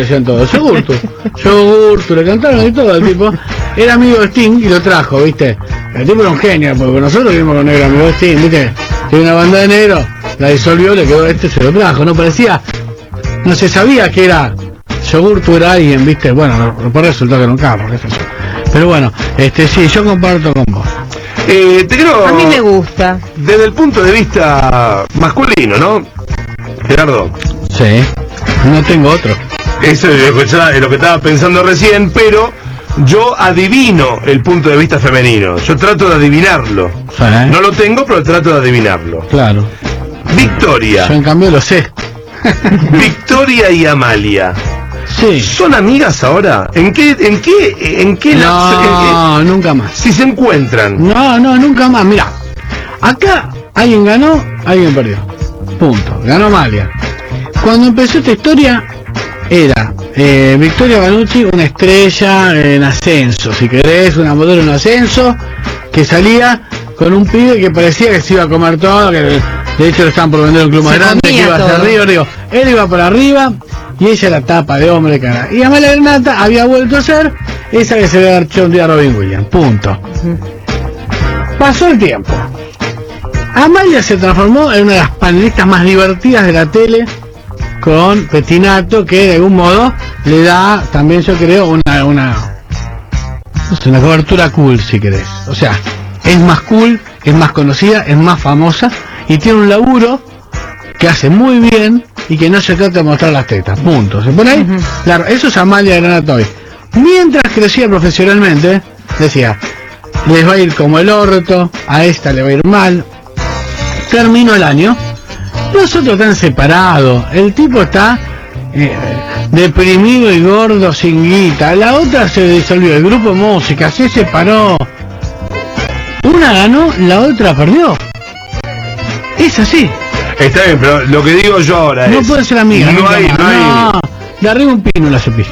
decían todos, Yogurtu, Yogurtu, le cantaron y todo, el tipo era amigo de Sting y lo trajo, ¿viste? El tipo era un genio, porque nosotros vimos con negro amigo de Sting, ¿viste? Tiene una banda de negro, la disolvió, le quedó este, se lo trajo, no parecía, no se sabía que era Yogurtu era alguien, ¿viste? Bueno, por resultó que era un capo, qué sé yo. Pero bueno, este sí, yo comparto con vos. Eh, te creo. A mí me gusta. Desde el punto de vista masculino, ¿no? Gerardo. Sí, no tengo otro. Eso es lo que estaba- es lo que estaba pensando recién, pero yo adivino el punto de vista femenino. Yo trato de adivinarlo. Sí, No lo tengo, pero trato de adivinarlo. claro. Yo Victoria. en cambio lo sé. Victoria y Amalia. Sí. ¿Son amigas ahora? ¿En qué, en qué, en qué lapso- en No, nunca más. si se encuentran? No, no, nunca más. Mira, acá alguien ganó, alguien perdió. Punto. Ganó Amalia. Cuando empezó esta historia, era eh, Victoria Banucci una estrella en ascenso, si querés, una modelo en ascenso, que salía con un pibe que parecía que se iba a comer todo, que de hecho lo estaban por vender en un club más Se grande, que iba hacia arriba, digo, él iba por arriba y ella la tapa de hombre cara. Y Amalia Granata había vuelto a ser esa que se le hecho un día a Robin Williams. Punto. Pasó el tiempo. Amalia se transformó en una de las panelistas más divertidas de la tele con Petinato que de algún modo le da también yo creo una una una cobertura cool si querés. O sea, es más cool, es más conocida, es más famosa y tiene un laburo que hace muy bien y que no se trata de mostrar las tetas. Punto. ¿Se pone ahí? Claro, eso es Amalia Granata hoy. Mientras crecía profesionalmente, decía, les va a ir como el orto, a esta le va a ir mal. Terminó el año, los otros están separados, el tipo está eh, deprimido y gordo sin guita, la otra se disolvió, el grupo música se separó. Una ganó, la otra perdió. Es así, Está bien, pero lo que digo yo ahora no es... puede ser amiga. No nunca hay, no hay... No, de arriba un pino la cepilla.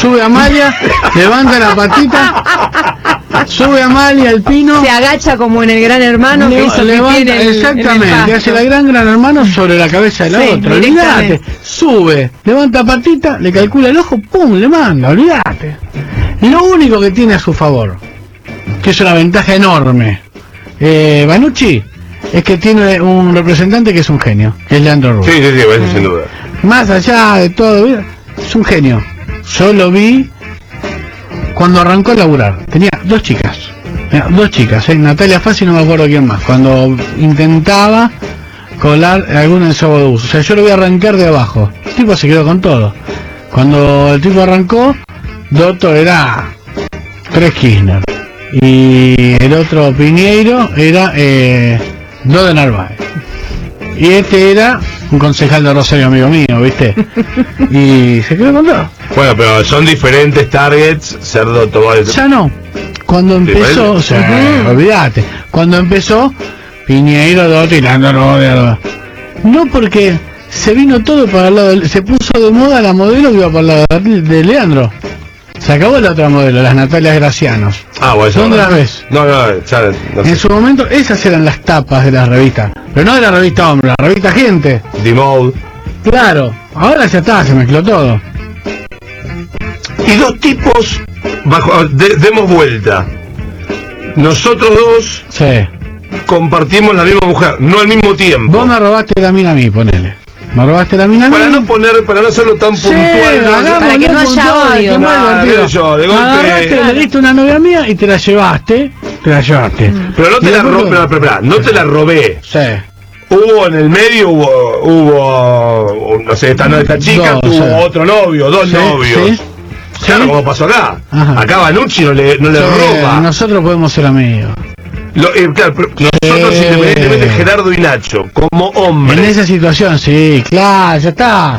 Sube Amalia, levanta la patita, sube Amalia el pino. Se agacha como en el gran hermano que Le- hizo levanta- el exactamente, hace la gran gran hermano sobre la cabeza de la Sí, otra, olvídate, sube, levanta patita, le calcula el ojo, pum, le manda, olvídate. Lo único que tiene a su favor, que es una ventaja enorme, eh, Banucci, es que tiene un representante que es un genio, que es Leandro Rubio. Sí, sí, sí, eso sin duda. Más allá de todo, es un genio. Yo lo vi cuando arrancó a laburar. Tenía dos chicas. Dos chicas, ¿eh? Natalia Fassi no me acuerdo quién más. Cuando intentaba colar alguna en sábado. O sea, yo lo voy a arrancar de abajo. El tipo se quedó con todo. Cuando el tipo arrancó, Dotto era tres Kirchner. Y el otro Piñeiro era eh, de Narváez. Y este era un concejal de Rosario, amigo mío, ¿viste? Y se quedó con todo. Bueno, pero son diferentes targets, cerdo, tomate... Ya no. Cuando empezó, o sea, Ujú. olvídate. Cuando empezó, Piñeiro, y Leandro Rodeo. No porque se vino todo para el lado del- se puso de moda la modelo que iba para el lado de Leandro. Se acabó la otra modelo, las Natalias Gracianos. Ah, bueno, ¿Dónde no. las ves? No, no, ya, no sé. En su momento esas eran las tapas de las revistas. Pero no de la revista Hombre, la revista Gente. D-Mode. Claro, ahora ya está, se mezcló todo. Y dos tipos, bajo, de- demos vuelta. Nosotros dos Sí. compartimos la misma mujer, no al mismo tiempo. Vos me robaste la mina a mí, ponele. Me robaste la mina. Para no poner, para no hacerlo tan Sí, puntual, ¿no? hagamos Para que no haya odio. Claro, divertido. yo, de golpe- Agarraste, le diste una novia mía y te la llevaste. Te la llevaste. pero no te la robé, pero, pero, pero, no te la robé. Sí. Hubo en el medio, hubo, hubo no sé, esta, no, esta chica Dos, tuvo sí. otro novio, dos Sí, novios. sí. Claro, Sí. como pasó acá. Ajá. Acá Banucci no le, no le Sí, roba. Nosotros podemos ser amigos. Lo- eh, claro, nosotros, independientemente de Gerardo y Nacho, como En hombres, esa situación, sí, claro, ya está.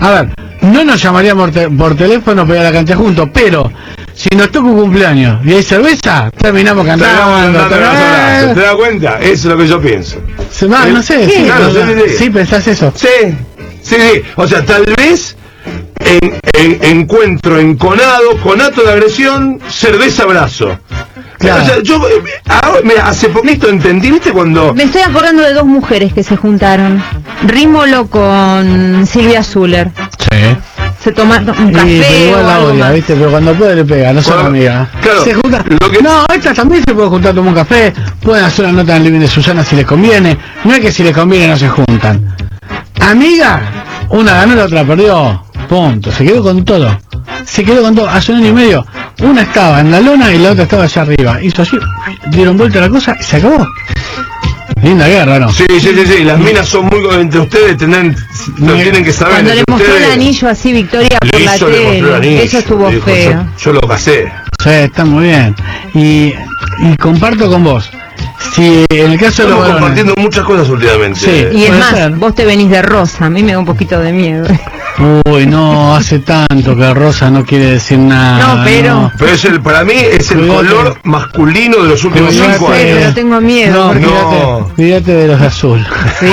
A ver, no nos llamaríamos por, te- por teléfono para ir a la cancha juntos, pero si nos toca un cumpleaños y hay cerveza, terminamos cantando. en ¿Te das cuenta? Eso es lo que yo pienso. Se va, no sé, Sí, sí, claro, sí, sí, sí, pensás eso. Sí, sí, sí. O sea, tal vez en, en- encuentro enconado, conato de agresión, cerveza abrazo. Claro. O sea, yo ahora, mira, hace poquito entendí, ¿viste? Cuando. Me estoy acordando de dos mujeres que se juntaron. Rímolo con Silvia Zuller. Sí. se toma un Sí, café pero igual o la algo odia, más. ¿viste? Pero cuando puede le pega, no son amigas. claro, se juntan. lo que- No, estas también se puede juntar a tomar un café, pueden hacer una nota en el living de Susana si les conviene. No es que si les conviene no se juntan. Amiga, una ganó, la otra perdió. Punto. Se quedó con todo. Se quedó con todo. Hace un año y medio, una estaba en la lona y la otra estaba allá arriba. Hizo así, dieron vuelta la cosa y se acabó. Linda guerra, ¿no? Sí, sí, sí, sí. Las minas son muy entre ustedes, tienen, lo tienen que saber. Cuando le mostró el anillo así, Victoria, por la hizo, tele. Eso estuvo dijo, feo. Yo, yo lo casé. Sí, está muy bien. Y, y comparto con vos. Si en el caso de los Estamos varones- compartiendo muchas cosas últimamente. Sí. Y es más, ser. vos te venís de rosa, a mí me da un poquito de miedo. Uy, no, hace tanto que Rosa no quiere decir nada. No, pero- Pero es el, para mí es el Cuídate. color masculino de los últimos Cuídate. cinco sé, años. pero tengo miedo. No, porque- cuídate, No. cuídate de los de azul. ¿Sí?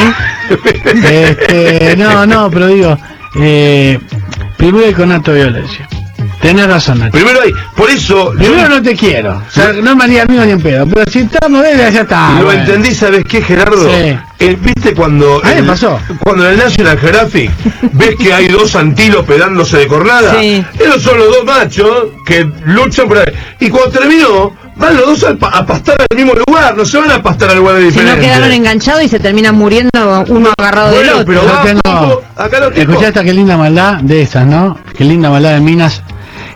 Este, no, no, pero digo, eh, primero hay conato de violencia. Tenés razón, Nacho. Primero hay, por eso yo Primero no te quiero, o sea, no me haría amigo ni en pedo, pero si estamos, eh, ya está. lo bueno. entendí, ¿sabes qué, Gerardo? Sí. Eh, ¿Viste cuando, el- pasó. cuando en el National Geographic ves que hay dos antílopes dándose de cornada? Sí. Esos son los dos machos que luchan por ahí. Y cuando terminó, van los dos al pa- a pastar al mismo lugar, no se van a pastar al lugar Si diferente. no quedaron enganchados y se terminan muriendo uno agarrado del Bueno, otro. pero va, tengo- tipo, acá tipos- Escuchaste qué linda maldad de esas, ¿no? Qué linda maldad de minas.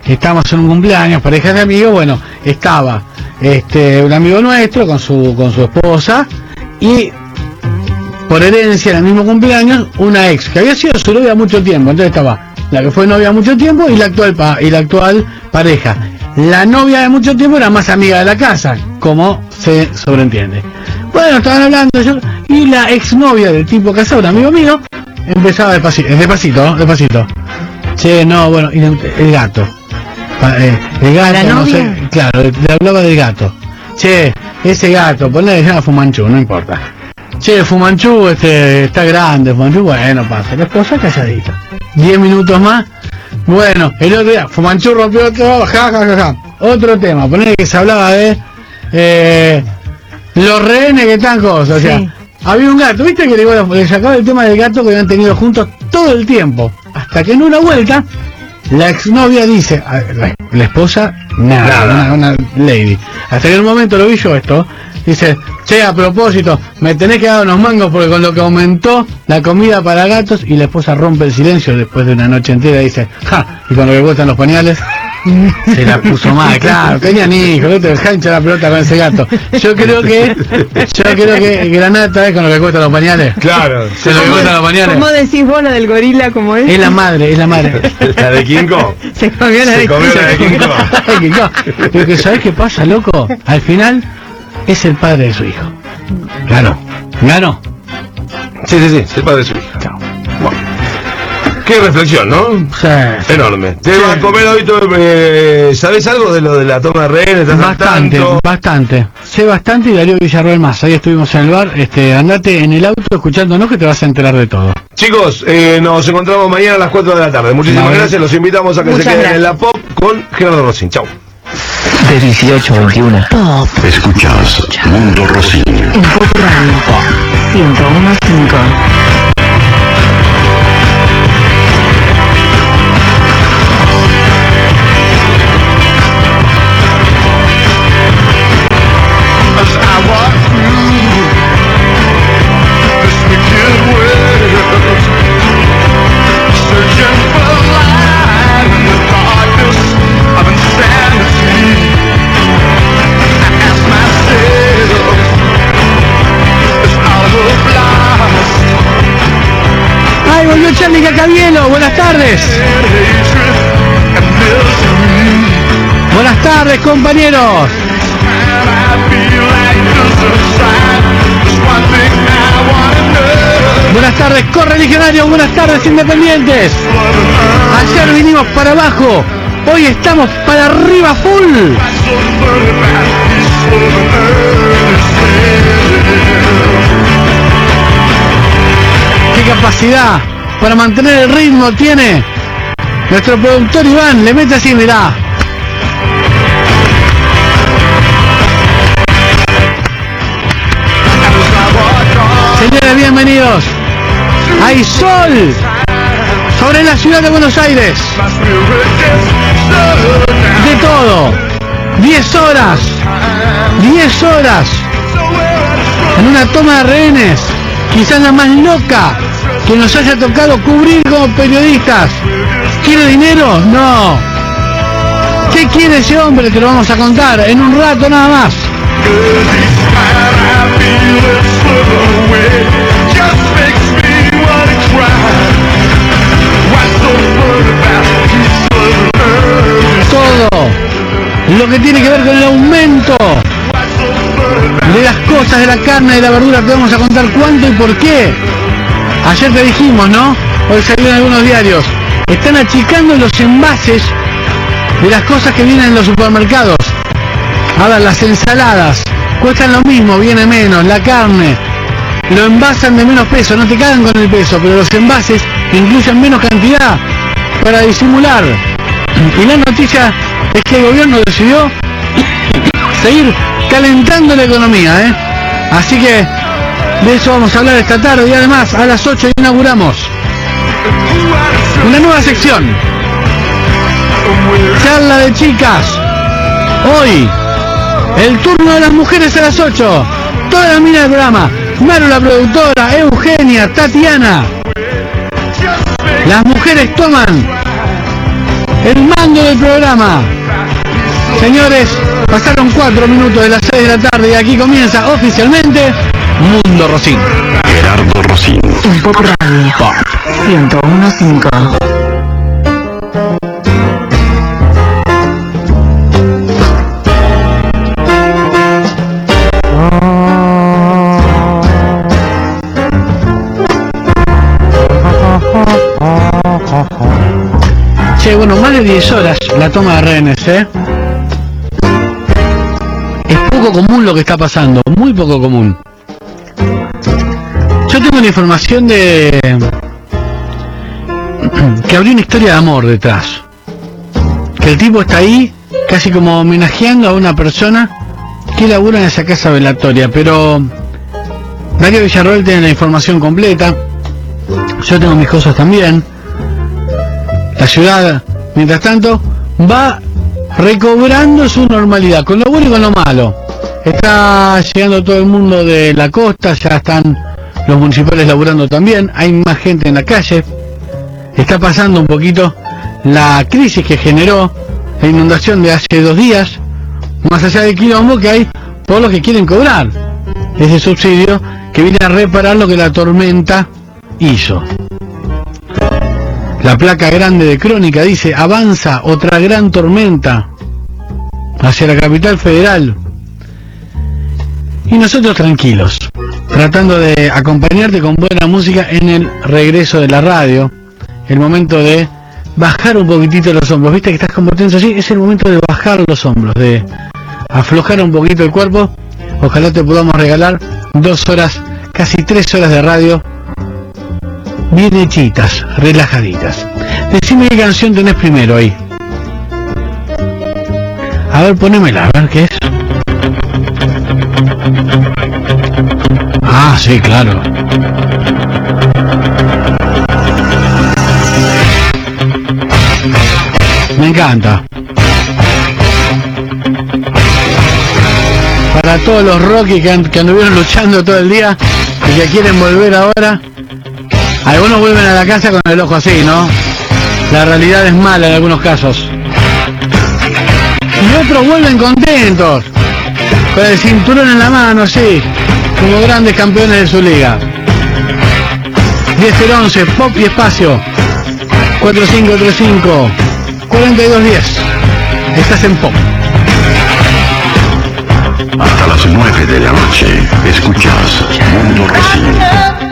Estamos en un cumpleaños, pareja de amigos, bueno, estaba este un amigo nuestro con su con su esposa y por herencia en el mismo cumpleaños una ex que había sido su novia mucho tiempo, entonces estaba la que fue novia mucho tiempo y la actual pa- y la actual pareja. La novia de mucho tiempo era más amiga de la casa, como se sobreentiende. Bueno, estaban hablando yo, y la exnovia del tipo casado, un amigo mío, empezaba despacito, despacito, despacito. Che, no, bueno, el gato. Eh, el gato, ¿La no sé, claro, le hablaba del gato. Che, ese gato, ponle llama Fumanchu, no importa. Che, Fumanchu este, está grande, Fumanchu, bueno, pasa. La esposa calladita. Diez minutos más. Bueno, el otro día, Fumanchu rompió todo, ja, ja, ja, ja. Otro tema, ponle que se hablaba de eh, los rehenes que están cosas, o sea, Sí. había un gato, viste que le, le sacaba el tema del gato que habían tenido juntos todo el tiempo, hasta que en una vuelta la exnovia dice, la, la esposa, nada, Nada. Una, una lady, hasta que en un momento lo vi yo esto, dice, che, a propósito, me tenés que dar unos mangos porque con lo que aumentó la comida para gatos y la esposa rompe el silencio después de una noche entera y dice, ja, y con lo que cuestan los pañales. Se la puso mal, claro, tenían hijos, no te dejá hinchar la pelota con ese gato. Yo creo que, yo creo que Granata es con lo que cuestan los pañales. Claro, Se lo que cuestan los pañales. ¿Cómo decís vos lo del gorila como es? Es la madre, es la madre. la de King Kong. Se comió la Se de comió la de King Kong. Ay, que no. Pero que sabes qué pasa, loco. Al final es el padre de su hijo. Claro, claro. Sí, sí, sí, es el padre de su hija. Chao. Qué reflexión, ¿no? Sí. Enorme. ¿Te vas a comer hoy todo, eh, ¿Sabes algo de lo de la toma de rehenes? ¿Estás al Bastante, tanto? bastante. Sé bastante y Darío Villarroel más. Ahí estuvimos en el bar. Este, andate en el auto escuchándonos que te vas a enterar de todo. Chicos, eh, nos encontramos mañana a las 4 de la tarde. Muchísimas gracias. Los invitamos a que Muchas se queden en la pop con Gerardo Rossin. Chau. De 18 a 21. Pop Escuchas Mundo Rosín. en Pop Radio. 1015. Wanna know. Buenas tardes, correligionarios. Buenas tardes, independientes. Ayer vinimos para abajo. Hoy estamos para arriba full. ¡Qué capacidad para mantener el ritmo tiene! Nuestro productor Iván le mete así, mirá. Bienvenidos. ¡Hay sol! sobre la ciudad de Buenos Aires. De todo. 10 horas. 10 horas. En una toma de rehenes. Quizás la más loca que nos haya tocado cubrir como periodistas. ¿Quiere dinero? No. ¿Qué quiere ese hombre? Te lo vamos a contar en un rato nada más. Lo que tiene que ver con el aumento de las cosas, de la carne, de la verdura, te vamos a contar cuánto y por qué. Ayer te dijimos, ¿no? Hoy salió en algunos diarios. Están achicando los envases de las cosas que vienen en los supermercados. Ahora las ensaladas cuestan lo mismo, viene menos, la carne. Lo envasan de menos peso, no te cagan con el peso, pero los envases incluyen menos cantidad para disimular. Y la noticia es que el gobierno decidió seguir calentando la economía, ¿eh? Así que de eso vamos a hablar esta tarde y además a las 8 inauguramos una nueva sección. Charla de chicas. Hoy, el turno de las mujeres a las 8. Toda la mina del programa. Maru la productora, Eugenia, Tatiana. Las mujeres toman el mando del programa. Señores, pasaron cuatro minutos de las 6 de la tarde y aquí comienza oficialmente Mundo Rosín. Gerardo Rosín. En Pop Radio. Pop. 1015. Che, bueno, más de 10 horas la toma de rehenes, ¿eh? Común lo que está pasando, muy poco común. Yo tengo una información de... que habría una historia de amor detrás. Que el tipo está ahí, casi como homenajeando a una persona que labura en esa casa velatoria, pero... Darío Villarroel tiene la información completa. Yo tengo mis cosas también. La ciudad, mientras tanto, va recobrando su normalidad, con lo bueno y con lo malo. Está llegando todo el mundo de la costa, ya están los municipales laburando también, hay más gente en la calle. Está pasando un poquito la crisis que generó la inundación de hace dos días, más allá del quilombo que hay por los que quieren cobrar ese subsidio que viene a reparar lo que la tormenta hizo. La placa grande de Crónica dice, avanza otra gran tormenta hacia la capital federal. Y nosotros tranquilos, tratando de acompañarte con buena música en el regreso de la radio. El momento de bajar un poquitito los hombros. Viste que estás como tenso así, es el momento de bajar los hombros, de aflojar un poquito el cuerpo. Ojalá te podamos regalar dos horas, casi tres horas de radio bien hechitas, relajaditas. Decime qué canción tenés primero ahí. A ver, ponémela, a ver qué es. Ah, sí, claro. Me encanta. Para todos los Rocky que, que anduvieron luchando todo el día y que quieren volver ahora. Algunos vuelven a la casa con el ojo así, ¿no? La realidad es mala en algunos casos. Y otros vuelven contentos, con el cinturón en la mano, sí, como grandes campeones de su liga. 10-11, Pop y Espacio. 4535 4210. Estás en Pop. Hasta las 9 de la noche. Escuchas Mundo Rosín.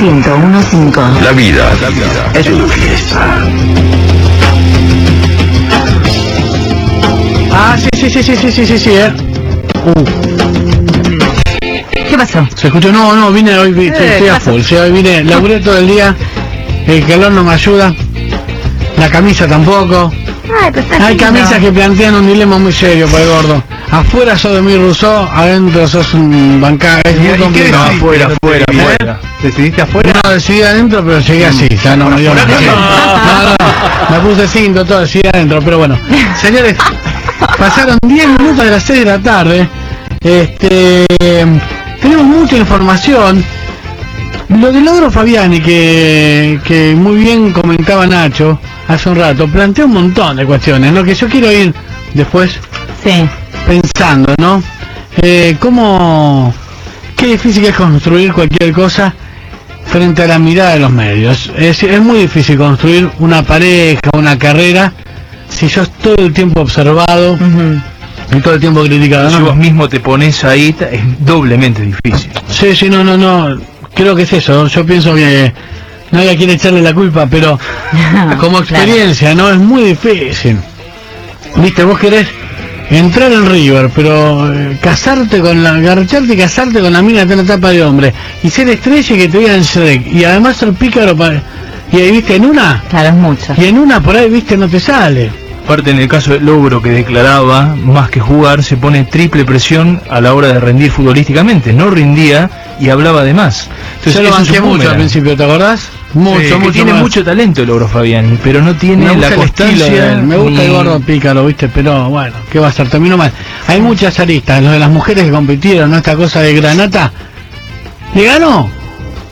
1015. La vida es una fiesta. Ah, sí, sí, sí, sí, sí, sí, sí, sí, eh. Uh, ¿Qué pasó? se escuchó, no, no, vine hoy, vi- estoy, Eh, estoy a full, sí, hoy vine, laburé todo el día, el calor no me ayuda, la camisa tampoco, Ay, pero está hay lindo. camisas que plantean un dilema muy serio para el gordo, afuera sos de mi Rousseau, adentro sos un bancario, es muy complicado. Afuera, afuera, ¿Eh? afuera. ¿Decidiste afuera? No, decidí adentro, pero llegué así, ya no me dio más. No, no, me puse cinto, todo decidí adentro, pero bueno. Señores, pasaron 10 minutos de las 6 de la tarde. Este, tenemos mucha información. Lo del logro Fabiani, que, que muy bien comentaba Nacho hace un rato, plantea un montón de cuestiones, ¿no? Que yo quiero ir después Sí. pensando, ¿no? Eh, ¿Cómo... Qué difícil que es construir cualquier cosa frente a la mirada de los medios. Es, es muy difícil construir una pareja, una carrera, si sos todo el tiempo observado y todo el tiempo criticado, Si ¿no? vos mismo te pones ahí, es doblemente difícil. Sí, sí, no, no, no. Creo que es eso. Yo pienso que nadie quiere echarle la culpa, pero como experiencia, ¿no? Es muy difícil. Viste, vos querés entrar en River, pero eh, casarte con la, garcharte y casarte con la mina de la etapa de hombre, y ser estrella y que te vean Shrek, y además ser pícaro para... Y ahí, viste, en una, Claro, es mucho. y en una por ahí, viste, no te sale. Aparte, en el caso del logro que declaraba, más que jugar, se pone triple presión a la hora de rendir futbolísticamente. No rindía y hablaba de más. Yo lo banqué mucho al principio, ¿te acordás? Mucho, Sí, mucho tiene más. mucho talento el logro Fabiani, pero no tiene me gusta la el constancia. me gusta el ni- gordo pícaro, viste, pero bueno, ¿qué va a ser? Termino mal. Hay muchas aristas, lo de las mujeres que compitieron, ¿no? Esta cosa de Granata. ¿Le ganó?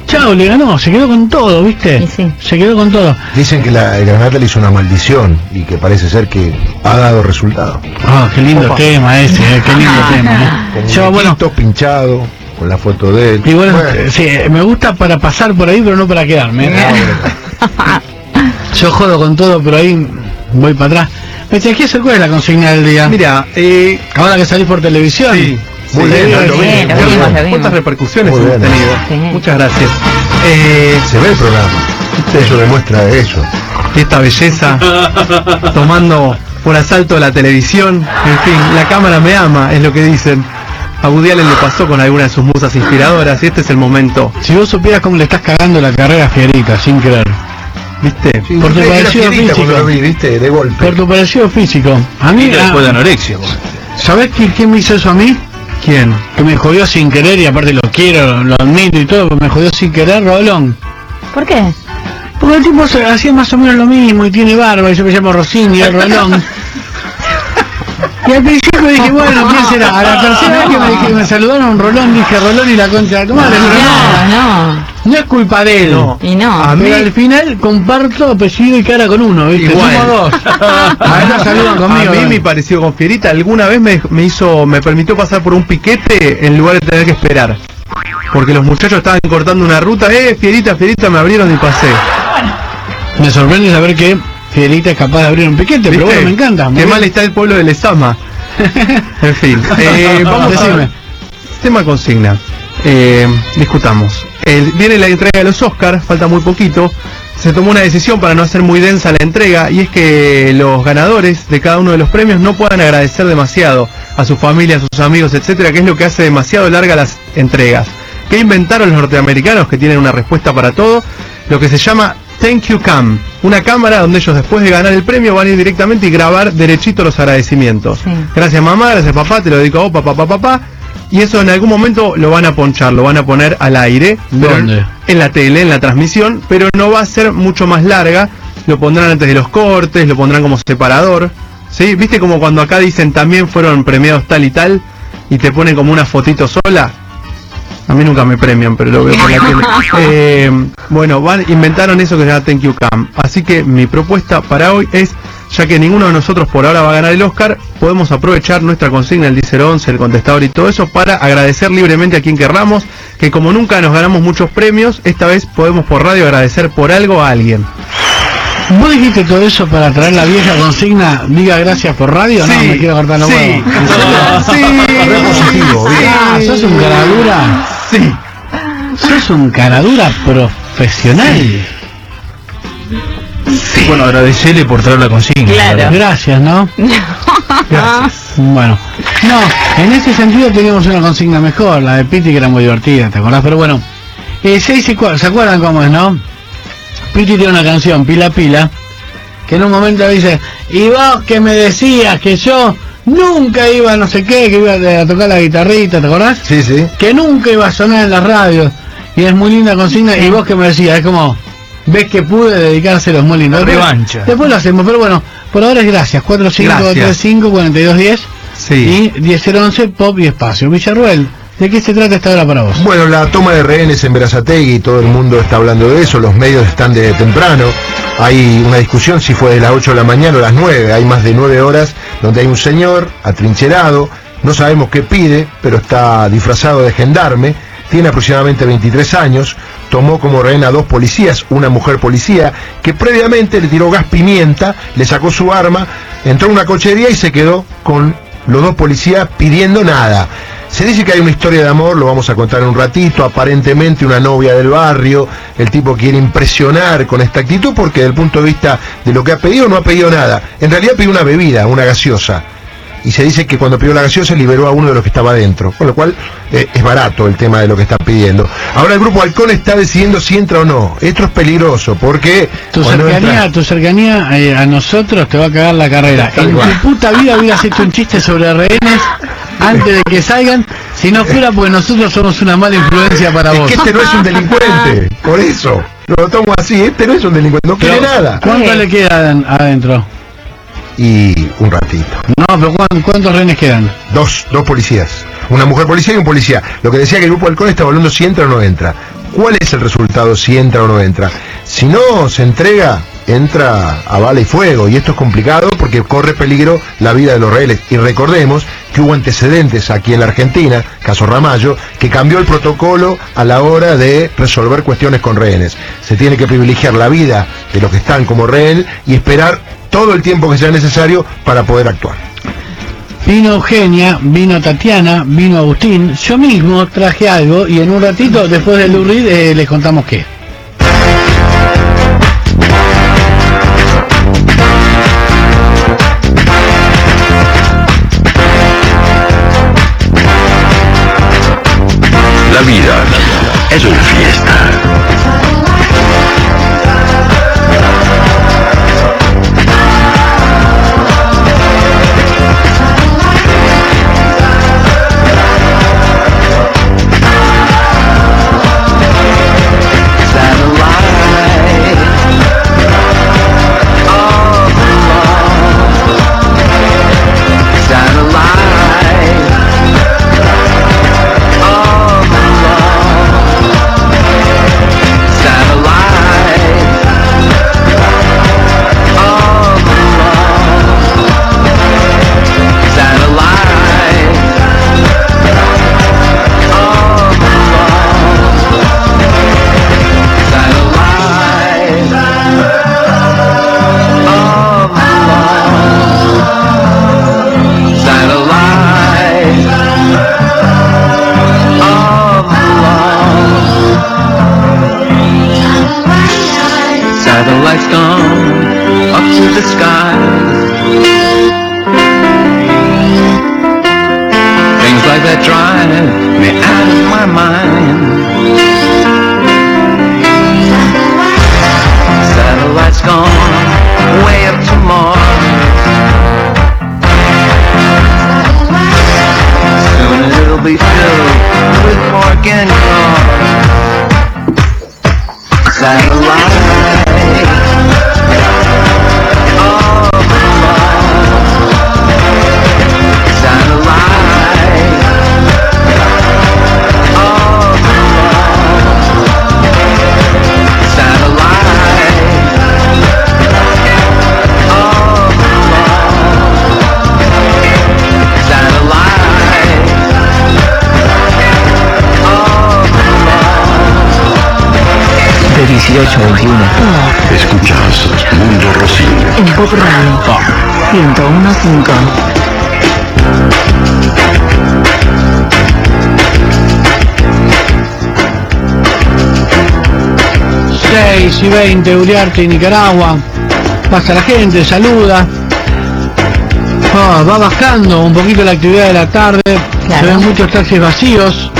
Chao, le ganó, se quedó con todo, ¿viste? Y sí. Se quedó con todo. Dicen que la el Granata le hizo una maldición y que parece ser que ha dado resultado. Ah, qué lindo Opa. tema ese, eh, qué lindo tema. Con ¿eh? Yo, bueno, pinchado, con la foto de él. y bueno, Bueno, eh, sí, me gusta para pasar por ahí, pero no para quedarme. ¿eh? Yo jodo con todo, pero ahí voy para atrás. Me decía, ¿qué es el- cuál es la consigna del día? Mira, eh, Ahora que salís por televisión. Sí, Muy sí, bien, sí, lo sí, vimos, sí, lo ¿cuántas- vimos, lo vimos. ¿Cuántas repercusiones Muy hemos bien. tenido? Sí. Muchas gracias. Eh, se ve el programa. Eso demuestra eso. esta belleza tomando por asalto la televisión. En fin, la cámara me ama, es lo que dicen. A Woody Allen le pasó con alguna de sus musas inspiradoras y este es el momento. Si vos supieras cómo le estás cagando la carrera a Fierita, sin querer. ¿Viste? Sí, Por tu parecido físico. vi, viste, de golpe. Por tu parecido físico. A mí, Y después de ah, anorexia. vos. ¿sabés quién, quién me hizo eso a mí? ¿Quién? Que me jodió sin querer y aparte lo quiero, lo admito y todo, pero me jodió sin querer Rolón. ¿Por qué? Porque el tipo hacía más o menos lo mismo y tiene barba y yo me llamo Rossini y es Rolón. Y al principio dije, bueno, ¿quién será? A la tercera vez que me, dije, me saludaron Rolón, dije Rolón y la concha de tu madre, no. no, no es culpa de él. No. Y no. A mí- al final comparto apellido y cara con uno, ¿viste? Igual. Somos dos. A ver, no saludan conmigo. A mí mi parecido con Fierita alguna vez me, me hizo, me permitió pasar por un piquete en lugar de tener que esperar. Porque los muchachos estaban cortando una ruta, eh, Fierita, Fierita, me abrieron y pasé. Me sorprende saber que Fierita es capaz de abrir un piquete, pero me encanta. Qué bien. mal está el pueblo de Lesama. En fin, eh, vamos Decime. a tema consigna. Eh, discutamos. El- viene la entrega de los Oscars, falta muy poquito. Se tomó una decisión para no hacer muy densa la entrega y es que los ganadores de cada uno de los premios no puedan agradecer demasiado a su familia, a sus amigos, etcétera, que es lo que hace demasiado larga las entregas. ¿Qué inventaron los norteamericanos que tienen una respuesta para todo? Lo que se llama Thank You Cam, una cámara donde ellos después de ganar el premio van a ir directamente y grabar derechito los agradecimientos. Sí. Gracias mamá, gracias papá, te lo dedico a vos, papá, papá, papá. Y eso en algún momento lo van a ponchar, lo van a poner al aire. pero ¿Dónde? En la tele, en la transmisión, pero no va a ser mucho más larga. Lo pondrán antes de los cortes, lo pondrán como separador. ¿Sí? ¿Viste como cuando acá dicen también fueron premiados tal y tal? Y te ponen como una fotito sola. A mí nunca me premian, pero lo veo por la tele. Eh, bueno, van, inventaron eso que se llama Thank You Cam. Así que mi propuesta para hoy es, ya que ninguno de nosotros por ahora va a ganar el Oscar, podemos aprovechar nuestra consigna, el 1011, el contestador y todo eso, para agradecer libremente a quien querramos, que como nunca nos ganamos muchos premios, esta vez podemos por radio agradecer por algo a alguien. ¿Vos dijiste todo eso para traer la vieja consigna? Diga gracias por radio. no, me quiero cortar los sí, huevos. sí, Re positivo, bien. Ah, sos un caradura. Sí. Sos un caradura profesional. Bueno, agradecerle por traer la consigna. Claro. Gracias, ¿no? Bueno, no, en ese sentido teníamos una consigna mejor, la de Piti que era muy divertida, ¿te acordás? Pero bueno, eh, ¿se, dice cua- ¿se acuerdan cómo es, no? Piti tiene una canción, Pila Pila, que en un momento dice, y vos que me decías que yo nunca iba no sé qué, que iba a tocar la guitarrita, ¿te acordás? Sí, sí. que nunca iba a sonar en la radio. Y es muy linda consigna. Y vos que me decías, es como, ves que pude dedicárselo, es muy lindo. Después- Revancha. Después lo hacemos, pero bueno, por ahora es gracias. 4535-4210 Sí. y 1011 Pop y Espacio. Villarruel, ¿de qué se trata esta hora para vos? Bueno, la toma de rehenes en Berazategui, todo el mundo está hablando de eso, los medios están de temprano. Hay una discusión si fue de las 8 de la mañana o las 9, hay más de 9 horas donde hay un señor atrincherado, no sabemos qué pide, pero está disfrazado de gendarme, tiene aproximadamente 23 años, tomó como rehén a dos policías, una mujer policía, que previamente le tiró gas pimienta, le sacó su arma, entró a una cochería y se quedó con los dos policías pidiendo nada. Se dice que hay una historia de amor, lo vamos a contar en un ratito, aparentemente una novia del barrio, el tipo quiere impresionar con esta actitud porque desde el punto de vista de lo que ha pedido no ha pedido nada. En realidad pidió una bebida, una gaseosa. Y se dice que cuando pidió la gaseosa liberó a uno de los que estaba adentro, con lo cual eh, es barato el tema de lo que está pidiendo. Ahora el grupo Halcón está decidiendo si entra o no. Esto es peligroso porque Tu cercanía, entra- tu cercanía eh, a nosotros te va a cagar la carrera. En tu puta vida hubieras hecho un chiste sobre rehenes antes de que salgan, si no fuera porque nosotros somos una mala influencia para es vos. que este no es un delincuente, por eso. Lo tomo así, este no es un delincuente, no quiere nada. ¿Cuánto le quedan adentro? Y un ratito. No, pero ¿cuán- ¿cuántos rehenes quedan? Dos, dos policías. Una mujer policía y un policía. Lo que decía que el grupo Halcón está hablando si entra o no entra. ¿Cuál es el resultado si entra o no entra? Si no se entrega, entra a bala y fuego. Y esto es complicado porque corre peligro la vida de los rehenes. Y recordemos que hubo antecedentes aquí en la Argentina, caso Ramallo, que cambió el protocolo a la hora de resolver cuestiones con rehenes. Se tiene que privilegiar la vida de los que están como rehén y esperar todo el tiempo que sea necesario para poder actuar. Vino Eugenia, vino Tatiana, vino Agustín, yo mismo traje algo y en un ratito, después del Lou Reed, eh, les contamos qué. 1015. 6 y 20, Uriarte y Nicaragua. Pasa la gente, saluda. Ah, va bajando un poquito la actividad de la tarde. Claro. Se ven muchos taxis vacíos.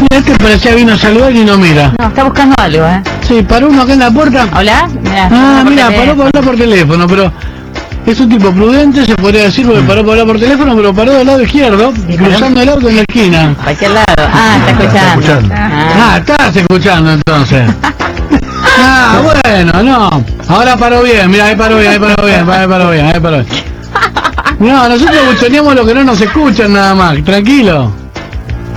Mira, este parecía vino a saludar y no mira. No, está buscando algo, ¿eh? Sí, paró uno acá en la puerta. Hola. Mirá, Ah, mira, paró para hablar por teléfono, pero es un tipo prudente, se podría decir, porque paró para hablar por teléfono, pero paró del lado izquierdo, Sí, cruzando el auto en la esquina. Cualquier lado. Ah, está escuchando. escuchando. Ah. Ah, estás escuchando entonces. Ah, bueno, no. Ahora paró bien, mira, ahí paró bien, ahí paró bien, ahí paró bien, ahí paró bien. No, nosotros buchoneamos lo que no nos escuchan nada más, tranquilo.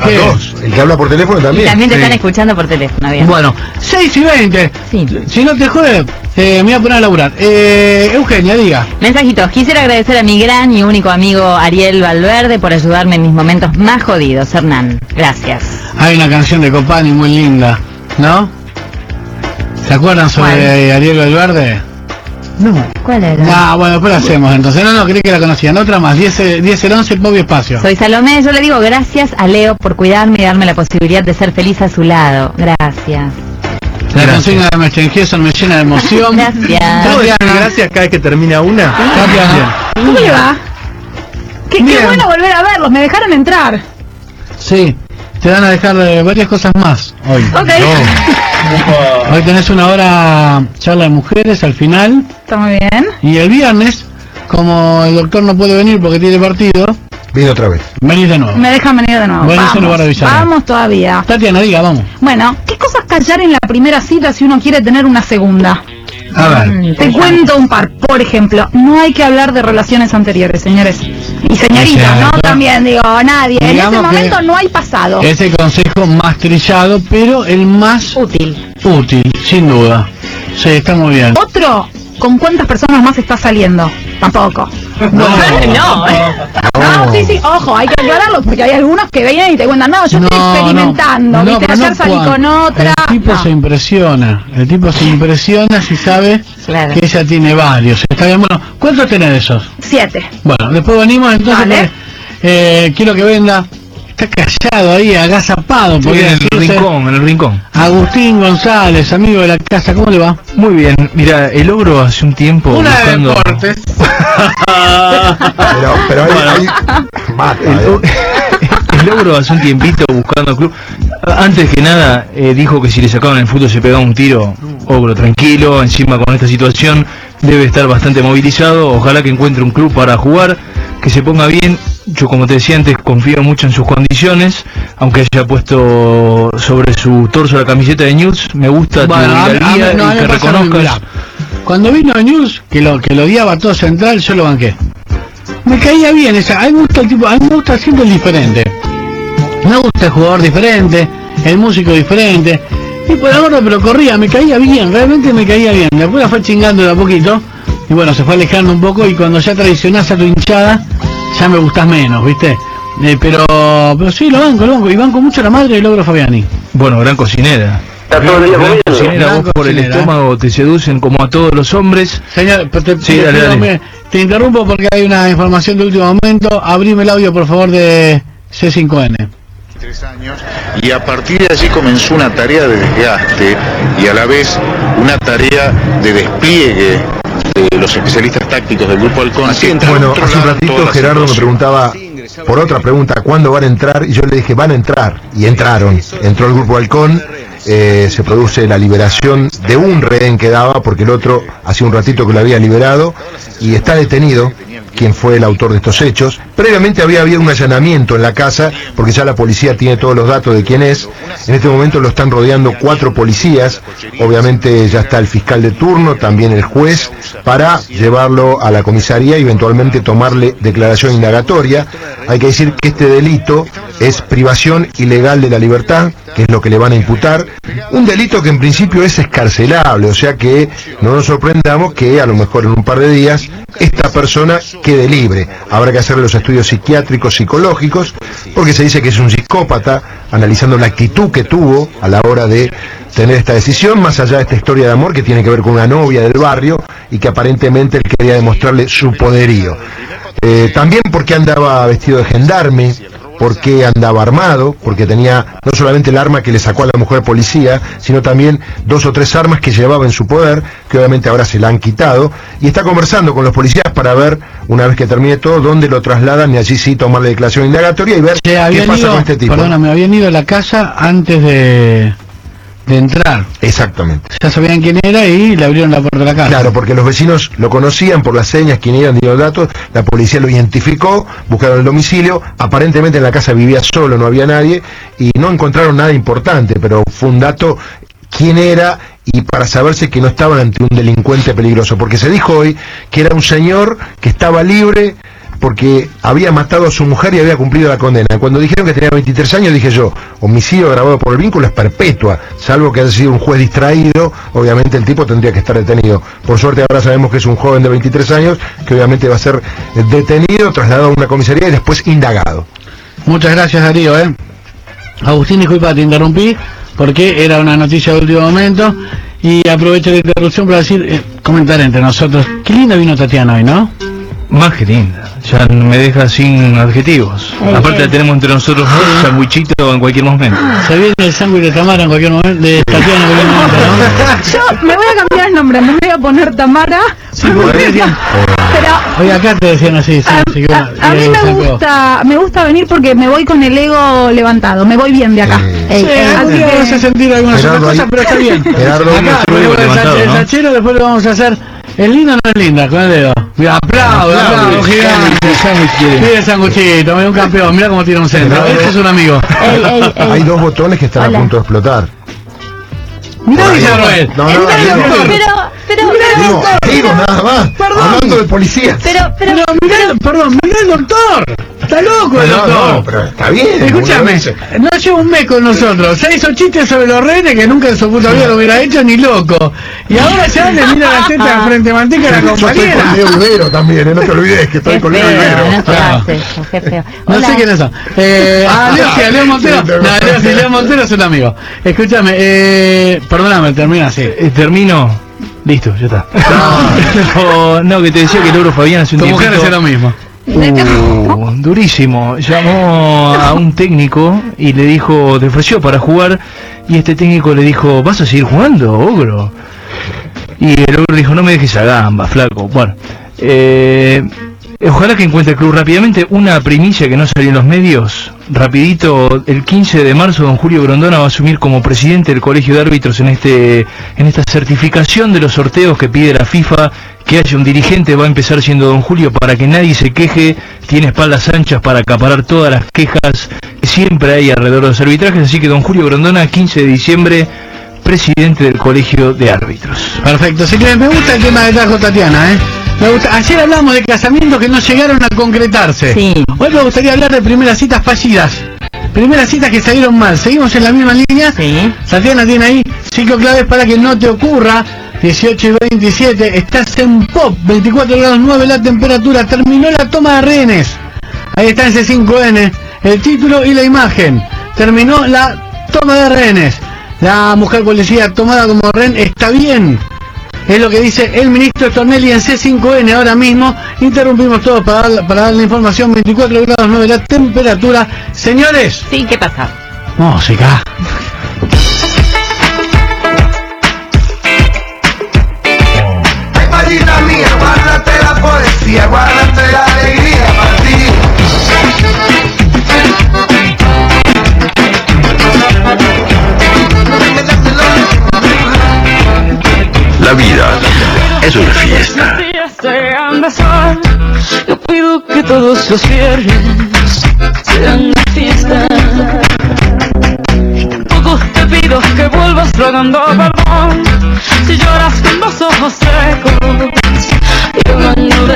A dos. El que habla por teléfono Y también. también te Sí. están escuchando por teléfono, bien. Bueno, 6 y 20. Sí. Si no te jode, eh, me voy a poner a laburar. Eh, Eugenia, diga. Mensajitos, quisiera agradecer a mi gran y único amigo Ariel Valverde por ayudarme en mis momentos más jodidos. Hernán, gracias. Hay una canción de Copani muy linda, ¿no? ¿Se acuerdan sobre ¿Cuál? Ariel Valverde? No. ¿Cuál era? Ah, bueno, después la hacemos entonces. No, no, creí que la conocían. Otra más, 10, eh, 10 el 11, Bobby Espacio. Soy Salomé, yo le digo gracias a Leo por cuidarme y darme la posibilidad de ser feliz a su lado. Gracias. La consigna de Mechengeson me llena de emoción. Gracias. ¿Puedo decir Tatiana, gracias cada vez que termina una? ¿Cómo le va? Qué, qué Bien. bueno volver a verlos, me dejaron entrar. Sí, te van a dejar eh, varias cosas más hoy. Ok. Hoy tenés una hora charla de mujeres al final. Está muy bien. Y el viernes, como el doctor no puede venir porque tiene partido, Viene otra vez. venís de nuevo. Me dejan venir de nuevo. Bueno, eso lo a vamos todavía. Tatiana, diga, vamos. Bueno, ¿qué cosas callar en la primera cita si uno quiere tener una segunda? A ver. Te cuento un par. Por ejemplo, no hay que hablar de relaciones anteriores, señores. Y señoritas, ¿no? Exacto. También digo, nadie. En ese momento no hay pasado. Es el consejo más trillado, pero el más Útil. útil, sin duda. Sí, está muy bien. Otro, ¿con cuántas personas más está saliendo? Tampoco. No. No, sí, sí, ojo, hay que aclararlo porque hay algunos que vienen y te cuentan, no, yo estoy No, experimentando, no, viste, ayer no salí con otra. El tipo No. se impresiona. El tipo se impresiona si sabe Claro. que ella tiene varios. Está bien, bueno, ¿cuántos tenés de esos? Siete. Bueno, después venimos entonces. Vale. porque, eh, quiero que venda. Está callado ahí, agazapado. Sí, en el decirse. rincón, en el rincón. Agustín González, amigo de la casa, ¿cómo le va? Muy bien, mira, el ogro hace un tiempo buscando... Pero, pero ahí, ahí- basta, El, eh. el ogro hace un tiempito buscando club. Antes que nada, eh, dijo que si le sacaban el fútbol se pegaba un tiro. Ogro, tranquilo, encima con esta situación debe estar bastante movilizado. Ojalá que encuentre un club para jugar, que se ponga bien. Yo, como te decía antes, confío mucho en sus condiciones. Aunque haya puesto sobre su torso la camiseta de News, me gusta tu a- a mí- hidalguía no, a mí y que me pasa lo mismo, reconozcas. mirá. Cuando vino News, que lo que lo odiaba todo central, yo lo banqué. Me caía bien esa, a mí me gusta el tipo, a mí me gusta siempre el diferente. Me gusta el jugador diferente, el músico diferente. Y por ahora, pero corría, me caía bien, realmente me caía bien. Después la fue chingando de a poquito. Y bueno, se fue alejando un poco y cuando ya traicionás a tu hinchada, ya me gustás menos, ¿viste? Eh, pero, pero sí, lo banco, lo banco. Y banco mucho a la madre del logro Fabiani. Bueno, gran cocinera. Gran cocinera, Gran vos por el cocinera. estómago te seducen como a todos los hombres. Señor, te, Sí, te- dale, te- dale. me- te interrumpo porque hay una información de último momento. Abrime el audio, por favor, de C5N. tres años y a partir de allí comenzó una tarea de desgaste y a la vez una tarea de despliegue de los especialistas tácticos del grupo Halcón. Bueno, hace un ratito Gerardo me preguntaba por otra pregunta, ¿cuándo van a entrar? Y yo le dije, van a entrar. Y entraron. Entró el grupo Halcón, eh, se produce la liberación de un rehén que daba, porque el otro hace un ratito que lo había liberado, y está detenido quien fue el autor de estos hechos. Previamente había habido un allanamiento en la casa, porque ya la policía tiene todos los datos de quién es. En este momento lo están rodeando cuatro policías. Obviamente ya está el fiscal de turno, también el juez, para llevarlo a la comisaría y eventualmente tomarle declaración indagatoria. Hay que decir que este delito es privación ilegal de la libertad, que es lo que le van a imputar. Un delito que en principio es escarcelable, o sea que no nos sorprendamos que a lo mejor en un par de días esta persona quede libre. Habrá que hacerle los estudios psiquiátricos, psicológicos, porque se dice que es un psicópata, analizando la actitud que tuvo a la hora de tener esta decisión, más allá de esta historia de amor que tiene que ver con una novia del barrio y que aparentemente él quería demostrarle su poderío. Eh, también porque andaba vestido de gendarme, porque andaba armado, porque tenía no solamente el arma que le sacó a la mujer policía, sino también dos o tres armas que llevaba en su poder, que obviamente ahora se la han quitado, y está conversando con los policías para ver, una vez que termine todo, dónde lo trasladan y allí sí tomar la declaración indagatoria y ver qué pasa ido, con este tipo. perdona, me habían ido a la casa antes de, de entrar. Exactamente. Ya sabían quién era y le abrieron la puerta de la casa. Claro, porque los vecinos lo conocían por las señas, quién eran, dio datos, la policía lo identificó, buscaron el domicilio, aparentemente en la casa vivía solo, no había nadie, y no encontraron nada importante, pero fue un dato quién era y para saberse que no estaban ante un delincuente peligroso, porque se dijo hoy que era un señor que estaba libre porque había matado a su mujer y había cumplido la condena. Cuando dijeron que tenía 23 años, dije yo, homicidio agravado por el vínculo es perpetua, salvo que haya sido un juez distraído, obviamente el tipo tendría que estar detenido. Por suerte ahora sabemos que es un joven de 23 años, que obviamente va a ser detenido, trasladado a una comisaría y después indagado. Muchas gracias, Darío. ¿eh? Agustín, disculpa, te interrumpí porque era una noticia de último momento y aprovecho la interrupción para decir, eh, comentar entre nosotros. Qué linda vino Tatiana hoy, ¿no? Más que linda, ya me deja sin adjetivos. Ay, Aparte ay. la tenemos entre nosotros un sandwichito en cualquier momento. Se viene el sándwich de Tamara en cualquier momento, de Tatiana en cualquier momento, ¿no? Yo me voy a cambiar el nombre, me voy a poner Tamara. Pero Oye, acá te decían así, sí, sí, que- a y mí me gusta, me gusta venir porque me voy con el ego levantado, me voy bien de acá. Ey, Sí, ey, algún así que- vamos a sentir algunas otras cosas, pero está bien. Acá, el, sachero, después lo vamos a hacer. ¿Es lindo o no es linda? Con el dedo. Mira, aplaudo, aplaudo, gigante. Mira el sanguchito, mira un campeón, mira cómo tira un centro. Gerardo. Este es un amigo. Hay dos botones que están Hola. a punto de explotar. Mirá, Ahí. dice Roel. No, no, digo, Pero, pero, digo, digo nada más. Hablando de policías. pero, pero, Pero mirá, perdón, mirá el doctor. Está loco el No, doctor. no, pero está bien. Escúchame, no lleva un mes con nosotros. Se hizo chistes sobre los rehenes que nunca en su puta vida lo hubiera hecho ni loco. Y ahora ya le mira la teta frente a manteca a la Yo estoy con compañera. Leo Ibero también, eh, no te olvides que estoy Qué con Leo feo, Ibero. no se Ah. hace eso, qué feo. No sé. Eh, ah, Leo, sí, a Leo Montero. Sí, tengo- No, Leo, sí, Leo Montero es un amigo. Escúchame, eh, perdóname, termina así. Eh, termino. Listo, ya está. No, no, que te decía que Logro Fabián hace un Tu mujer hace lo mismo. Uh, durísimo. Llamó a un técnico y le dijo, te ofreció para jugar. Y este técnico le dijo, ¿vas a seguir jugando, ogro? Y el ogro le dijo, no me dejes a gamba, flaco. Bueno, eh, ojalá que encuentre el club rápidamente. Una primicia que no salió en los medios. Rapidito, el 15 de marzo, don Julio Grondona va a asumir como presidente del Colegio de Árbitros en este en esta certificación de los sorteos que pide la FIFA que haya un dirigente va a empezar siendo don Julio para que nadie se queje, tiene espaldas anchas para acaparar todas las quejas que siempre hay alrededor de los arbitrajes, así que don Julio Grondona, 15 de diciembre, presidente del Colegio de Árbitros. Perfecto, así que me gusta el tema que trajo Tatiana, ¿eh? Me gusta. Ayer hablamos de casamientos que no llegaron a concretarse. Sí. Hoy me gustaría hablar de primeras citas fallidas. Primeras citas que salieron mal. Seguimos en la misma línea. Sí. Tatiana tiene ahí cinco claves para que no te ocurra. 18 y 27. Estás en pop. 24 grados 9 la temperatura. Terminó la toma de rehenes. Ahí está ese 5N. El título y la imagen. Terminó la toma de rehenes. La mujer policía tomada como rehén está bien. Es lo que dice el ministro Tornelli en C5N ahora mismo. Interrumpimos todo para dar, para dar la información. 24 grados 9 la temperatura. Señores, Sí, ¿qué pasa? música. Ay, maldita mía, guárdate la poesía, guárdate la La vida es una fiesta. Yo pido que todos los viernes sean una fiesta. Tampoco te pido que vuelvas rogando perdón. Si lloras con los ojos secos y hablando de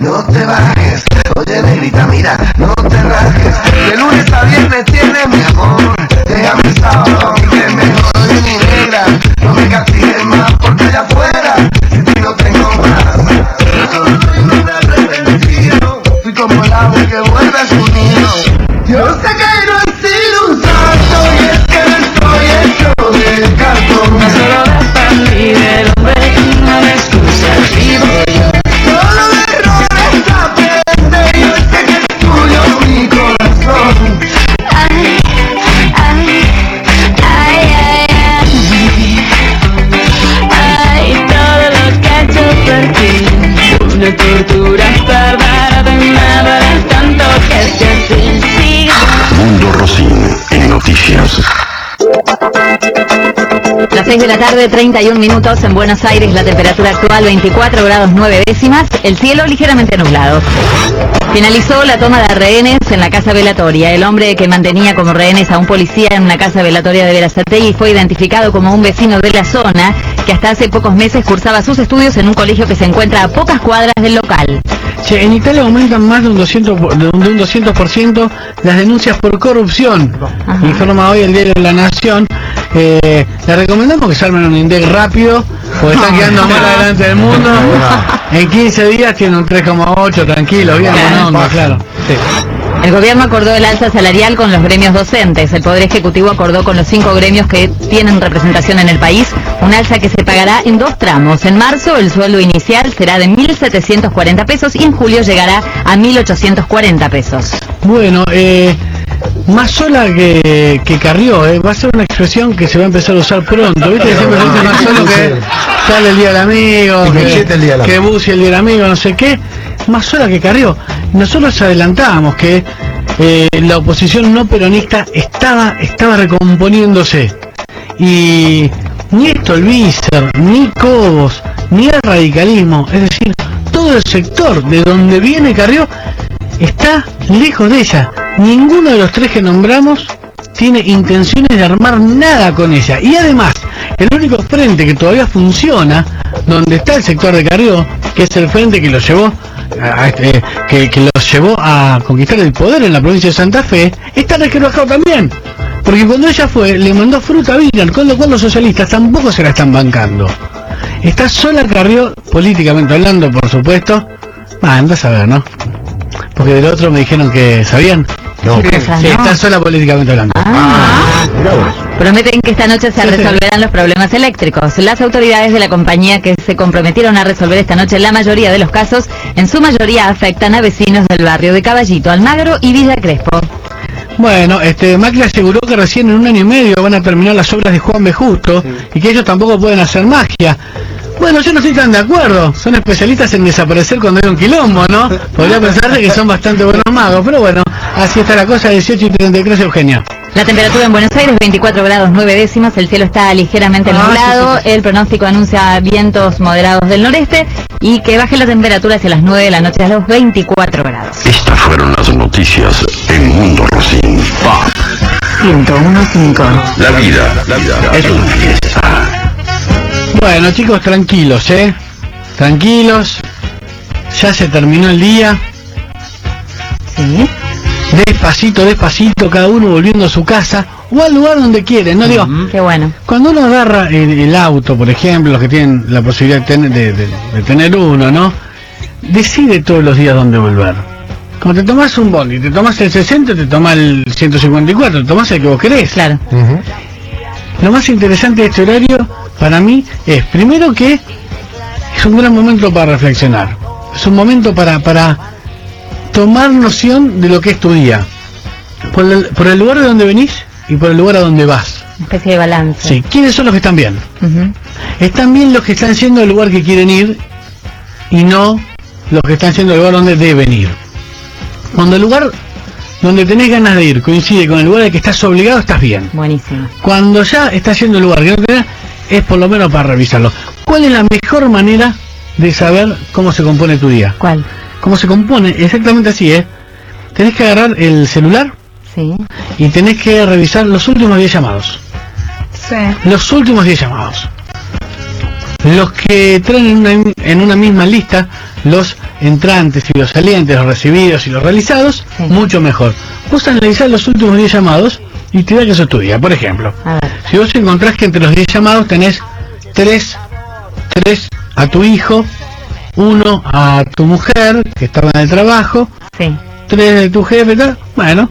no te bajes. Oye, negrita, mira, no te rajes. De lunes a viernes tienes Las 6 de la tarde, 31 minutos en Buenos Aires, la temperatura actual 24 grados 9 décimas, el cielo ligeramente nublado. Finalizó la toma de rehenes en la casa velatoria. El hombre que mantenía como rehenes a un policía en una casa velatoria de Verazategui fue identificado como un vecino de la zona que hasta hace pocos meses cursaba sus estudios en un colegio que se encuentra a pocas cuadras del local. Che, en Italia aumentan más de un 200%, por- de un de un 200% las denuncias por corrupción. Informa hoy el diario La Nación. Eh, le recomendamos que se armen un INDEC rápido, porque están quedando mal adelante del mundo. En 15 días tienen un 3,8, tranquilo, bien, buena onda, claro. Sí. El gobierno acordó el alza salarial con los gremios docentes. El Poder Ejecutivo acordó con los cinco gremios que tienen representación en el país un alza que se pagará en dos tramos. En marzo el sueldo inicial será de 1.740 pesos y en julio llegará a 1.840 pesos. Bueno, eh, más sola que, que Carrió, eh, va a ser una expresión que se va a empezar a usar pronto. ¿Viste? Siempre más solo que sale el día del amigo, que, el día del que amigo. Bussi el día del amigo, no sé qué. Más sola que Carrió. Nosotros adelantábamos que eh, la oposición no peronista estaba, estaba recomponiéndose. Y ni Stolbizer, ni Cobos, ni el radicalismo, es decir, todo el sector de donde viene Carrió está lejos de ella. Ninguno de los tres que nombramos tiene intenciones de armar nada con ella. Y además, el único frente que todavía funciona, donde está el sector de Carrió, que es el frente que lo llevó a- este, que, que los llevó a conquistar el poder en la provincia de Santa Fe, está resquebrajado también. Porque cuando ella fue, le mandó fruta a Villar, con lo cual los socialistas tampoco se la están bancando. Está sola Carrió, políticamente hablando, por supuesto. Anda a saber, ¿no? Porque del otro me dijeron que sabían. No. ¿Qué cosa, Sí, no? está sola políticamente hablando. Prometen que esta noche se Sí, sí. resolverán los problemas eléctricos. Las autoridades de la compañía que se comprometieron a resolver esta noche la mayoría de los casos, en su mayoría afectan a vecinos del barrio de Caballito, Almagro y Villa Crespo. Bueno, este Macri aseguró que recién en un año y medio van a terminar las obras de Juan B. Justo y que ellos tampoco pueden hacer magia. Bueno, yo no estoy tan de acuerdo. Son especialistas en desaparecer cuando hay un quilombo, ¿no? Podría pensarse que son bastante buenos magos, pero bueno, así está la cosa, 18 y 33, Eugenio. La temperatura en Buenos Aires 24 grados 9 décimas, el cielo está ligeramente Ah, nublado, sí, sí, el pronóstico anuncia vientos moderados del noreste y que baje la temperatura hacia las 9 de la noche a los 24 grados. Estas fueron las noticias en Mundo Rosín. 101.5 La vida, la vida es una fiesta. Bueno, chicos, tranquilos, ¿eh? Tranquilos. Ya se terminó el día. ¿Sí? Despacito, despacito, cada uno volviendo a su casa o al lugar donde quieren. No digo, Qué bueno. cuando uno agarra el, el auto, por ejemplo, los que tienen la posibilidad de tener, de- de- de tener uno, ¿no? decide todos los días dónde volver. Cuando te tomas un bondi, te tomas el 60, te tomas el 154, te tomas el que vos querés. Claro. Lo más interesante de este horario para mí es, primero que es un gran momento para reflexionar. Es un momento para, para tomar noción de lo que es tu día. Por el, por el lugar de donde venís y por el lugar a donde vas. Una especie de balance. Sí, ¿quiénes son los que están bien? Están bien los que están siendo el lugar que quieren ir y no los que están siendo el lugar donde deben ir. Cuando el lugar donde tenés ganas de ir coincide con el lugar al que estás obligado, estás bien. Buenísimo. Cuando ya estás yendo el lugar que no tenés, es por lo menos para revisarlo. ¿Cuál es la mejor manera de saber cómo se compone tu día? ¿Cuál? ¿Cómo se compone? Exactamente así, ¿eh? Tenés que agarrar el celular Sí. y tenés que revisar los últimos 10 llamados. Sí. Los últimos 10 llamados. Los que traen en una, en una misma lista los entrantes y los salientes, los recibidos y los realizados, Sí. mucho mejor. Vos analizás los últimos 10 llamados y te da que eso es tu día. Por ejemplo, si vos encontrás que entre los 10 llamados tenés 3, 3 a tu hijo, uno a tu mujer, que estaba en el trabajo, Sí. tres de tu jefe, tal, bueno,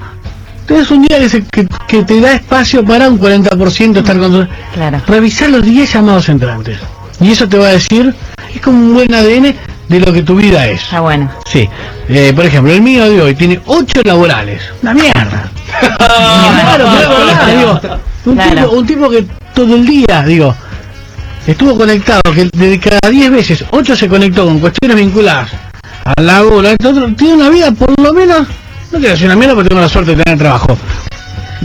tenés un día que, se- que, que te da espacio para un 40% estar con tu... Claro. Revisar los 10 llamados entrantes. Y eso te va a decir, es como un buen ADN de lo que tu vida es. Está bueno. Sí. Eh, por ejemplo, el mío de hoy tiene 8 laborales. Una mierda. claro, un, Claro. tipo, un tipo que todo el día, digo, estuvo conectado, que de cada 10 veces, 8 se conectó con cuestiones vinculadas a la labor, a esto otro, tiene una vida por lo menos, no quiero decir una mierda porque tengo la suerte de tener trabajo.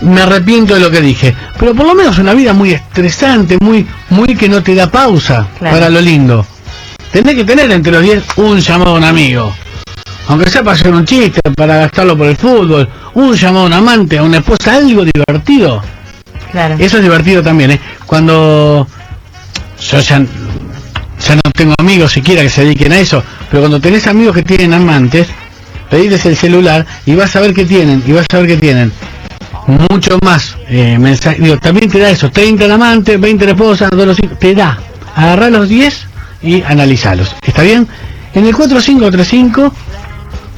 Me arrepiento de lo que dije, pero por lo menos una vida muy estresante, muy muy que no te da pausa Claro. para lo lindo. Tenés que tener entre los 10 un llamado a un amigo. Aunque sea para hacer un chiste, para gastarlo por el fútbol, un llamado a un amante, a una esposa, algo divertido. Claro. Eso es divertido también, ¿eh? Cuando yo ya, ya no tengo amigos siquiera que se dediquen a eso, pero cuando tenés amigos que tienen amantes, pedís el celular y vas a ver qué tienen, y vas a ver qué tienen. Mucho más eh, mensajes, digo, también te da eso, 30 el amante, 20 la esposa, todos los hijos, te da. Agarrá los 10 y analizalos. ¿Está bien? En el 4535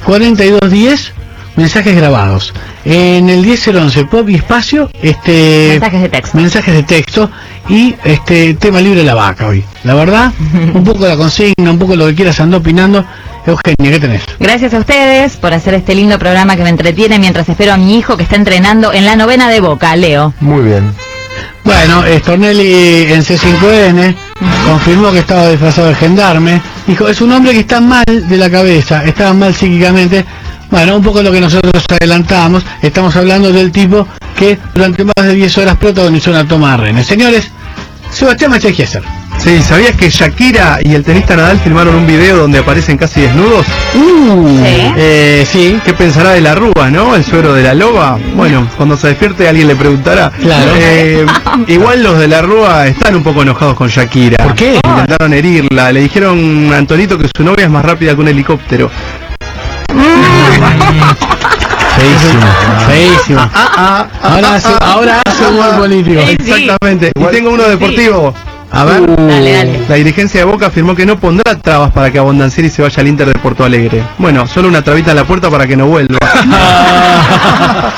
4210 mensajes grabados. En el 1011 pop y espacio, este Mensajes de texto. mensajes de texto y este tema libre de la vaca hoy. La verdad, un poco la consigna, un poco lo que quieras ando opinando. Eugenia, ¿qué tenés? Gracias a ustedes por hacer este lindo programa que me entretiene mientras espero a mi hijo que está entrenando en la novena de Boca, Leo. Muy bien. Bueno, Stornelli en C5N confirmó que estaba disfrazado de gendarme. Dijo, es un hombre que está mal de la cabeza, estaba mal psíquicamente. Bueno, un poco lo que nosotros adelantamos. Estamos hablando del tipo que durante más de 10 horas protagonizó una toma de rehenes. Señores, Sebastián Machegiesser. Sí, ¿sabías que Shakira y el tenista Nadal filmaron un video donde aparecen casi desnudos? Uh, Sí. Eh, sí, ¿qué pensará de la rúa, no? El suero de la loba. Bueno, cuando se despierte alguien le preguntará. Claro. Eh, igual los de la rúa están un poco enojados con Shakira. ¿Por qué? Intentaron herirla. Le dijeron a Antonito que su novia es más rápida que un helicóptero. Feísimo, feísimo. Ahora hace, ahora hace humor político. Exactamente. Y tengo uno deportivo. A ver. Dale, dale. La dirigencia de Boca afirmó que no pondrá trabas para que Abondancieri se vaya al Inter de Porto Alegre. Bueno, solo una trabita en la puerta para que no vuelva.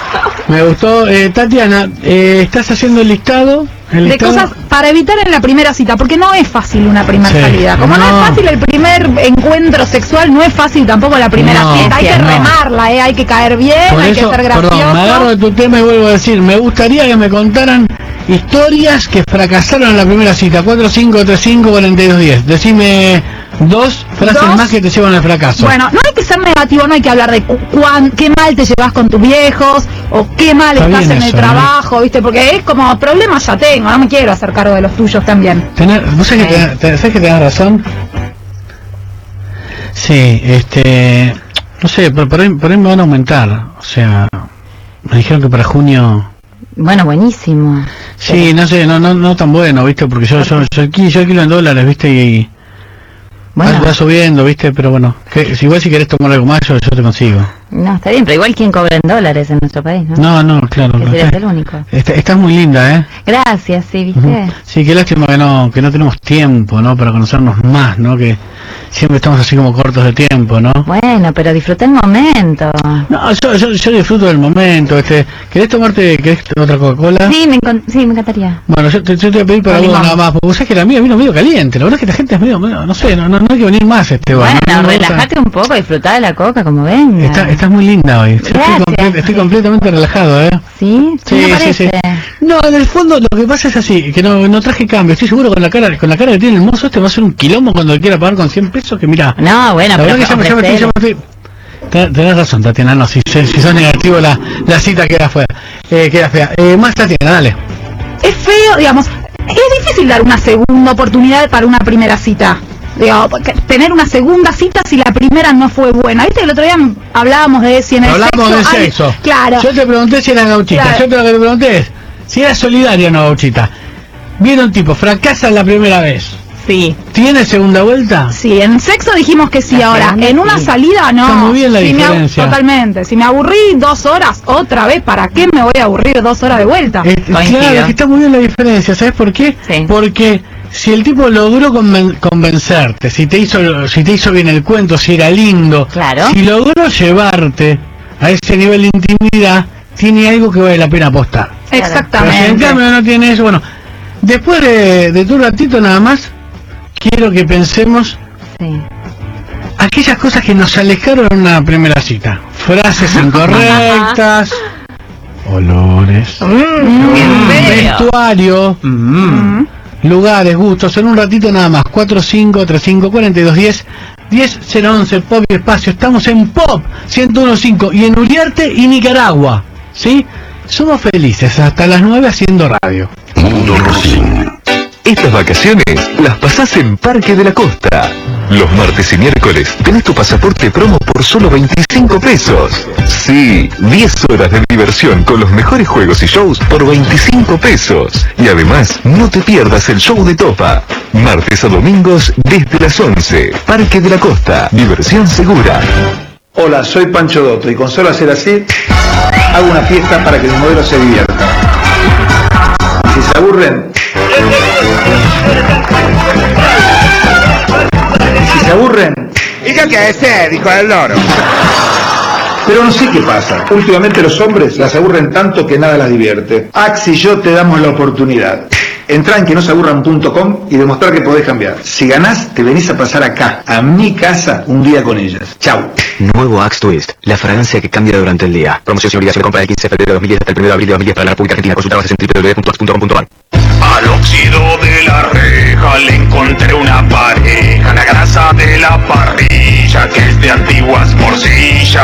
Me gustó. Eh, Tatiana, eh, ¿estás haciendo el listado? El de listado? cosas para evitar en la primera cita, porque no es fácil una primera Sí. salida. Como no. No. es fácil el primer encuentro sexual, no es fácil tampoco la primera No, cita. Hay que no. remarla, ¿eh? hay que caer bien, Por hay eso, que ser perdón, me agarro gracioso. de tu tema y vuelvo a decir, me gustaría que me contaran historias que fracasaron en la primera cita. 4, 5, 3, 5, 42, 10. Decime dos frases Dos. más que te llevan al fracaso. Bueno, no hay que ser negativo, no hay que hablar de cu- cuán, qué mal te llevas con tus viejos o qué mal Está estás en el ¿no? trabajo, ¿viste? Porque es como problemas ya tengo, no me quiero hacer cargo de los tuyos también. Tener- ¿Vos sabés que, Sí. tenés, te- sabés que tenés razón? Sí, este... No sé, pero por ahí, por ahí me van a aumentar. O sea, me dijeron que para junio... Bueno, buenísimo. Sí, no sé, no, no, no tan bueno, ¿viste? Porque yo, yo, yo, alquilo, yo alquilo en dólares, ¿viste? Y Bueno, va, va subiendo, ¿viste? Pero bueno, que, si igual si querés tomar algo más, yo, yo te consigo. No, está bien, pero igual quien cobra en dólares en nuestro país, ¿no? No, no, claro. Que no, sería está- el único. está- estás muy linda, ¿eh? Gracias, sí, ¿viste? Sí, qué lástima que no, que no tenemos tiempo, ¿no? Para conocernos más, ¿no? Que siempre estamos así como cortos de tiempo, ¿no? Bueno, pero disfruté el momento. No, yo, yo, yo disfruto del momento, este, ¿querés tomarte, querés otra Coca-Cola? Sí, me, sí, me encantaría. Bueno, yo te, yo te voy a pedir para limón. nada más, porque vos sabés que la mía vino medio caliente, la verdad es que la gente es medio, medio- no sé, no, no, no hay que venir más, este, Bueno, no relájate un poco, disfrutá de la coca como venga. Está- estás muy linda hoy, estoy, Gracias. comple- estoy completamente relajado, ¿eh? ¿Sí? Sí, me sí, parece. sí. No, en el fondo lo que pasa es así, que no, no traje cambio. Estoy seguro con la cara con la cara que tiene el mozo este va a ser un quilombo cuando le quiera pagar con 100 pesos, que mira. No, bueno, la pero verdad que ya me, ya estoy, Tenés razón, Tatiana, no, si, si, si sos negativo la, la cita queda fuera, eh, queda fea. Eh, más Tatiana, dale. Es feo, digamos, es difícil dar una segunda oportunidad para una primera cita. Digo, tener una segunda cita si la primera no fue buena. ¿Viste? El otro día hablábamos de si en el Hablamos sexo... hay- sexo. Claro. Yo te pregunté si era gauchita, Claro. yo te lo que te pregunté es si era solidaria o no gauchita. Viene un tipo, fracasa la primera vez. Sí. ¿Tiene segunda vuelta? Sí, en sexo dijimos que sí, La ahora en una sí. salida no. Está muy bien la Si diferencia. totalmente. Si me aburrí dos horas otra vez, ¿para qué me voy a aburrir dos horas de vuelta? Claro, es que está muy bien la diferencia, ¿sabes por qué? Sí. Porque si el tipo logró conven- convencerte, si te hizo si te hizo bien el cuento, si era lindo, Claro. si logró llevarte a ese nivel de intimidad, tiene algo que vale la pena apostar. Pero si en Exactamente. cambio no tiene eso, bueno, después de, de tu ratito nada más, quiero que pensemos Sí. aquellas cosas que nos alejaron en una primera cita. Frases incorrectas, olores, Mm, vestuario, lugares, gustos, en un ratito nada más, 4535 4210 10011 Pop y Espacio, estamos en Pop 1015 y en Uriarte y Nicaragua, ¿sí? Somos felices hasta las 9 haciendo radio. Mundo Rosín. Estas vacaciones las pasás en Parque de la Costa. Los martes y miércoles tenés tu pasaporte promo por solo 25 pesos. Sí, 10 horas de diversión con los mejores juegos y shows por 25 pesos. Y además, no te pierdas el show de Topa. Martes a domingos desde las 11. Parque de la Costa. Diversión segura. Hola, soy Pancho Dotto y con solo hacer así hago una fiesta para que mis modelos se diviertan. Si se aburren, si se aburren, ¿Y yo qué sé? Dijo el loro. pero no sé qué pasa. Últimamente los hombres las aburren tanto que nada las divierte. Ax y yo te damos la oportunidad. Entrá en que no se aburran.com y demostrar que podés cambiar. Si ganás, te venís a pasar acá, a mi casa, un día con ellas. Chau. Nuevo Axe Twist, la fragancia que cambia durante el día. Promoción sin obligación de compra del 15 de febrero de 2010 hasta el 1 de abril de 2010 para la República Argentina. Consulta bases en www.axe.com.ar. Al óxido de la reja le encontré una pareja, la grasa de la parrilla que es de antiguas morcillas.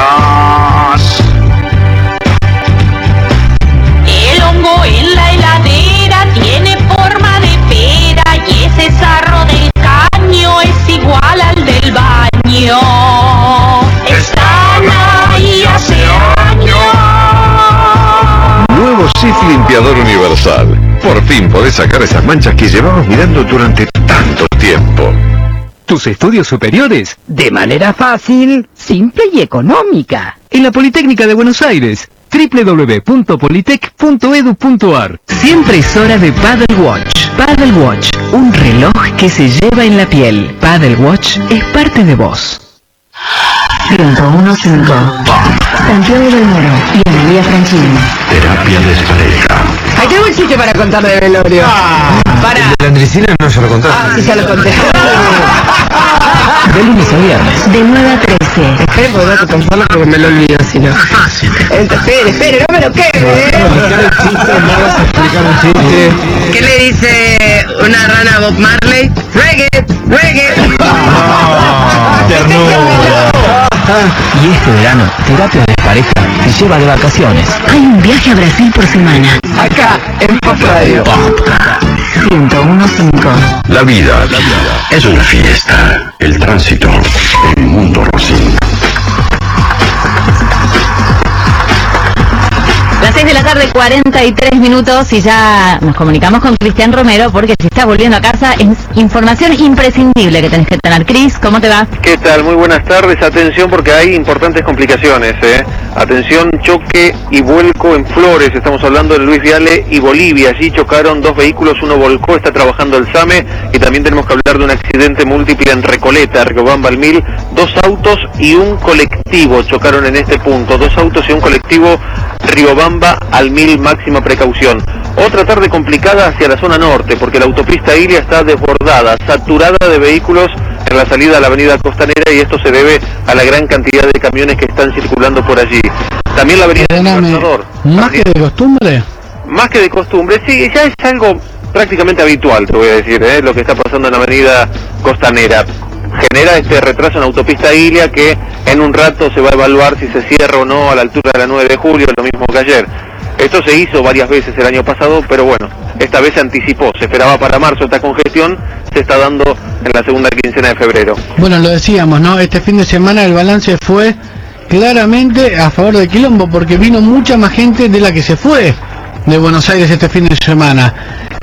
El hongo en la heladera tiene y ese sarro del caño es igual al del baño. Están ahí hace años. Nuevo Sif Limpiador Universal. Por fin podés sacar esas manchas que llevamos mirando durante tanto tiempo. Tus estudios superiores de manera fácil, simple y económica. En la Politécnica de Buenos Aires, www.politec.edu.ar. Siempre es hora de Paddle Watch. Paddle Watch, un reloj que se lleva en la piel. Paddle Watch es parte de vos. 1015 Santiago del Moro y Emilia Franchini. Terapia despareja. Ay, tengo un chiste para contar de velorio. para. La Andresina no se lo contaste. Ah, sí, ya lo conté. De lunes a viernes. De 9 a 13. Espere, porque tengo que contarlo porque me lo olvido, si no. Espere, espere, no me lo quede. ¿Qué le dice una rana a Bob Marley? Reggae, reggae. Y este verano, Terapia Despareja te lleva de vacaciones. Hay un viaje a Brasil por semana. Acá, en Pop Radio. 1015. La vida es una fiesta. El tránsito en Mundo Rosín. Tarde, 43 minutos y ya nos comunicamos con Cristian Romero porque si estás volviendo a casa es información imprescindible que tenés que tener. Cris, ¿cómo te va? ¿Qué tal? Muy buenas tardes. Atención porque hay importantes complicaciones. ¿eh? Atención, choque y vuelco en Flores. Estamos hablando de Luis Viale y Bolivia. Allí chocaron dos vehículos, uno volcó, está trabajando el SAME y también tenemos que hablar de un accidente múltiple en Recoleta, Riobamba al Mil. Dos autos y un colectivo chocaron en este punto. Dos autos y un colectivo Riobamba al Mil, máxima precaución. Otra tarde complicada hacia la zona norte porque la autopista Ilia está desbordada, saturada de vehículos en la salida a la avenida Costanera y esto se debe a la gran cantidad de camiones que están circulando por allí. También la avenida Perdóname, Libertador. ¿Más que de costumbre? Más que de costumbre, sí, ya es algo prácticamente habitual, te voy a decir, ¿eh? lo que está pasando en la avenida Costanera. Genera este retraso en autopista Ilia que en un rato se va a evaluar si se cierra o no a la altura de la 9 de julio, lo mismo que ayer. Esto se hizo varias veces el año pasado, pero bueno, esta vez se anticipó, se esperaba para marzo esta congestión, se está dando en la segunda quincena de febrero. Bueno, lo decíamos, ¿no? Este fin de semana el balance fue claramente a favor de Quilombo porque vino mucha más gente de la que se fue de Buenos Aires este fin de semana.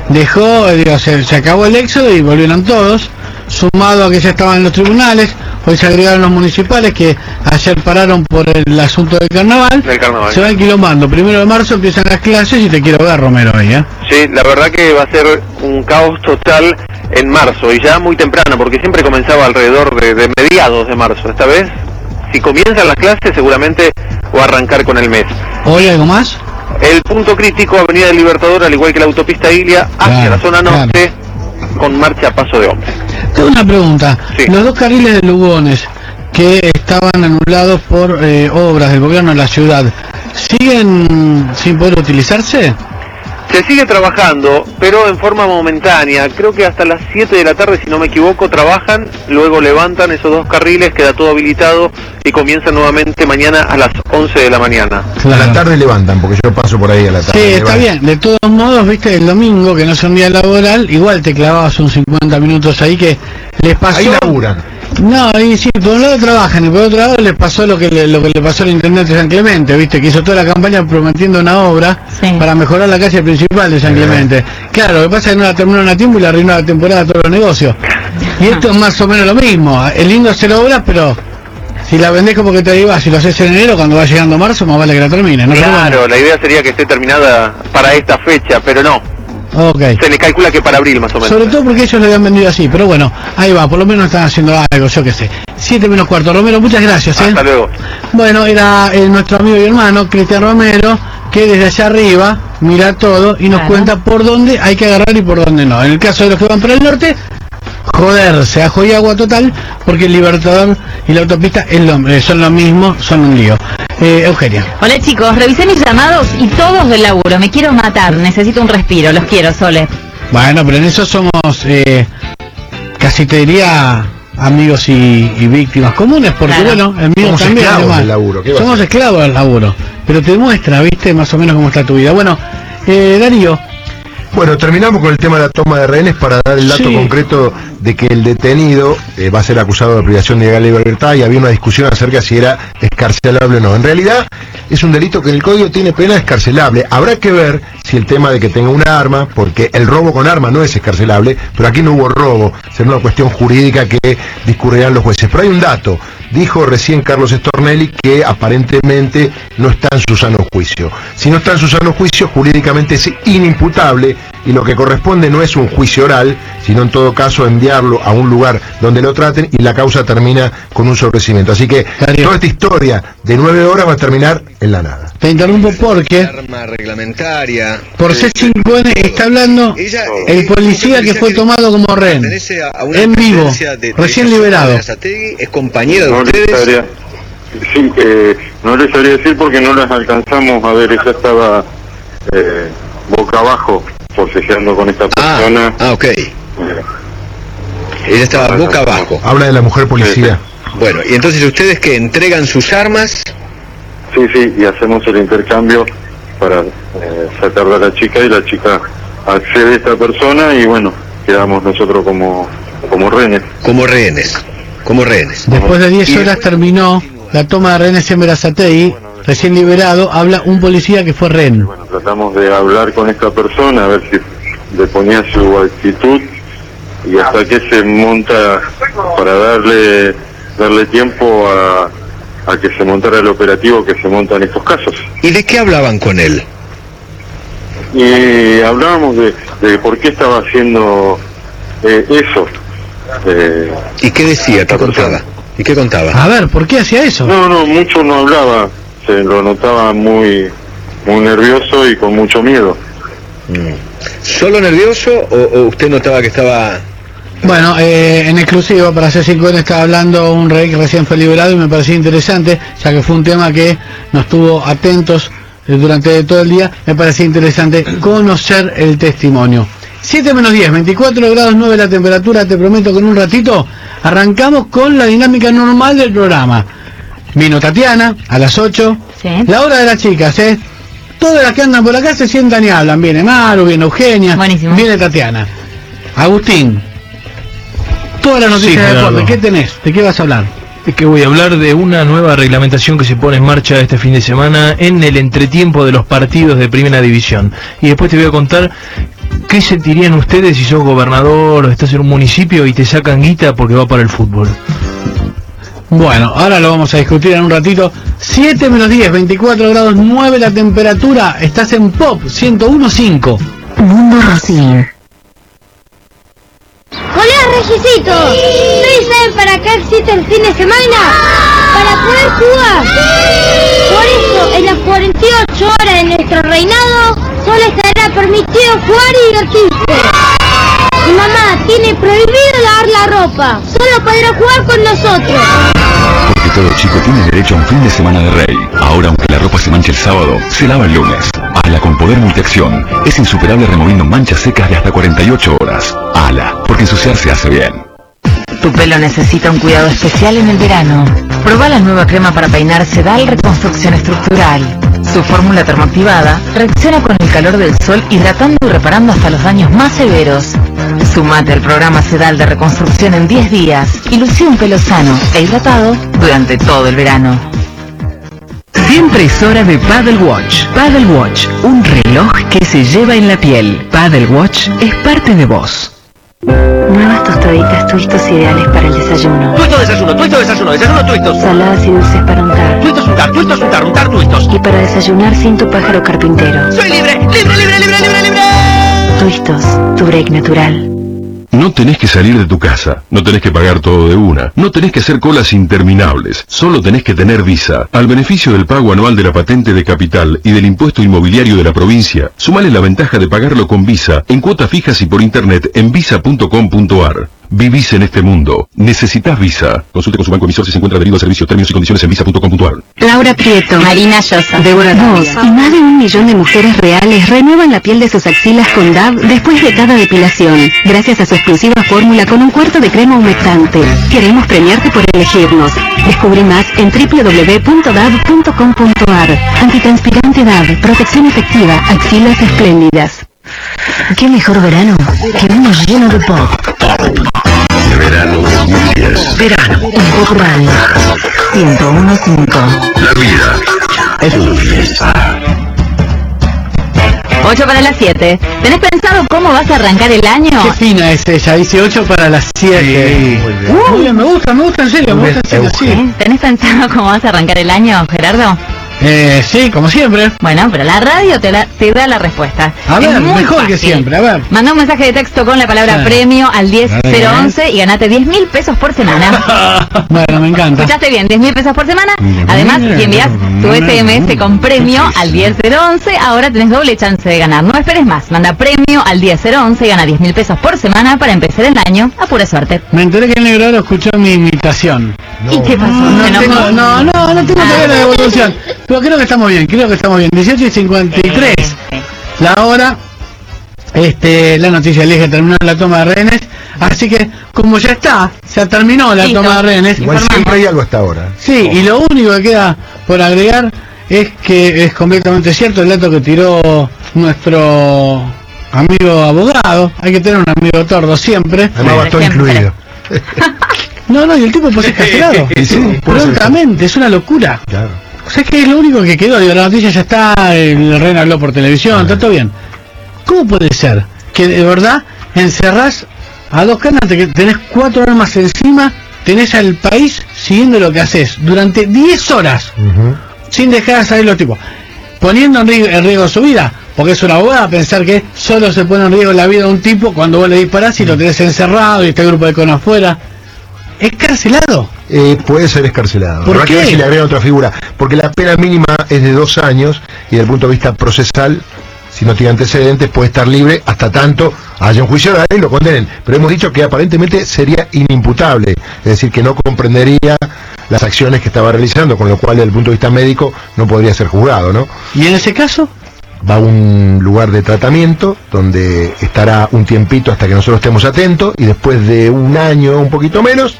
Dejó, digo, se, se acabó el éxodo y volvieron todos, sumado a que ya estaban en los tribunales, hoy se agregaron los municipales que ayer pararon por el asunto del carnaval. Del carnaval. Se van quilombando, primero de marzo empiezan las clases y te quiero ver Romero hoy, ¿eh? Sí, la verdad que va a ser un caos total en marzo y ya muy temprano, porque siempre comenzaba alrededor de, de mediados de marzo. Esta vez, si comienzan las clases, seguramente va a arrancar con el mes. ¿Hoy algo más? El punto crítico, Avenida del Libertador, al igual que la autopista Ilia, hacia Claro, la zona norte, con marcha a paso de hombre. Tengo una pregunta. Los dos carriles de Lugones que estaban anulados por eh, obras del gobierno de la ciudad, ¿siguen sin poder utilizarse? Se sigue trabajando, pero en forma momentánea. Creo que hasta las 7 de la tarde, si no me equivoco, trabajan, luego levantan esos dos carriles, queda todo habilitado y comienzan nuevamente mañana a las 11 de la mañana. A la tarde levantan, porque yo paso por ahí a la Sí, tarde. está levantan. bien. De todos modos, viste, el domingo, que no es un día laboral, igual te clavabas un 50 minutos ahí que les pasó... Ahí laburan. No, y sí, por un lado trabajan y por otro lado les pasó lo que le, lo que le pasó al intendente de San Clemente, viste, que hizo toda la campaña prometiendo una obra para mejorar la calle principal de San Clemente. Claro, lo que pasa es que no la terminaron a tiempo y le arruinó la temporada a todos los negocios. Y esto es más o menos lo mismo. Es lindo hacer obras, pero si la vendés como que te ibas, si lo haces en enero, cuando va llegando marzo, más vale que la termine. ¿no? Claro, la idea sería que esté terminada para esta fecha, pero no. Bueno, ok. Se le calcula que para abril más o menos. Sobre todo porque ellos lo habían vendido así, pero bueno, ahí va, por lo menos están haciendo algo, yo qué sé. Siete menos cuarto. Romero, muchas gracias. ¿eh? Hasta luego. Bueno, era eh, nuestro amigo y hermano, Cristian Romero, que desde allá arriba mira todo y nos cuenta por dónde hay que agarrar y por dónde no. En el caso de los que van para el norte, joderse, ajo y agua total, porque el Libertador y la autopista es lo- eh, son lo mismo, son un lío. Eh, Eugenia. Hola chicos, revisé mis llamados y todos del laburo. Me quiero matar, necesito un respiro. Los quiero, Sole. Bueno, pero en eso somos, eh, casi te diría, amigos y, y víctimas comunes, porque Claro. bueno, el mío Somos también. esclavos del laburo, ¿qué va a Somos esclavos del laburo, pero te muestra, viste, más o menos cómo está tu vida. Bueno, eh, Darío. Bueno, terminamos con el tema de la toma de rehenes para dar el dato Sí. concreto de que el detenido eh, va a ser acusado de privación de libertad y había una discusión acerca si era escarcelable o no. En realidad es un delito que en el código tiene pena escarcelable. Habrá que ver si el tema de que tenga una arma, porque el robo con arma no es escarcelable, pero aquí no hubo robo, será una cuestión jurídica que discurrirán los jueces. Pero hay un dato, dijo recién Carlos Stornelli que aparentemente no está en su sano juicio. Si no está en su sano juicio, jurídicamente es inimputable y lo que corresponde no es un juicio oral, sino en todo caso enviarlo a un lugar donde lo traten y la causa termina con un sobrecimiento. Así que toda esta historia de nueve horas va a terminar en la nada. Te interrumpo porque arma reglamentaria. por C5N está hablando el policía que fue tomado como rehén. En vivo, pertenencia de- de recién liberado. es compañera de No les ustedes. sabría, sí, eh, no les sabría decir porque no las alcanzamos a ver, ella estaba eh, boca abajo forcejeando con esta persona. Ah, ok. Ella estaba boca abajo. Habla de la mujer policía. Bueno, y entonces ustedes que entregan sus armas. Sí, sí, y hacemos el intercambio para eh, sacar de la chica y la chica accede a esta persona y bueno, quedamos nosotros como, como rehenes. Como rehenes. Como rehenes. Después de 10 horas terminó la toma de rehenes en Berazategui recién liberado, habla un policía que fue rehén. Tratamos de hablar con esta persona, a ver si le ponía su actitud y hasta que se monta para darle darle tiempo a, a que se montara el operativo que se monta en estos casos. ¿Y de qué hablaban con él? Y hablábamos de, de por qué estaba haciendo eh, eso. Eh, ¿Y qué decía? ¿Qué contaba? ¿Y qué contaba? A ver, ¿por qué hacía eso? No, no, mucho no hablaba, se lo notaba muy, muy nervioso y con mucho miedo. ¿Solo nervioso o, o usted notaba que estaba... Bueno, eh, en exclusiva para C5N estaba hablando un rey que recién fue liberado y me pareció interesante, ya que fue un tema que nos tuvo atentos eh, durante todo el día, me parecía interesante conocer el testimonio. 7 menos 10, 24 grados 9 la temperatura, te prometo que en un ratito arrancamos con la dinámica normal del programa. Vino Tatiana a las 8, la hora de las chicas, ¿eh? Todas las que andan por acá se sientan y hablan. Viene Maru, viene Eugenia, viene Tatiana. Agustín, todas las noticias Sí, de deporte, ¿qué tenés? ¿De qué vas a hablar? Es que voy a hablar de una nueva reglamentación que se pone en marcha este fin de semana en el entretiempo de los partidos de primera división. Y después te voy a contar qué sentirían ustedes si sos gobernador o estás en un municipio y te sacan guita porque va para el fútbol. Bueno, ahora lo vamos a discutir en un ratito. 7 menos 10, 24 grados 9 la temperatura. Estás en Pop 101.5. Mundo Racing. Hola, Regisito. ¿Ustedes saben para qué existe el fin de semana? Para poder jugar. Por eso, en las 48 horas de nuestro reinado, solo estará permitido jugar y divertirse. Mi mamá tiene prohibido lavar la ropa. Solo podrá jugar con nosotros. Todo chico tiene derecho a un fin de semana de rey. Ahora, aunque la ropa se manche el sábado, se lava el lunes. Ala con poder multiacción. Es insuperable removiendo manchas secas de hasta 48 horas. Ala, porque ensuciarse hace bien. Tu pelo necesita un cuidado especial en el verano. Proba la nueva crema para peinar Sedal Reconstrucción Estructural. Su fórmula termoactivada reacciona con el calor del sol hidratando y reparando hasta los daños más severos. Sumate al programa Sedal de reconstrucción en 10 días y lucí un pelo sano e hidratado durante todo el verano. Siempre es hora de Paddle Watch. Paddle Watch, un reloj que se lleva en la piel. Paddle Watch es parte de vos. Nuevas tostaditas twistos ideales para el desayuno. Tuisto desayuno, tuisto desayuno, desayuno tuistos. Saladas y dulces para untar. Tuistos untar, tuistos untar, untar tuistos. Y para desayunar sin tu pájaro carpintero. Soy libre, libre, libre, libre, libre, libre. Twistos, tu break natural. No tenés que salir de tu casa, no tenés que pagar todo de una, no tenés que hacer colas interminables, solo tenés que tener visa. Al beneficio del pago anual de la patente de capital y del impuesto inmobiliario de la provincia, sumale la ventaja de pagarlo con visa en cuotas fijas y por internet en visa.com.ar. Vivís en este mundo. Necesitas visa. Consulte con su banco emisor si se encuentra adherido al servicio términos y condiciones en visa.com.ar. Laura Prieto, Marina Llosa, Débora Vos y más de un millón de mujeres reales renuevan la piel de sus axilas con DAV después de cada depilación, gracias a su exclusiva fórmula con un cuarto de crema humectante. Queremos premiarte por elegirnos. Descubrí más en www.dav.com.ar. Antitranspirante DAV, protección efectiva, axilas espléndidas. ¿Qué mejor verano que uno lleno de pop? De verano 2010. Verano Radio 101.5. La vida es una fiesta. 8 para las 7. ¿Tenés pensado cómo vas a arrancar el año? Qué fina es ella, dice 8 para las 7. Muy bien, me gusta, me gusta en serio, me gusta en serio, sí. ¿Tenés pensado cómo vas a arrancar el año, Gerardo? Eh, sí, como siempre. Bueno, pero la radio te, la- te da la respuesta. A ver, mejor que siempre, a ver. Manda un mensaje de texto con la palabra Sí. premio al Dale, 10011 y ganate 10 mil pesos por semana. Bueno, me encanta. ¿Escuchaste bien? 10 mil pesos por semana. Además, si envías tu SMS con premio al 10011, ahora tenés doble chance de ganar. No esperes más. Manda premio al 10011 y gana 10 mil pesos por semana para empezar el año a pura suerte. Me enteré que el negro escuchó mi imitación. ¿Y qué pasó? No, ¿Se enojó? tengo, no, no, no tengo todavía la Ah. devolución. Pero creo que estamos bien, creo que estamos bien. 18 y 53. La hora, este, la noticia le dije terminó la toma de rehenes. Así que, como ya está, ya terminó la Listo. toma de rehenes. Igual siempre hay algo hasta ahora. Sí, y lo único que queda por agregar es que es completamente cierto el dato que tiró nuestro amigo abogado. Hay que tener un amigo tordo siempre. Además va todo incluido. No, no, y el tipo puede ser castigado. Sí, Prontamente, es una locura. O sea, es que es lo único que quedó. Digo, la noticia ya está, el rey habló por televisión, está todo bien. ¿Cómo puede ser que de verdad encerrás a dos canas, te- tenés cuatro armas encima, tenés al país siguiendo lo que haces durante 10 horas, sin dejar de salir los tipos, poniendo en riesgo, en riesgo su vida? Porque es una abogada pensar que solo se pone en riesgo la vida de un tipo cuando vos le disparás y lo tenés encerrado y está el grupo de con afuera. ¿Es carcelado? Eh, puede ser escarcelado. ¿Por qué? si le agrega otra figura. Porque la pena mínima es de dos años y desde el punto de vista procesal, si no tiene antecedentes, puede estar libre hasta tanto haya un juicio de y lo condenen. Pero hemos dicho que aparentemente sería inimputable, es decir, que no comprendería las acciones que estaba realizando, con lo cual desde el punto de vista médico no podría ser juzgado, ¿no? ¿Y en ese caso? Va a un lugar de tratamiento donde estará un tiempito hasta que nosotros estemos atentos y después de un año, un poquito menos,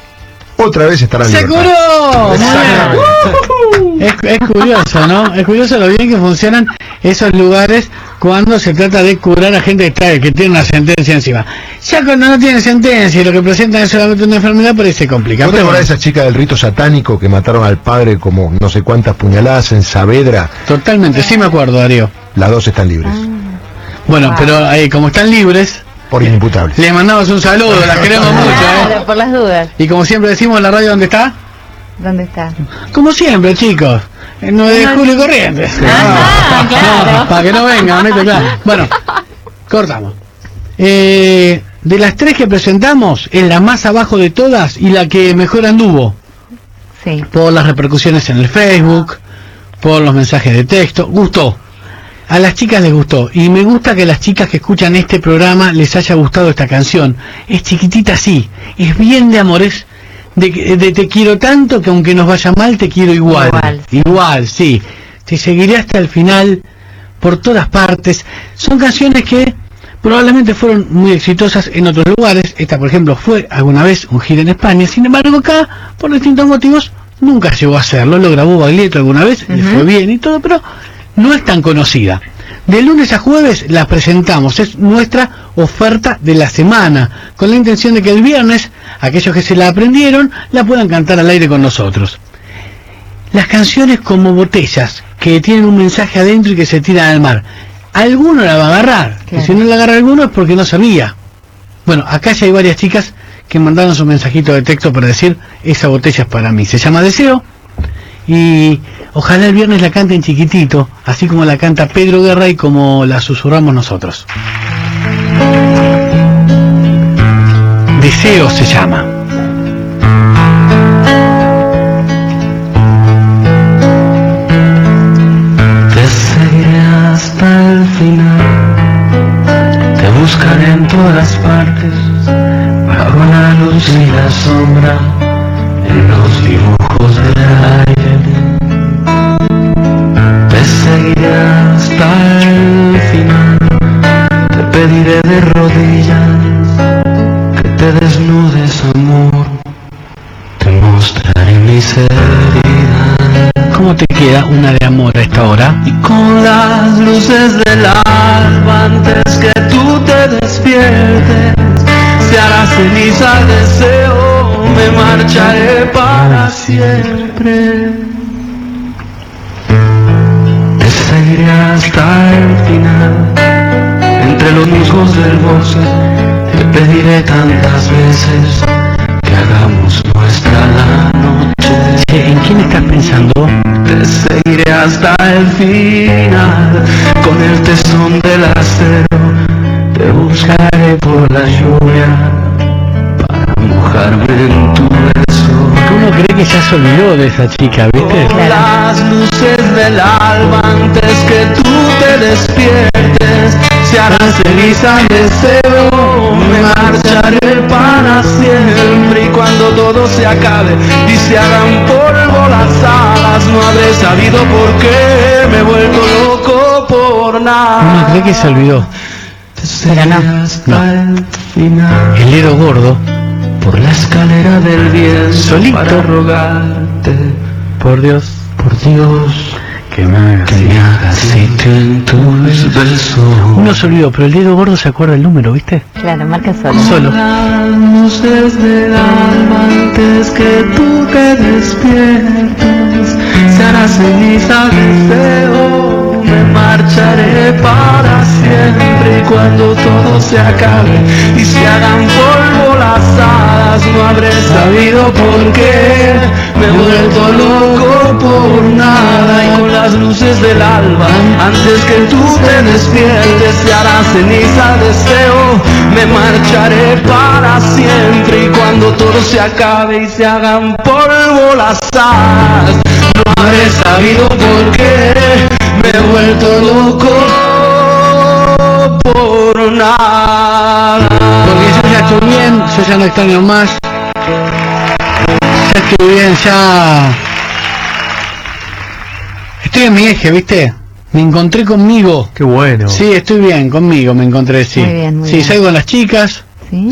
otra vez estará en ¡Se libertad. curó! Muy Exactamente. bien. Es, es curioso, ¿no? Es curioso lo bien que funcionan esos lugares cuando se trata de curar a gente que, está, que tiene una sentencia encima. Ya cuando no tienen sentencia y lo que presentan es solamente una enfermedad, por ahí se complica. ¿No te acordás de esa chica del rito satánico que mataron al padre como no sé cuántas puñaladas en Saavedra? Totalmente, sí me acuerdo, Darío. Las dos están libres. Bueno, pero eh, como están libres, Por inimputables. les mandamos un saludo, las queremos mucho, ¿eh? Por las dudas. Y como siempre decimos, la radio dónde está? ¿Dónde está? Como siempre, chicos. En 9 de julio y Corrientes. Ajá, claro. Para que no vengan, ¿no? Claro. Bueno, cortamos. Eh, de las tres que presentamos, es la más abajo de todas y la que mejor anduvo. Sí. Por las repercusiones en el Facebook, por los mensajes de texto. Gustó. A las chicas les gustó. Y me gusta que a las chicas que escuchan este programa les haya gustado esta canción. Es chiquitita así. Es bien de amores. De, de te quiero tanto que aunque nos vaya mal te quiero igual. Igual, Igual, sí. Te seguiré hasta el final. Por todas partes. Son canciones que probablemente fueron muy exitosas en otros lugares. Esta, por ejemplo, fue alguna vez un hit en España. Sin embargo, acá, por distintos motivos, nunca llegó a hacerlo. Lo grabó Baglietto alguna vez, le fue bien y todo, pero no es tan conocida. De lunes a jueves la presentamos, es nuestra oferta de la semana, con la intención de que el viernes aquellos que se la aprendieron la puedan cantar al aire con nosotros. Las canciones como botellas, que tienen un mensaje adentro y que se tiran al mar. Alguno la va a agarrar, y si no la agarra alguno es porque no sabía. Bueno, acá ya hay varias chicas que mandaron su mensajito de texto para decir, esa botella es para mí. Se llama Deseo y ojalá el viernes la canten chiquitito, así como la canta Pedro Guerra y como la susurramos nosotros. Deseo se llama. Te seguiré hasta el final, te buscaré en todas partes, bajo la luz y la sombra, en los dibujos del aire. Pediré de rodillas que te desnudes amor, te mostraré mis heridas. ¿Cómo te queda una de amor a esta hora? Y con las luces del alba antes que tú te despiertes Se hará ceniza el deseo, me marcharé para siempre Te seguiré hasta el final Entre los musgos del bosque Te pediré tantas veces Que hagamos nuestra la noche ¿En quién estás pensando? te seguiré hasta el final con el tesón del acero. Te buscaré por la lluvia para mojarme en tu beso. Uno cree que ya se olvidó de esa chica, ¿viste? Con las luces del alba antes que tú te despiertes se hará ceniza el deseo me marcharé para siempre y cuando todo se acabe y se hagan polvo las alas no habré sabido por qué me he vuelto loco por nada cree que se olvidó. No. hasta el final El dedo gordo, por la escalera del bien Solito. para rogarte por Dios, por Dios que me en tus besos Uno se olvidó, pero el dedo gordo se acuerda el número, ¿viste? Claro, marca solo. Solo. Las luces del alba antes que tú te despiertes se hará una ceniza deseo, me marcharé para siempre cuando todo se acabe. Y se hagan polvo las hadas, no habré sabido por qué, me he vuelto loco por nada y con las luces del alba, antes que tú te despiertes se hará ceniza deseo, me marcharé para siempre y cuando todo se acabe y se hagan polvo las hadas, no habré sabido por qué, he vuelto loco por nada. Porque yo ya estoy bien, yo ya no extraño más. Ya estoy bien, ya. Estoy en mi eje, ¿viste? Me encontré conmigo. Qué bueno. Sí, estoy bien, conmigo me encontré, sí. Muy bien, muy sí, bien. salgo con las chicas.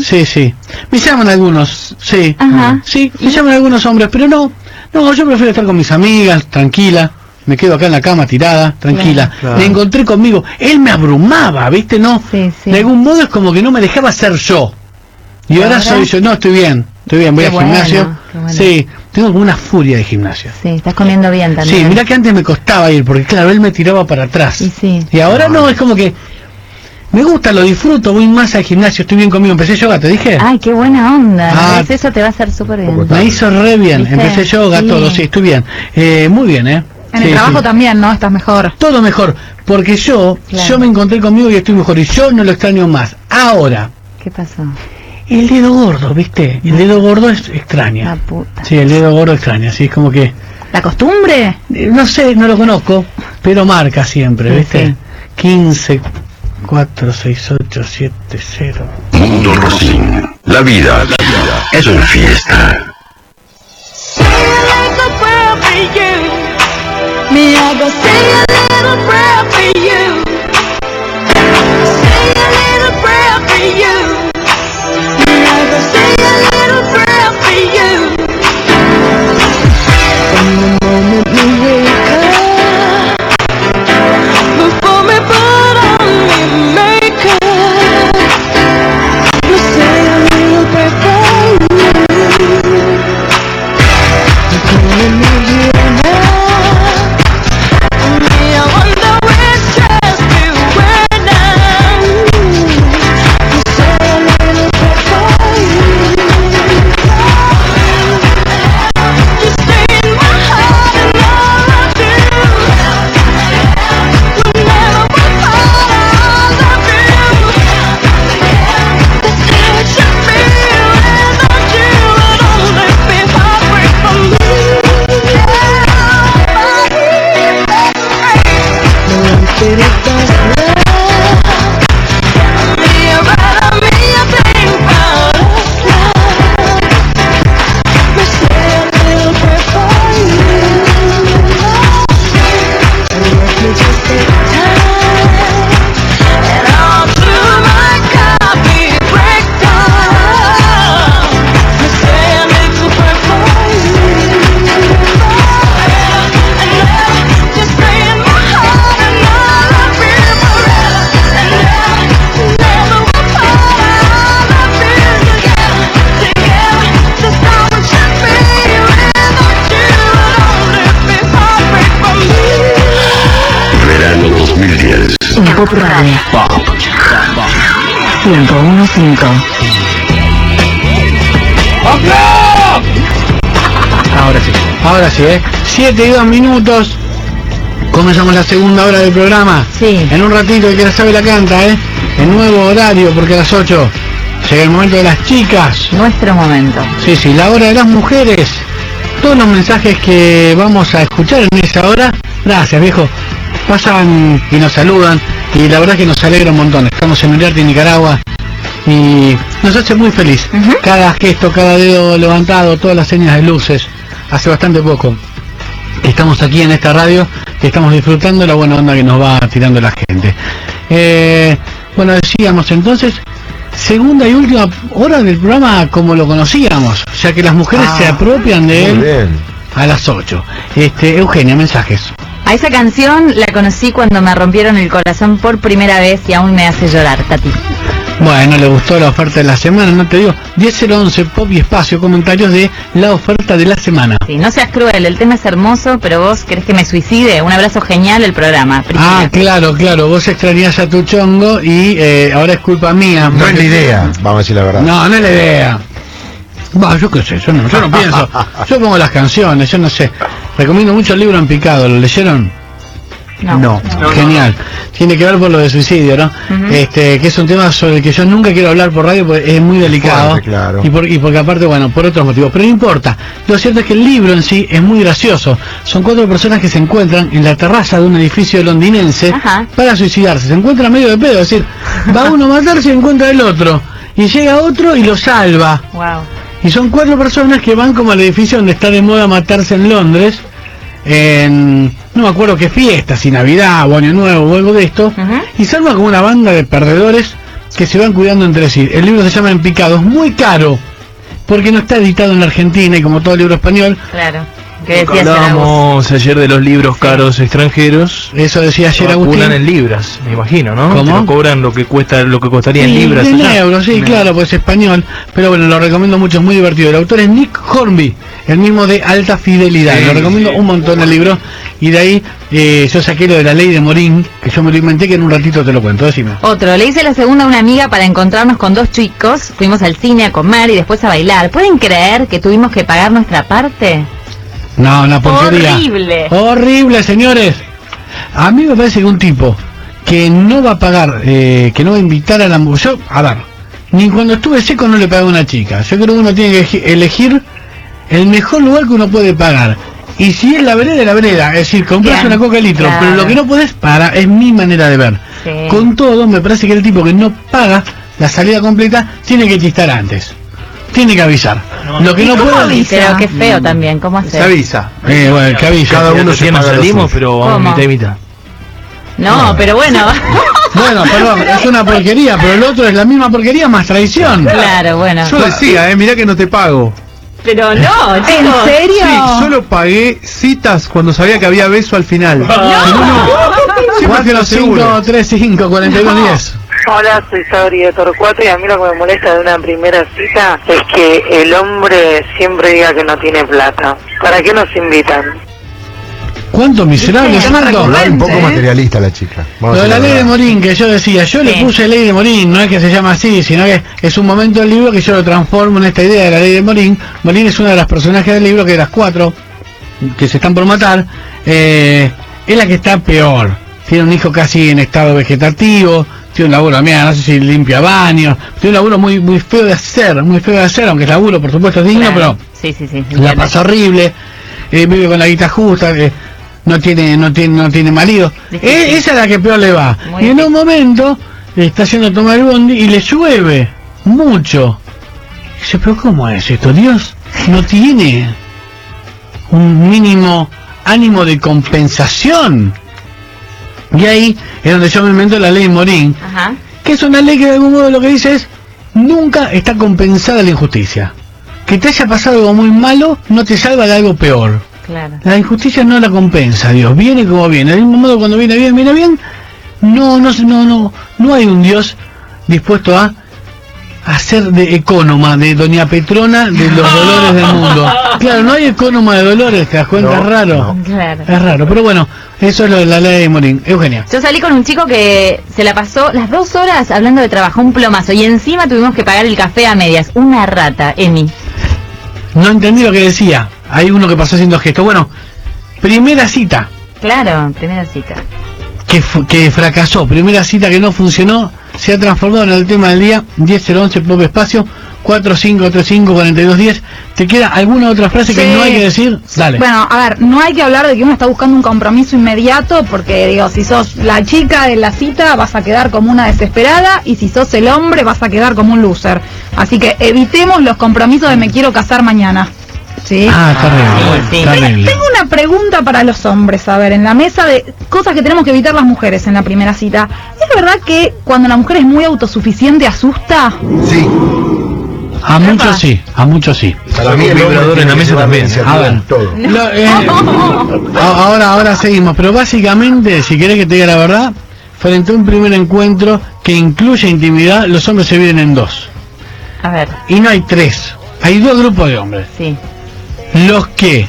¿Sí? sí, Me llaman algunos, sí. Ajá. Sí, me llaman algunos hombres, pero no. No, yo prefiero estar con mis amigas, tranquila. Me quedo acá en la cama tirada, tranquila. Claro, claro. Me encontré conmigo. Él me abrumaba, ¿viste? No. De algún modo es como que no me dejaba ser yo. Y ahora, ahora? soy yo. No, estoy bien. Estoy bien, voy Qué al bueno, gimnasio. bueno. Sí, tengo como una furia de gimnasio. Sí, estás comiendo bien también. Sí, mira que antes me costaba ir, porque claro, él me tiraba para atrás. Y sí. Y ahora no, es como que me gusta, lo disfruto, voy más al gimnasio, estoy bien conmigo. Empecé yoga, ¿te dije? Ay, qué buena onda. Ah. Eso te va a hacer súper bien. Me hizo re bien, ¿Viste? empecé yoga, Sí. todo, sí, estoy bien. Eh, muy bien, ¿eh? En Sí, el trabajo sí. también, ¿no? Estás mejor. Todo mejor, porque yo, Claro. yo me encontré conmigo y estoy mejor, y yo no lo extraño más. Ahora, ¿Qué pasó? el dedo gordo, ¿viste? El dedo gordo es extraña. La puta. Sí, el dedo gordo extraña, sí, es como que... ¿La costumbre? Eh, No sé, no lo conozco, pero marca siempre, ¿viste? sí. 15, 4, 6, 8, 7, 0. Mundo Rosín. La vida es una fiesta. I go say Pop Radio. Pop. 1015. Ahora sí. Ahora sí, ¿eh? 7 y 2 minutos. Comenzamos la segunda hora del programa. Sí. En un ratito, el que la sabe la canta, ¿eh? El nuevo horario, porque a las 8 llega el momento de las chicas. Nuestro momento. Sí, sí, la hora de las mujeres. Todos los mensajes que vamos a escuchar en esa hora, gracias viejo, pasan y nos saludan y la verdad que nos alegra un montón. Estamos en Uriarte, Nicaragua y nos hace muy feliz. Cada gesto, cada dedo levantado, todas las señas de luces. Hace bastante poco estamos aquí en esta radio, que estamos disfrutando la buena onda que nos va tirando la gente. Eh, bueno, decíamos entonces, segunda y última hora del programa como lo conocíamos, ya que las mujeres Ah, se apropian de él bien. a las 8. Este, Eugenia, mensajes. A esa canción la conocí cuando me rompieron el corazón por primera vez y aún me hace llorar, Tati. Bueno, le gustó la oferta de la semana, no te digo. 10.011 Pop y Espacio, comentarios de la oferta de la semana. Sí, no seas cruel, el tema es hermoso, pero vos querés que me suicide. Un abrazo genial el programa. Ah, claro, claro, vos extrañás a tu chongo y eh, ahora es culpa mía. No es la idea, vamos a decir la verdad. No, no es la idea. Bah, yo qué sé, yo no, yo no pienso. Yo pongo las canciones, yo no sé. Recomiendo mucho el libro en picado, ¿lo leyeron? No. Genial. Tiene que ver por lo de suicidio, ¿no? Este, que es un tema sobre el que yo nunca quiero hablar por radio porque es muy delicado. Fuerte, claro. Y, por- y porque aparte, bueno, por otros motivos. Pero no importa. Lo cierto es que el libro en sí es muy gracioso. Son cuatro personas que se encuentran en la terraza de un edificio londinense para suicidarse. Se encuentran medio de pedo, es decir, va uno a matarse y encuentra el otro. Y llega otro y lo salva. Wow. Y son cuatro personas que van como al edificio donde está de moda matarse en Londres, en no me acuerdo qué fiesta, si Navidad o Año Nuevo o algo de esto, y salvan como una banda de perdedores que se van cuidando entre sí. El libro se llama En Picado, es muy caro, porque no está editado en la Argentina y como todo libro español, Claro. ¿Qué decías? Hablábamos ayer de los libros caros extranjeros. Eso decía ayer Agustín. en libras, me imagino, ¿no? ¿Cómo? Te lo cobran lo que cuesta, lo que costaría en libras. En allá. euros, sí, claro, pues español. Pero bueno, lo recomiendo mucho, es muy divertido. El autor es Nick Hornby, el mismo de Alta Fidelidad. Sí, lo recomiendo un montón el libro. Y de ahí eh, yo saqué lo de la ley de Morín, que yo me lo inventé, que en un ratito te lo cuento. Decime. Otro, le hice la segunda a una amiga para encontrarnos con dos chicos. Fuimos al cine a comer y después a bailar. ¿Pueden creer que tuvimos que pagar nuestra parte? No, una porquería. Horrible. Horrible, señores. A mí me parece que un tipo que no va a pagar, eh, que no va a invitar a la mujer. Yo, a ver, ni cuando estuve seco no le pagué a una chica. Yo creo que uno tiene que elegir el mejor lugar que uno puede pagar. Y si es la vereda, es la vereda. Es decir, compras una coca de litro. claro. Pero lo que no puedes pagar es mi manera de ver. Sí. Con todo, me parece que el tipo que no paga la salida completa tiene que chistar antes. Tiene que avisar. Lo que no puede. Pero qué feo también, ¿cómo hacer? Eh, bueno, que avisa. Cada uno se paga nos lo salimos, pero vamos ¿Cómo? mitad y mitad. No, pero bueno. Bueno, perdón, es una porquería, pero el otro es la misma porquería más traición. Claro, bueno. Yo decía, eh, mirá que no te pago. Pero no, chicos. Sí, solo pagué citas cuando sabía que había beso al final. Lo seguro. 5, 3, 5, 42, 10. Hola, soy Sabri de Torcuato y a mí lo que me molesta de una primera cita es que el hombre siempre diga que no tiene plata. ¿Para qué nos invitan? ¿Cuánto miserable, Marco? Un poco materialista la chica. Vamos Lo a de la ley de. Morín que yo decía, yo le Sí. puse ley de Morín, no es que se llama así, sino que es un momento del libro que yo lo transformo en esta idea de la ley de Morín. Morín es una de las personajes del libro que de las cuatro que se están por matar, eh, es la que está peor. Tiene un hijo casi en estado vegetativo, tiene un laburo, mira, no sé si limpia baños, tiene un laburo muy muy feo de hacer, muy feo de hacer, aunque el laburo por supuesto es digno, Claro. pero Sí, sí, sí. la pasa horrible, eh, vive con la guita justa, eh, no tiene no tiene no tiene marido. Eh, esa es la que peor le va. Muy y en un momento está haciendo tomar el bondi y le llueve mucho. Y dice, pero ¿cómo es esto? Dios no tiene un mínimo ánimo de compensación. Y ahí es donde yo me invento la ley Morín, Ajá. que es una ley que de algún modo lo que dice es, nunca está compensada la injusticia. Que te haya pasado algo muy malo no te salva de algo peor. Claro. La injusticia no la compensa, Dios, viene como viene. Del mismo modo cuando viene bien, viene bien. No, no, no, no, no hay un Dios dispuesto a hacer de ecónoma, de Doña Petrona de los dolores del mundo. Claro, no hay ecónoma de dolores, te das cuenta, No, es raro. Claro. Es raro, pero bueno, eso es lo de la ley de Morín. Eugenia. Yo salí con un chico que se la pasó las dos horas hablando de trabajo, un plomazo, y encima tuvimos que pagar el café a medias. Una rata, Emi. No entendí lo que decía. Hay uno que pasó haciendo gestos. Bueno, primera cita Claro, primera cita. Que, fu- que fracasó, primera cita que no funcionó, se ha transformado en el tema del día 10011 Pop Espacio 45354210. ¿Te queda alguna otra frase que Sí. no hay que decir? Dale. Bueno, a ver, no hay que hablar de que uno está buscando un compromiso inmediato, porque digo, si sos la chica de la cita vas a quedar como una desesperada y si sos el hombre vas a quedar como un loser. Así que evitemos los compromisos de me quiero casar mañana. ¿Sí? Ah, terrible. Tengo una pregunta para los hombres, a ver, en la mesa de cosas que tenemos que evitar las mujeres en la primera cita. ¿Es verdad que cuando la mujer es muy autosuficiente asusta? Sí. A muchos sí, a muchos sí. Para mí el vibrador en la mesa también. A ver. Lo- eh, a- ahora, ahora seguimos, pero básicamente, si querés que te diga la verdad, frente a un primer encuentro que incluye intimidad, los hombres se dividen en dos. A ver. Y no hay tres, hay dos grupos de hombres. Sí. Los que,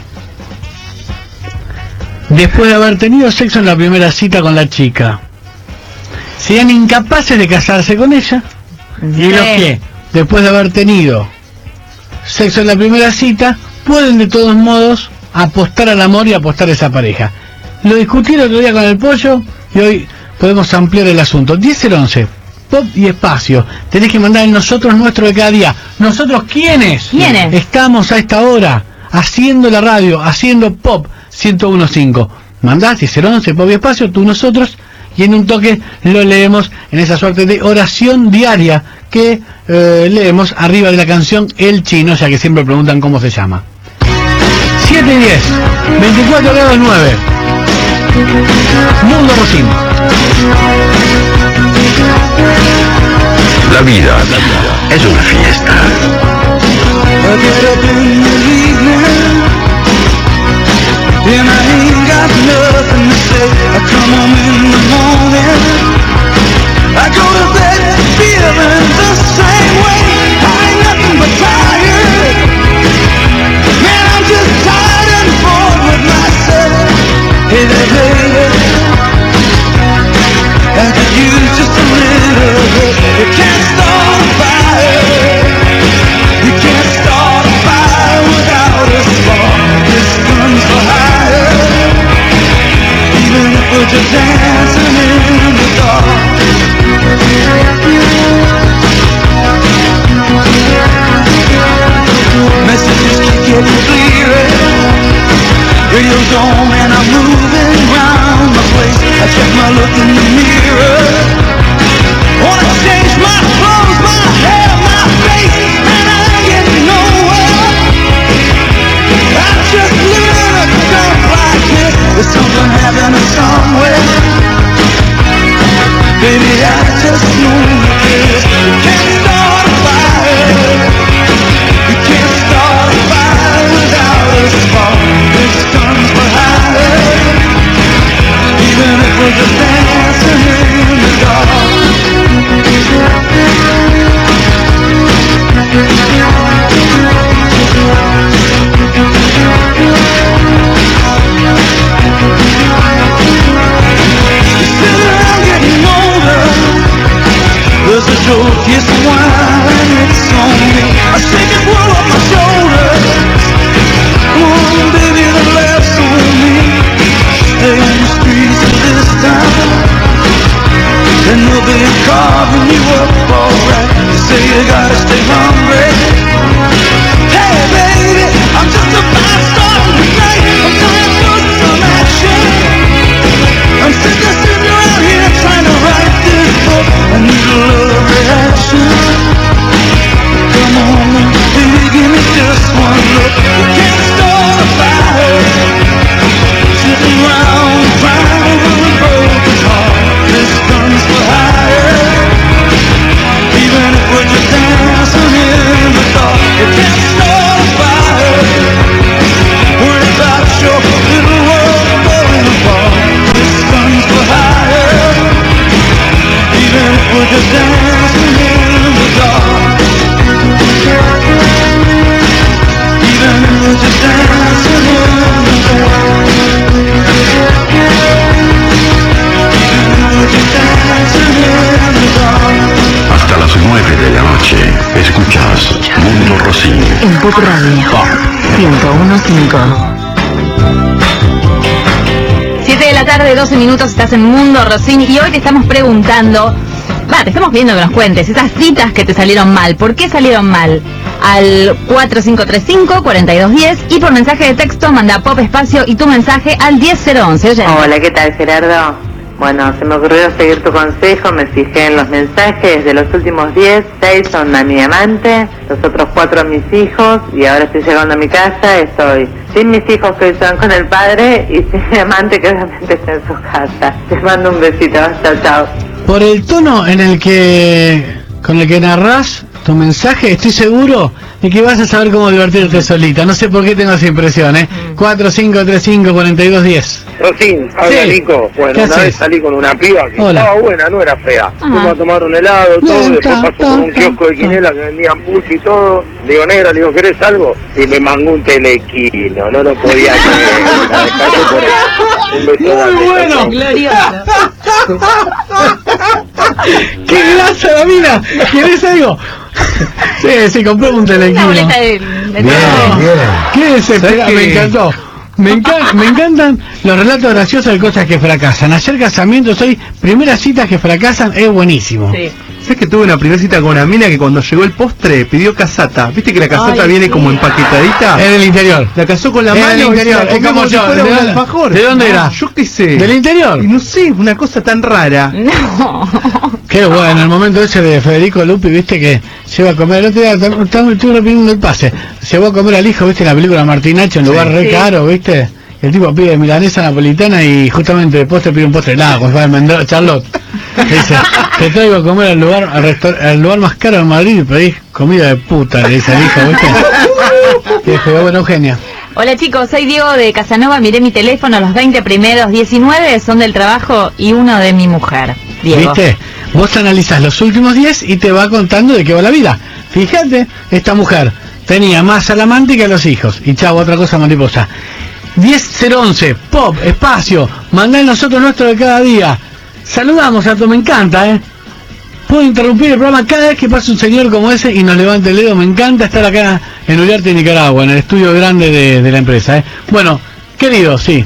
después de haber tenido sexo en la primera cita con la chica, sean incapaces de casarse con ella. Y los que, después de haber tenido sexo en la primera cita, pueden de todos modos apostar al amor y apostar a esa pareja. Lo discutí el otro día con el pollo y hoy podemos ampliar el asunto. 10-11, pop y espacio. Tenés que mandar en nosotros nuestro de cada día. ¿Nosotros quiénes? ¿Quiénes? Estamos a esta hora haciendo la radio, haciendo pop 1015. Mandás 10-11, pop y espacio, tú nosotros, y en un toque lo leemos en esa suerte de oración diaria que eh, leemos arriba de la canción El Chino, ya que siempre preguntan cómo se llama. 7 y 10, 24 grados 9. Mundo Rocín. La vida es una fiesta. And I ain't got nothing to say I come home in the morning. I go to bed feeling the same way. I ain't nothing but tired. Man, I'm just tired and bored with myself. Hey there, baby I could use just a little help. You can't Radio's on and I'm moving round the place. I check my look in the mirror. just you. Say you gotta stay hungry. Pop Radio 1015. 7 de la tarde, 12 minutos, estás en Mundo Rosín y hoy te estamos preguntando, va, te estamos pidiendo que nos cuentes esas citas que te salieron mal, ¿por qué salieron mal? Al 4535-4210 y por mensaje de texto manda pop espacio y tu mensaje al 10011. Oye, Hola, ¿qué tal Gerardo? Bueno, se me ocurrió seguir tu consejo, me fijé en los mensajes, de los últimos 10, 6 son a mi amante, los otros 4 a mis hijos y ahora estoy llegando a mi casa, estoy sin mis hijos que están con el padre y sin mi amante que obviamente está en su casa. Te mando un besito, chao, chao. Por el tono en el que con el que narrás, tu mensaje, estoy seguro de que vas a saber cómo divertirte solita. No sé por qué tengo esa impresión, ¿eh? 4535-4210. Rosín, habla Sí. Nico. ¿Qué Bueno, una haces? vez salí con una piba que Hola. estaba buena, no era fea. Fuimos a tomar un helado, todo, No, después pasó por un kiosco de quinela que vendían pulse y todo. Le digo, negra, le digo, ¿querés algo? Y me mangó un telequino, no lo podía creer. La dejé por ahí. Un beso grande, Muy bueno. Glorioso. ¡Qué grasa la mina! ¿Querés algo? Sí, sí, compré un Una telequino. boleta de, bien. Qué desesperado, ¿Sabes me encantó. Me, me encantan los relatos graciosos de cosas que fracasan. Ayer casamientos, hoy primeras citas que fracasan, es buenísimo. ¿Sabes que tuve una primera cita con una mina que cuando llegó el postre pidió casata? ¿Viste que la casata Ay, viene como empaquetadita? Es del interior. La casó con la mano del y se interior, la es comió como si yo. fuera ¿De un dónde- alfajor. de dónde No, era? Yo qué sé. ¿Del interior? Y no sé, una cosa tan rara. No. Qué bueno, el momento ese de Federico Lupi, viste que se va a comer, el otro día tam- tam- estuve repitiendo el pase, se va a comer al hijo, viste, en la película Martinacho, en lugar re Sí. caro, viste, el tipo pide milanesa napolitana y justamente de postre pide un postre helado, como si fuera Mendoza, Charlotte. Dice, te traigo a comer al lugar, al, lugar más caro de Madrid y pedís comida de puta, le dice al hijo, viste. Y dijo, bueno, Eugenia. Hola chicos, soy Diego de Casanova, miré mi teléfono, los 20 primeros, 19 son del trabajo y uno de mi mujer. Diego. ¿Viste? Vos analizás los últimos 10 y te va contando de qué va la vida. Fíjate, esta mujer tenía más al amante que a los hijos. Y chavo, otra cosa mariposa. 10011, pop, espacio, mandá nosotros nuestro de cada día. Saludamos a tu, me encanta, ¿eh? Puedo interrumpir el programa cada vez que pasa un señor como ese y nos levanta el dedo. Me encanta estar acá en Uriarte, Nicaragua, en el estudio grande de, de la empresa. ¿eh? Bueno, querido, sí.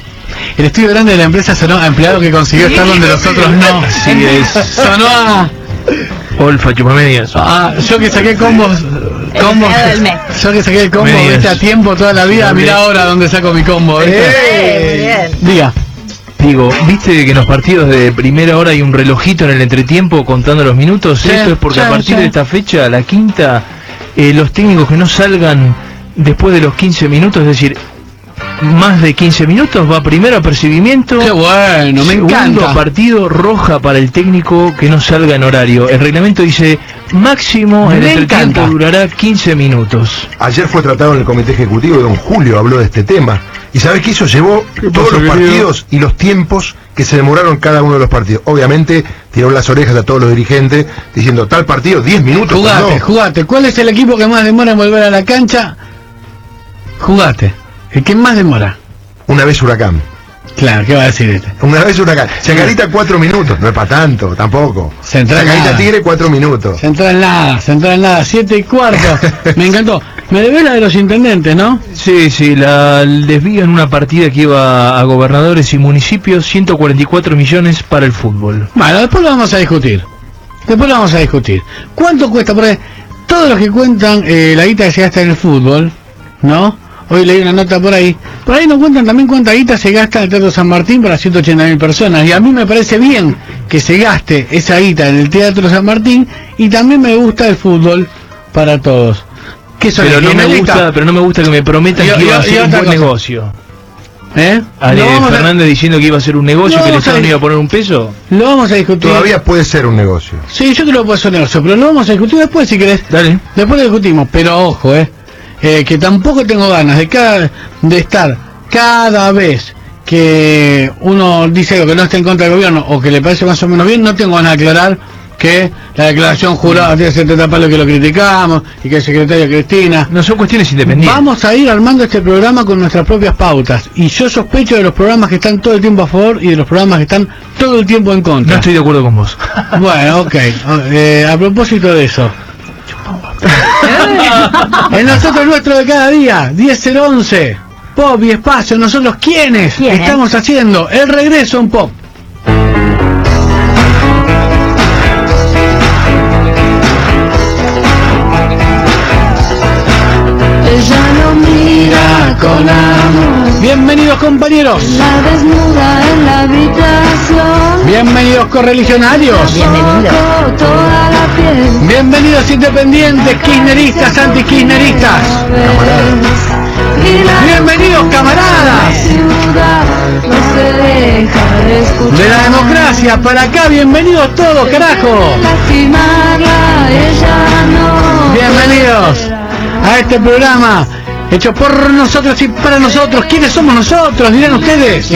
El estudio grande de la empresa sonó a empleado que consiguió estar donde los otros no. Es. Sonó a... Olfa, chupamedias. Ah, yo que saqué combos, combos, empleado del mes. yo que saqué el combo, viste, a tiempo toda la vida, mira ahora dónde saco mi combo, ¿viste? Eh. Diga, Digo, ¿viste que en los partidos de primera hora hay un relojito en el entretiempo contando los minutos? Sí, Esto es porque sí, a partir sí. de esta fecha, la quinta, eh, los técnicos que no salgan después de los 15 minutos, es decir, más de 15 minutos, va primero a percibimiento. qué bueno, me Segundo encanta. partido roja para el técnico que no salga en horario. El reglamento dice máximo el Me entretiempo encanta. durará 15 minutos. Ayer fue tratado en el comité ejecutivo y don Julio habló de este tema. ¿Y sabes qué hizo? Llevó todos los querido? partidos y los tiempos que se demoraron cada uno de los partidos. Obviamente tiró las orejas a todos los dirigentes diciendo tal partido 10 minutos. Jugate, no. jugate. ¿Cuál es el equipo que más demora en volver a la cancha? Jugate. ¿El que más demora? Una vez Huracán. Claro, ¿qué va a decir este? Una vez Huracán. Chacarita cuatro minutos. No es para tanto, tampoco. Central Chacarita nada. Tigre cuatro minutos. Central nada, central nada, siete y cuarto. Me encantó. Me debes la de los intendentes, ¿no? Sí, sí, la, el desvío en una partida que iba a gobernadores y municipios, 144 millones para el fútbol. Bueno, después lo vamos a discutir. Después lo vamos a discutir. ¿Cuánto cuesta? Porque todos los que cuentan eh, la guita que se gasta en el fútbol, ¿no? Hoy leí una nota por ahí. Por ahí no cuentan también cuánta guita se gasta en el Teatro San Martín para 180.000 personas. Y a mí me parece bien que se gaste esa guita en el Teatro San Martín y también me gusta el fútbol para todos. ¿Qué son Pero no, me gusta, pero no me gusta que me prometan Y- que y- iba a ser un buen cosa. negocio. ¿Eh? Ale a- Fernández diciendo que iba a ser un negocio, No, que el Estado no iba a poner un peso. Lo vamos a discutir. Todavía puede ser un negocio. Sí, yo creo que puede ser negocio, pero lo vamos a discutir después si querés. Dale. Después lo discutimos, pero ojo, eh, eh, que tampoco tengo ganas de cada, de estar cada vez que uno dice algo que no esté en contra del gobierno o que le parece más o menos bien, no tengo ganas de aclarar que la declaración jurada tiene 70 palos que lo criticamos y que el secretario Cristina. No son cuestiones independientes. Vamos a ir armando este programa con nuestras propias pautas y yo sospecho de los programas que están todo el tiempo a favor y de los programas que están todo el tiempo en contra. No estoy de acuerdo con vos. Bueno, ok. Eh, a propósito de eso. en nosotros nuestro de cada día, 10.011, Pop y Espacio, nosotros ¿Quiénes? estamos haciendo el regreso en Pop. Ella lo mira con amor, Bienvenidos compañeros, la desnuda en la habitación. bienvenidos correligionarios, la piel. bienvenidos independientes, kirchneristas, antikirchneristas, bienvenidos camaradas. De la democracia, para acá, bienvenidos todos, carajo. Bienvenidos a este programa hecho por nosotros y para nosotros. ¿Quiénes somos nosotros? Dirán ustedes.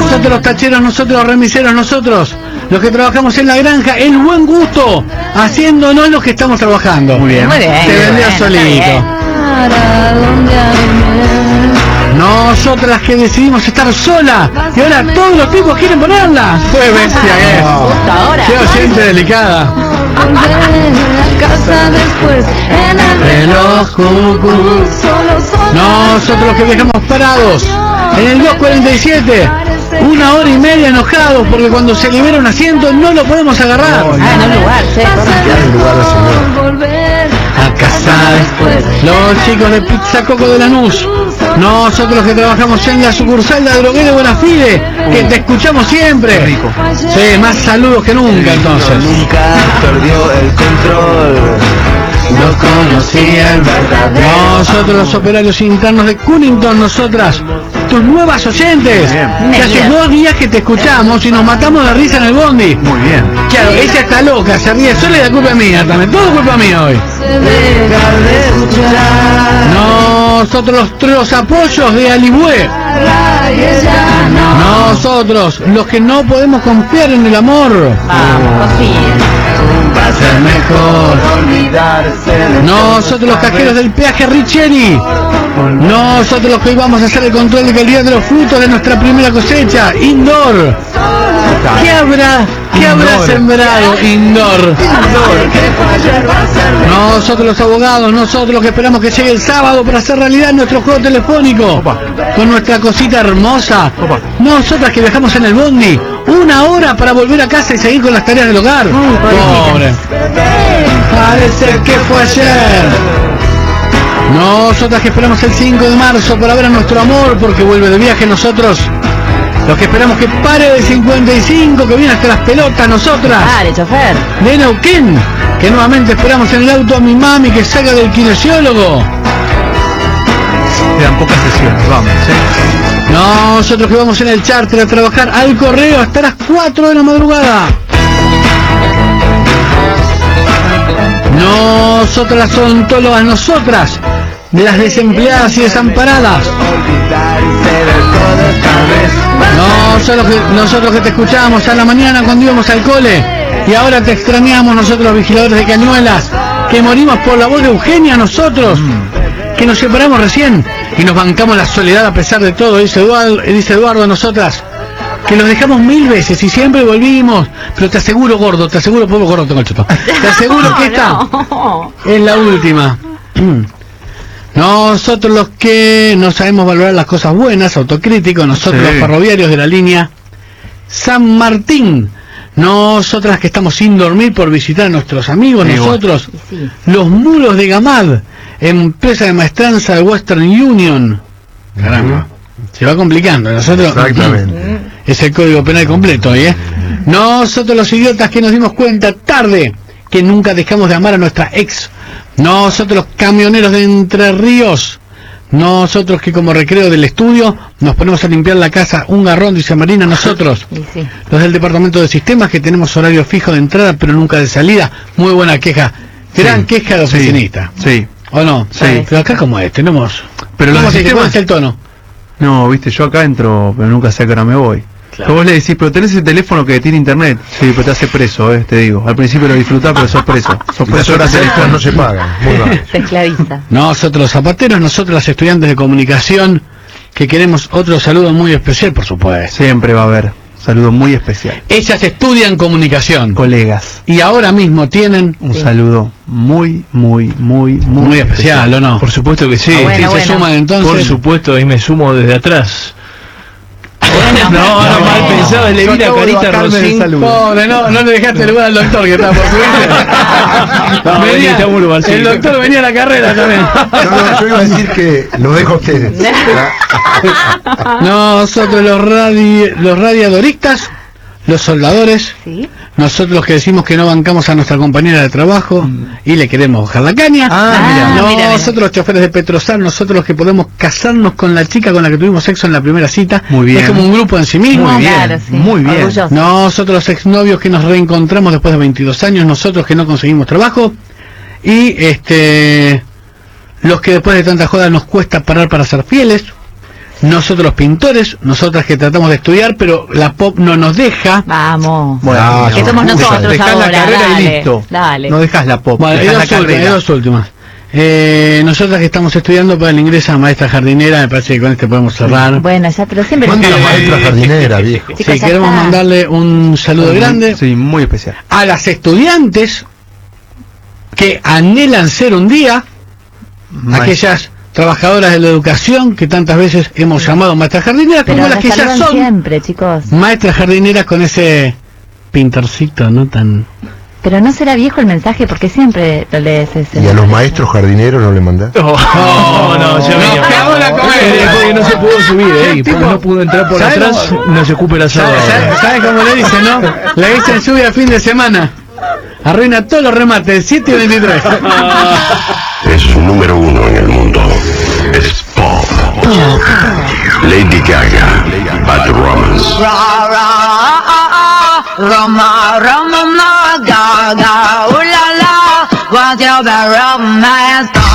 Nosotros los tacheros, nosotros los remiseros, nosotros los que trabajamos en la granja, el buen gusto, haciéndonos los que estamos trabajando. Muy bien. Muy bien, Te vendría solito. Nosotras que decidimos estar sola y ahora todos los tipos quieren ponerla. Fue bestia, ¿eh? Justo ahora. Qué oyente delicada. casa después en el Reloj cucú. Nosotros los que dejamos parados en el 247, una hora y media enojados porque cuando se libera un asiento no lo podemos agarrar. Ah, no hay lugar, sí. A casa después. Los chicos de Pizza Coco de Lanús. Nosotros que trabajamos en la sucursal de Droguero Buenafide, que te escuchamos siempre. Sí, más saludos que nunca entonces. Nunca perdió el control. No conocía el verdadero. Nosotros los operarios internos de Cunnington, nosotras, tus nuevas oyentes. Que hace dos días que te escuchamos y nos matamos de risa en el bondi. Muy bien. Claro, ella está loca, se ríe sola y la culpa es mía también. Todo culpa mía hoy. Nosotros los apoyos de Alibue. Nosotros, los que no podemos confiar en el amor. Va a ser mejor olvidarse de Nosotros los cajeros del peaje Richeri. Nosotros los que hoy vamos a hacer el control de calidad de los frutos de nuestra primera cosecha, indoor. ¿Qué habrá, qué habrá Indoor. sembrado indoor? Nosotros los abogados, nosotros los que esperamos que llegue el sábado para hacer realidad nuestro juego telefónico. Con nuestra cosita hermosa. Nosotras que viajamos en el bondi. Una hora para volver a casa y seguir con las tareas del hogar. Pobre. Parece que fue ayer. Nosotras que esperamos el 5 de marzo para ver a nuestro amor porque vuelve de viaje nosotros. Los que esperamos que pare de 55, que viene hasta las pelotas nosotras. Pare, chofer. De Neuquén, que nuevamente esperamos en el auto a mi mami que salga del kinesiólogo. Quedan pocas sesiones, vamos, ¿eh? Nosotros que vamos en el charter a trabajar al correo hasta las 4 de la madrugada. Nosotras las odontólogas, nosotras, las desempleadas y desamparadas. Nosotros que, nosotros que te escuchábamos a la mañana cuando íbamos al cole y ahora te extrañamos nosotros los vigiladores de cañuelas, que morimos por la voz de Eugenia nosotros, que nos separamos recién y nos bancamos la soledad a pesar de todo, dice Eduardo, dice Eduardo a nosotras, que los dejamos mil veces y siempre volvimos, pero te aseguro gordo, te aseguro poco gordo tengo el te aseguro que esta es la última. Nosotros los que no sabemos valorar las cosas buenas, autocríticos, nosotros Sí. los ferroviarios de la línea San Martín, nosotras que estamos sin dormir por visitar a nuestros amigos, Sí, nosotros los muros de Gamad, empresa de maestranza de Western Union. Caramba, se va complicando, nosotros Exactamente. es el código penal completo, ¿eh? Nosotros los idiotas que nos dimos cuenta tarde que nunca dejamos de amar a nuestra ex. Nosotros los camioneros de Entre Ríos. Nosotros que como recreo del estudio nos ponemos a limpiar la casa un garrón, dice Marina, nosotros. Los del departamento de sistemas que tenemos horario fijo de entrada pero nunca de salida. Muy buena queja. Gran Sí. queja de oficinista. Sí. ¿O no? Sí. Pero acá como este, no hemos... Pero los ¿Cómo se- sistemas- cómo es el tono? No, viste, yo acá entro, pero nunca sé a qué hora me voy. Claro. Vos le decís, pero tenés ese teléfono que tiene internet. Sí, pero te hace preso, eh, te digo. Al principio lo disfrutás, pero sos preso. Sos Y las preso horas extras no se pagan. Se esclaviza. Nosotros los zapateros, nosotros las estudiantes de comunicación, que queremos otro saludo muy especial, por supuesto. Siempre va a haber. Saludo muy especial. Ellas estudian comunicación. Colegas. Y ahora mismo tienen Un saludo muy, muy, muy, muy, muy especial, ¿o no? Por supuesto que sí. Ah, bueno, ¿Quién bueno. se suma entonces? Por supuesto, ahí me sumo desde atrás. No, ahora mal pensado, le vi la carita Rosín. Pobre, no, no le dejaste lugar al doctor que estaba por subirse. No, el doctor venía a la carrera también. Yo, no- yo iba a decir que lo dejo a ustedes. Nosotros los, radi los radiadoristas, los soldadores, nosotros los que decimos que no bancamos a nuestra compañera de trabajo y le queremos bajar la caña. Ah, mira. mira, nosotros mira. los choferes de Petrosar, nosotros los que podemos casarnos con la chica con la que tuvimos sexo en la primera cita. Muy bien. Es como un grupo en sí mismo. Muy bien, Claro, sí. muy bien. Orgulloso. Nosotros los exnovios que nos reencontramos después de 22 años, nosotros que no conseguimos trabajo, Y este los que después de tanta joda nos cuesta parar para ser fieles. Nosotros los pintores, nosotras que tratamos de estudiar, pero la pop no nos deja. Vamos. Bueno, que somos nosotros dejás ahora. la carrera dale, y listo. Dale. No dejas la pop, dejás dos, la últimas, dos últimas. Eh, nosotras que estamos estudiando para el ingreso a maestra jardinera, me parece que con este podemos cerrar. Bueno, ya, pero siempre. ¿Cuántas maestras jardineras, viejo? Sí, queremos está. mandarle un saludo grande Sí, muy especial. a las estudiantes que anhelan ser un día aquellas trabajadoras de la educación que tantas veces hemos llamado maestras jardineras, Pero como las que ya son siempre, chicos. maestras jardineras con ese pintorcito, ¿no? Tan... Pero no será viejo el mensaje porque siempre lo lees ese. Y a los maestros jardineros no le mandás. No, no, venía. cagó la comedia. Eh, porque no se pudo subir, eh, porque no pudo entrar por ¿Sabes atrás, no se ocupe la ¿Sabes sábado. sabe cómo le dicen, no? Le dicen sube a fin de semana. Arruina todos los remates, 7 y 23. Es número uno en el mundo. Lady Gaga. Bad Romance. Roma, Roma, Gaga, ooh la la, what's your bad romance?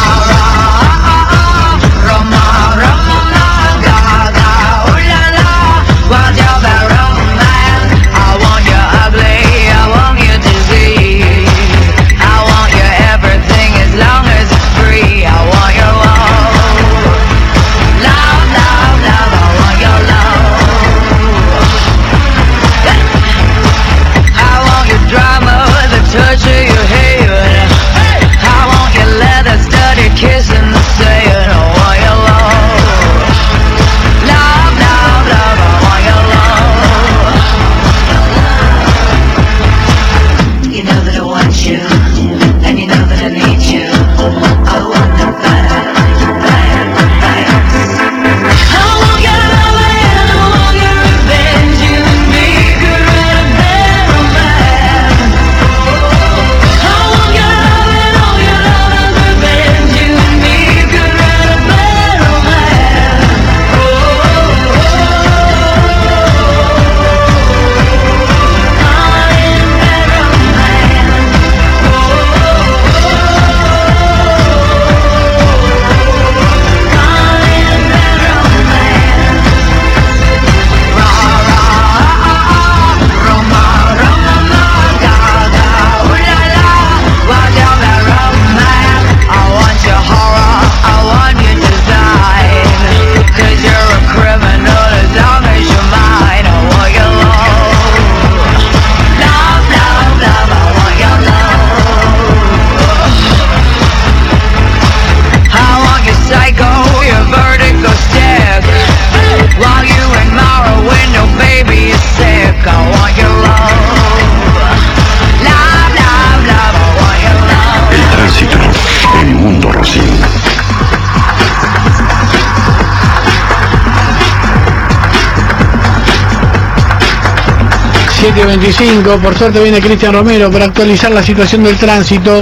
Siete y 25, por suerte viene Cristian Romero para actualizar la situación del tránsito.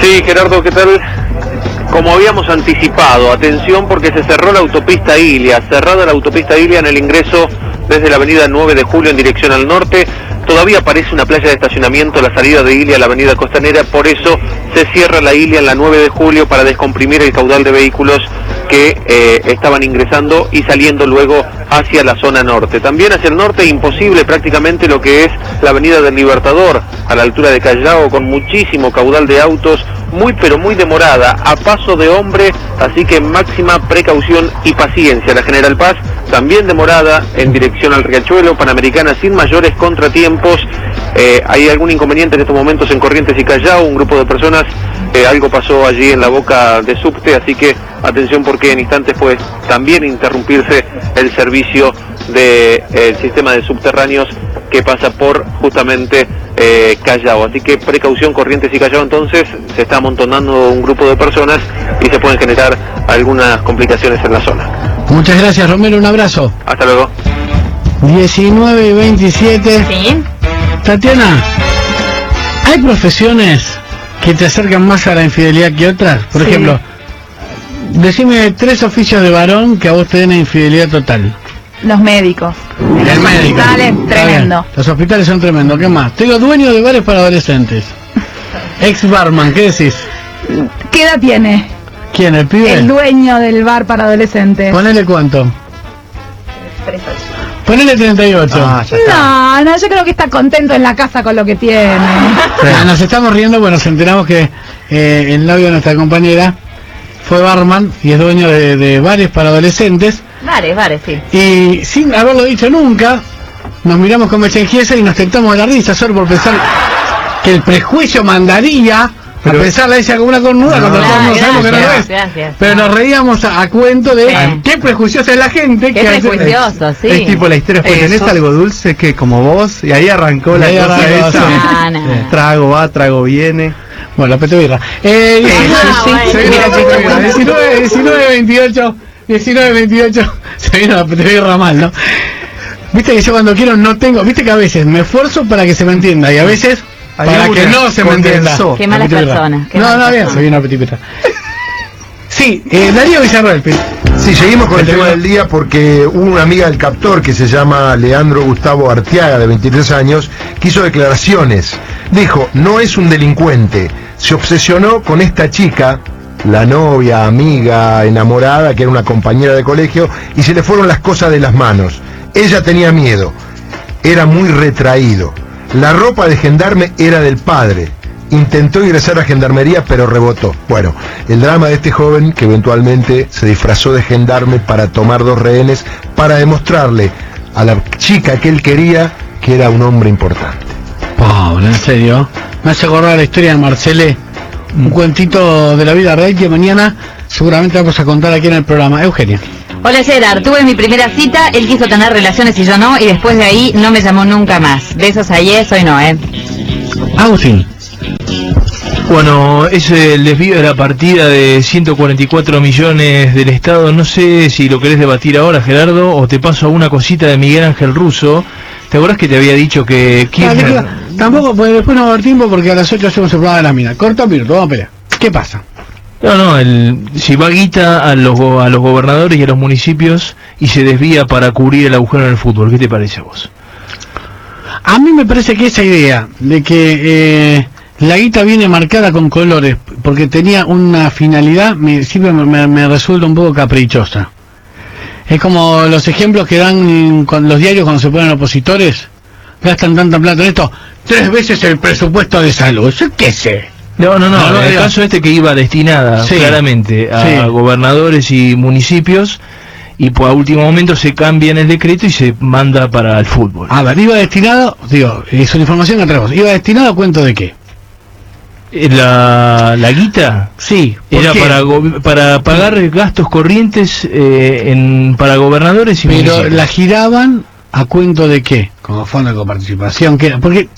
Sí, Gerardo, ¿qué tal? Como habíamos anticipado, atención porque se cerró la autopista Ilia, cerrada la autopista Ilia en el ingreso desde la avenida 9 de Julio en dirección al norte. Todavía aparece una playa de estacionamiento a la salida de Ilia a la avenida Costanera, por eso se cierra la Ilia en la 9 de Julio para descomprimir el caudal de vehículos que eh, estaban ingresando y saliendo luego hacia la zona norte. También hacia el norte imposible prácticamente lo que es la avenida del Libertador, a la altura de Callao, con muchísimo caudal de autos, muy pero muy demorada, a paso de hombre, así que máxima precaución y paciencia. La General Paz también demorada en dirección al Riachuelo, Panamericana sin mayores contratiempos. Eh, hay algún inconveniente en estos momentos en Corrientes y Callao, un grupo de personas, eh, algo pasó allí en la boca de subte, así que atención porque en instantes puede también interrumpirse el servicio del sistema de subterráneos que pasa por justamente eh, Callao. Así que precaución Corrientes y Callao entonces, se está amontonando un grupo de personas y se pueden generar algunas complicaciones en la zona. Muchas gracias Romero, un abrazo. Hasta luego. 19 y 27. Tatiana, ¿hay profesiones que te acercan más a la infidelidad que otras? Por Sí. ejemplo, decime tres oficios de varón que a vos te den infidelidad total. Los médicos. El médico. hospitales, tremendo. bien. Los hospitales son tremendos. ¿Qué más? Tengo dueño de bares para adolescentes. Ex barman, ¿qué decís? ¿Qué edad tiene? ¿Quién, el pibe? El dueño del bar para adolescentes. Ponele cuánto. Ponele 38. No, no, yo creo que está contento en la casa con lo que tiene. Ah, Nos estamos riendo, bueno, nos enteramos que eh, el novio de nuestra compañera fue barman y es dueño de, de bares para adolescentes. Vale, vale, sí. Y sin haberlo dicho nunca, nos miramos con Bechengiesa y nos tentamos de la risa solo por pensar que el prejuicio mandaría Pero- a pensarla a ella como una cornuda cuando Ah, todos no sabemos que no lo es. gracias. Pero nos reíamos a, a cuento de Sí. qué prejuiciosa es la gente. Qué que hace- prejuicioso, sí. Es tipo la historia fue, ¿tenés algo dulce que como vos? Y ahí arrancó la ahí cosa arrancó, esa. Ah, no. Eh, Trago va, trago viene. Bueno, la petebirra. Eh, 19, Ah, bueno. se viene la petebirra. 19, 19, 28, 19, 28, se viene la petebirra mal, ¿no? Viste que yo cuando quiero no tengo, viste que a veces me esfuerzo para que se me entienda y a veces para que no se me entienda. condensó. Qué La malas personas. No, no, bien. Sí, eh, Darío Villarreal, Sí, seguimos con el tema del día porque una amiga del captor que se llama Leandro Gustavo Arteaga, de 23 años, quiso declaraciones. Dijo, no es un delincuente. Se obsesionó con esta chica, la novia, amiga, enamorada, que era una compañera de colegio, y se le fueron las cosas de las manos. Ella tenía miedo. Era muy retraído. La ropa de gendarme era del padre. Intentó ingresar a gendarmería pero rebotó. Bueno, el drama de este joven que eventualmente se disfrazó de gendarme para tomar dos rehenes para demostrarle a la chica que él quería que era un hombre importante. Pobre, en serio. Me hace acordar la historia de Marcelé. Un cuentito de la vida real que mañana seguramente vamos a contar aquí en el programa. Eugenia. Hola Gerard, tuve mi primera cita, él quiso tener relaciones y yo no, y después de ahí no me llamó nunca más. Besos a yes, hoy no, ¿eh? Agustín. Bueno, es el desvío de la partida de 144 millones del Estado. No sé si lo querés debatir ahora, Gerardo, o te paso una cosita de Miguel Ángel Russo. ¿Te acordás que te había dicho que Kirchner... Tampoco, pues después no va a haber tiempo porque a las 8 hacemos el programa de la mina. Corta un minuto, vamos a pelear. ¿Qué pasa? No, no, el, si va guita a los, a los gobernadores y a los municipios y se desvía para cubrir el agujero en el fútbol, ¿qué te parece a vos? A mí me parece que esa idea de que eh, la guita viene marcada con colores porque tenía una finalidad, me, siempre me, me- resulta un poco caprichosa. Es como los ejemplos que dan con los diarios cuando se ponen opositores. Gastan tanta plata en esto. Tres veces el presupuesto de salud. Qué sé. No, no, no, No, el caso este que iba destinada Sí. claramente a Sí. gobernadores y municipios y pues a último momento se cambia en el decreto y se manda para el fútbol. A ver, iba destinado, digo, es una información que. ¿Iba destinado a cuento de qué? Eh, La, la guita Sí. ¿por era qué? para para pagar gastos corrientes eh, en para gobernadores y Pero municipios. la giraban a cuento de qué? Como fondo de coparticipación, que era, porque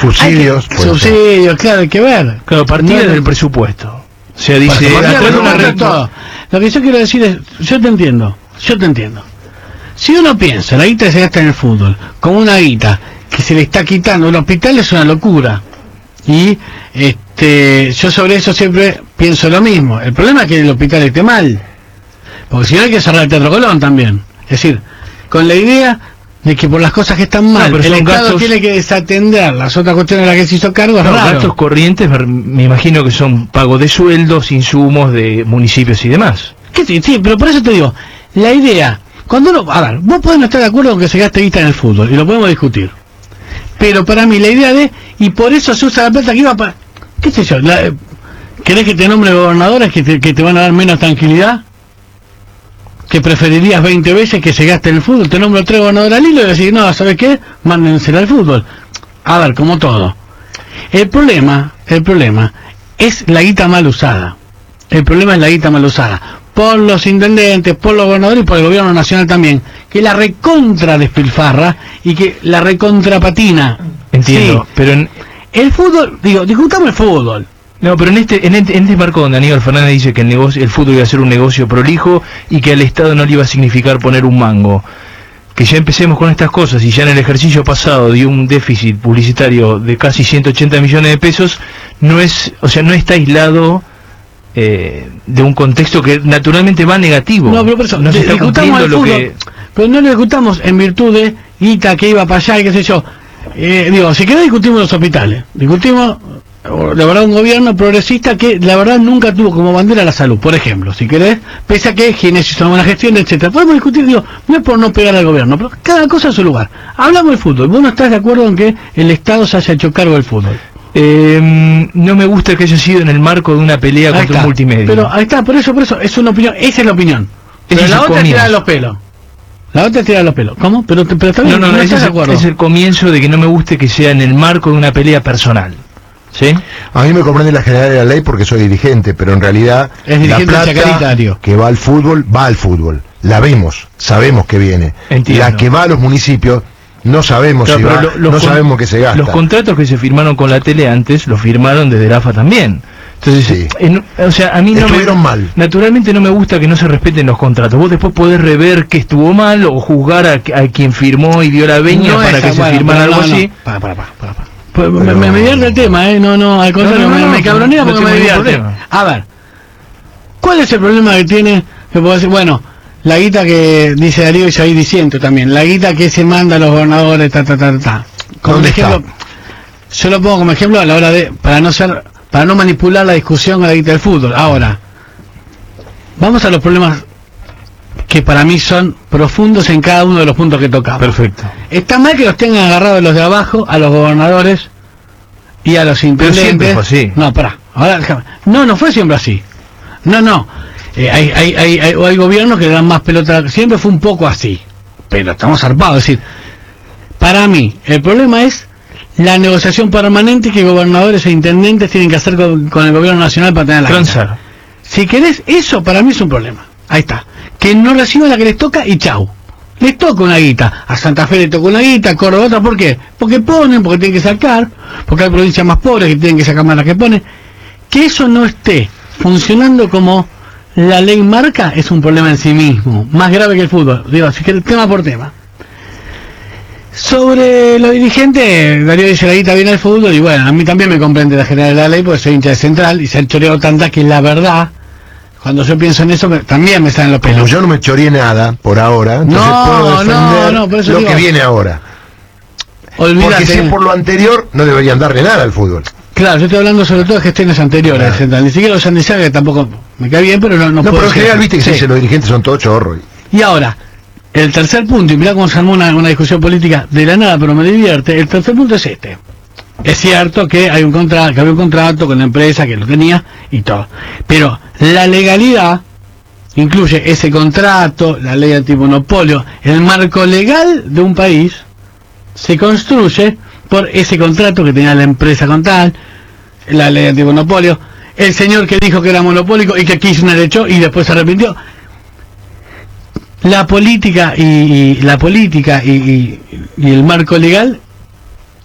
Subsidios. que- subsidios, claro, hay que ver. Claro, partida No, del presupuesto. O sea, dice, todo. Lo que yo quiero decir es, yo te entiendo, yo te entiendo. Si uno piensa, la guita que se gasta en el fútbol, como una guita que se le está quitando a un hospital es una locura. Y este, yo sobre eso siempre pienso lo mismo. El problema es que el hospital esté mal. Porque si no hay que cerrar el Teatro Colón también. Es decir, con la idea de que por las cosas que están mal, pero el Estado gastos- tiene que desatender las otras cuestiones de las que se hizo cargo, No, gastos corrientes, me imagino que son pago de sueldos, insumos de municipios y demás. Que sí, sí, pero por eso te digo, la idea, cuando uno, a ver, vos podés no estar de acuerdo con que se gaste guita en el fútbol, y lo podemos discutir. Pero para mí la idea de, y por eso se usa la plata que iba para, qué sé yo, la, eh, ¿querés que te nombre gobernadores que te, que te van a dar menos tranquilidad? Que preferirías 20 veces que se gaste en el fútbol, te nombro tres gobernadores al hilo y decís, no, ¿sabes qué? Mándensela al fútbol. A ver, como todo. El problema, el problema, es la guita mal usada. El problema es la guita mal usada. Por los intendentes, por los gobernadores y por el gobierno nacional también. Que la recontra despilfarra y que la recontra patina. Entiendo, Sí. pero en, El fútbol, digo, discutamos el fútbol. No, pero en este, en este, en este marco donde Aníbal Fernández dice que el negocio, el fútbol iba a ser un negocio prolijo y que al Estado no le iba a significar poner un mango. Que ya empecemos con estas cosas y ya en el ejercicio pasado dio un déficit publicitario de casi 180 millones de pesos, no es, o sea, no está aislado eh, de un contexto que naturalmente va negativo. No, pero por eso, no se está cumpliendo lo fútbol, que pero no lo discutamos en virtud de guita que iba para allá y qué sé yo. Eh, digo, si querés discutimos los hospitales, discutimos la verdad, un gobierno progresista que la verdad nunca tuvo como bandera la salud, por ejemplo, si querés, pese a que Ginés hizo una buena gestión, etcétera. Podemos discutir, digo, no es por no pegar al gobierno, pero cada cosa a su lugar. Hablamos del fútbol, vos no estás de acuerdo en que el Estado se haya hecho cargo del fútbol. Eh, no me gusta que haya sido en el marco de una pelea Ahí contra está. un multimedia. Pero ahí está, por eso, por eso, es una opinión, esa es la opinión. Pero es la otra es comienzo. tirar los pelos. La otra es tirar los pelos. ¿Cómo? Pero, pero está bien, no, no, no, estás de acuerdo. es el comienzo de que no me guste que sea en el marco de una pelea personal. ¿Sí? A mí me comprende la general de la ley porque soy dirigente, pero en realidad Es dirigente la chacaritario. que va al fútbol, va al fútbol. La vemos, sabemos que viene. Entiendo. La que va a los municipios, no sabemos Claro, si va, lo- no sabemos qué se gasta. Los contratos que se firmaron con la tele antes, los firmaron desde la AFA también. Entonces, en- o sea, a mí no me, mal. Naturalmente no me gusta que no se respeten los contratos. Vos después podés rever que estuvo mal o juzgar a, a quien firmó y dio la veña No para que se firmara algo así. Para, para, para. Pues me, me, me divierte el tema, ¿eh? No, no, al contrario, No, no, no, me, me cabronea porque me divierte. A ver, ¿cuál es el problema que tiene? Que puedo decir, bueno, la guita que dice Darío y ahí diciendo también, la guita que se manda a los gobernadores, ta, ta, ta, ta. Como ¿Dónde ejemplo, yo lo pongo como ejemplo a la hora de, para no ser, para no manipular la discusión a la guita del fútbol. Ahora, vamos a los problemas que para mí son profundos en cada uno de los puntos que tocamos. Perfecto. Está mal que los tengan agarrados los de abajo, a los gobernadores y a los intendentes. siempre fue así. No, pará. Ahora, déjame. no, no fue siempre así. No, no. Eh, hay, hay, hay, hay, hay gobiernos que le dan más pelota. Siempre fue un poco así. Pero estamos zarpados. Es decir, para mí, el problema es la negociación permanente que gobernadores e intendentes tienen que hacer con, con el gobierno nacional para tener la. Si querés, eso para mí es un problema. Ahí está. Que no reciban la que les toca y chau. Les toca una guita. A Santa Fe le toca una guita, a otra. ¿Por qué? Porque ponen, porque tienen que sacar, porque hay provincias más pobres que tienen que sacar más las que ponen. Que eso no esté funcionando como la ley marca es un problema en sí mismo. Más grave que el fútbol. Digo, así que tema por tema. Sobre los dirigentes, Darío dice la guita viene al fútbol y bueno, a mí también me comprende la general de la ley porque soy hincha de central y se han choreado tantas que la verdad, cuando yo pienso en eso, me- también me salen los pelos. Como yo no me choreé nada por ahora, entonces No, puedo no, defender no, por eso lo digo- que viene ahora. Olvídate. Porque si es por lo anterior, no deberían darle nada al fútbol. Claro, yo estoy hablando sobre todo de gestiones anteriores central. Ni siquiera los Sandizaga, que tampoco me cae bien, pero no, no, No, puedo pero en general viste que Sí. dice los dirigentes son todos chorros. Y ahora, el tercer punto, y mirá cómo se armó una, una discusión política de la nada, pero me divierte, el tercer punto es este. Es cierto que hay un contrato, que había un contrato con la empresa que lo tenía y todo. Pero la legalidad incluye ese contrato, la ley antimonopolio, el marco legal de un país se construye por ese contrato que tenía la empresa con tal, la ley antimonopolio, el señor que dijo que era monopólico y que Kirchner echó y después se arrepintió. La política y, y la política y, y- y el marco legal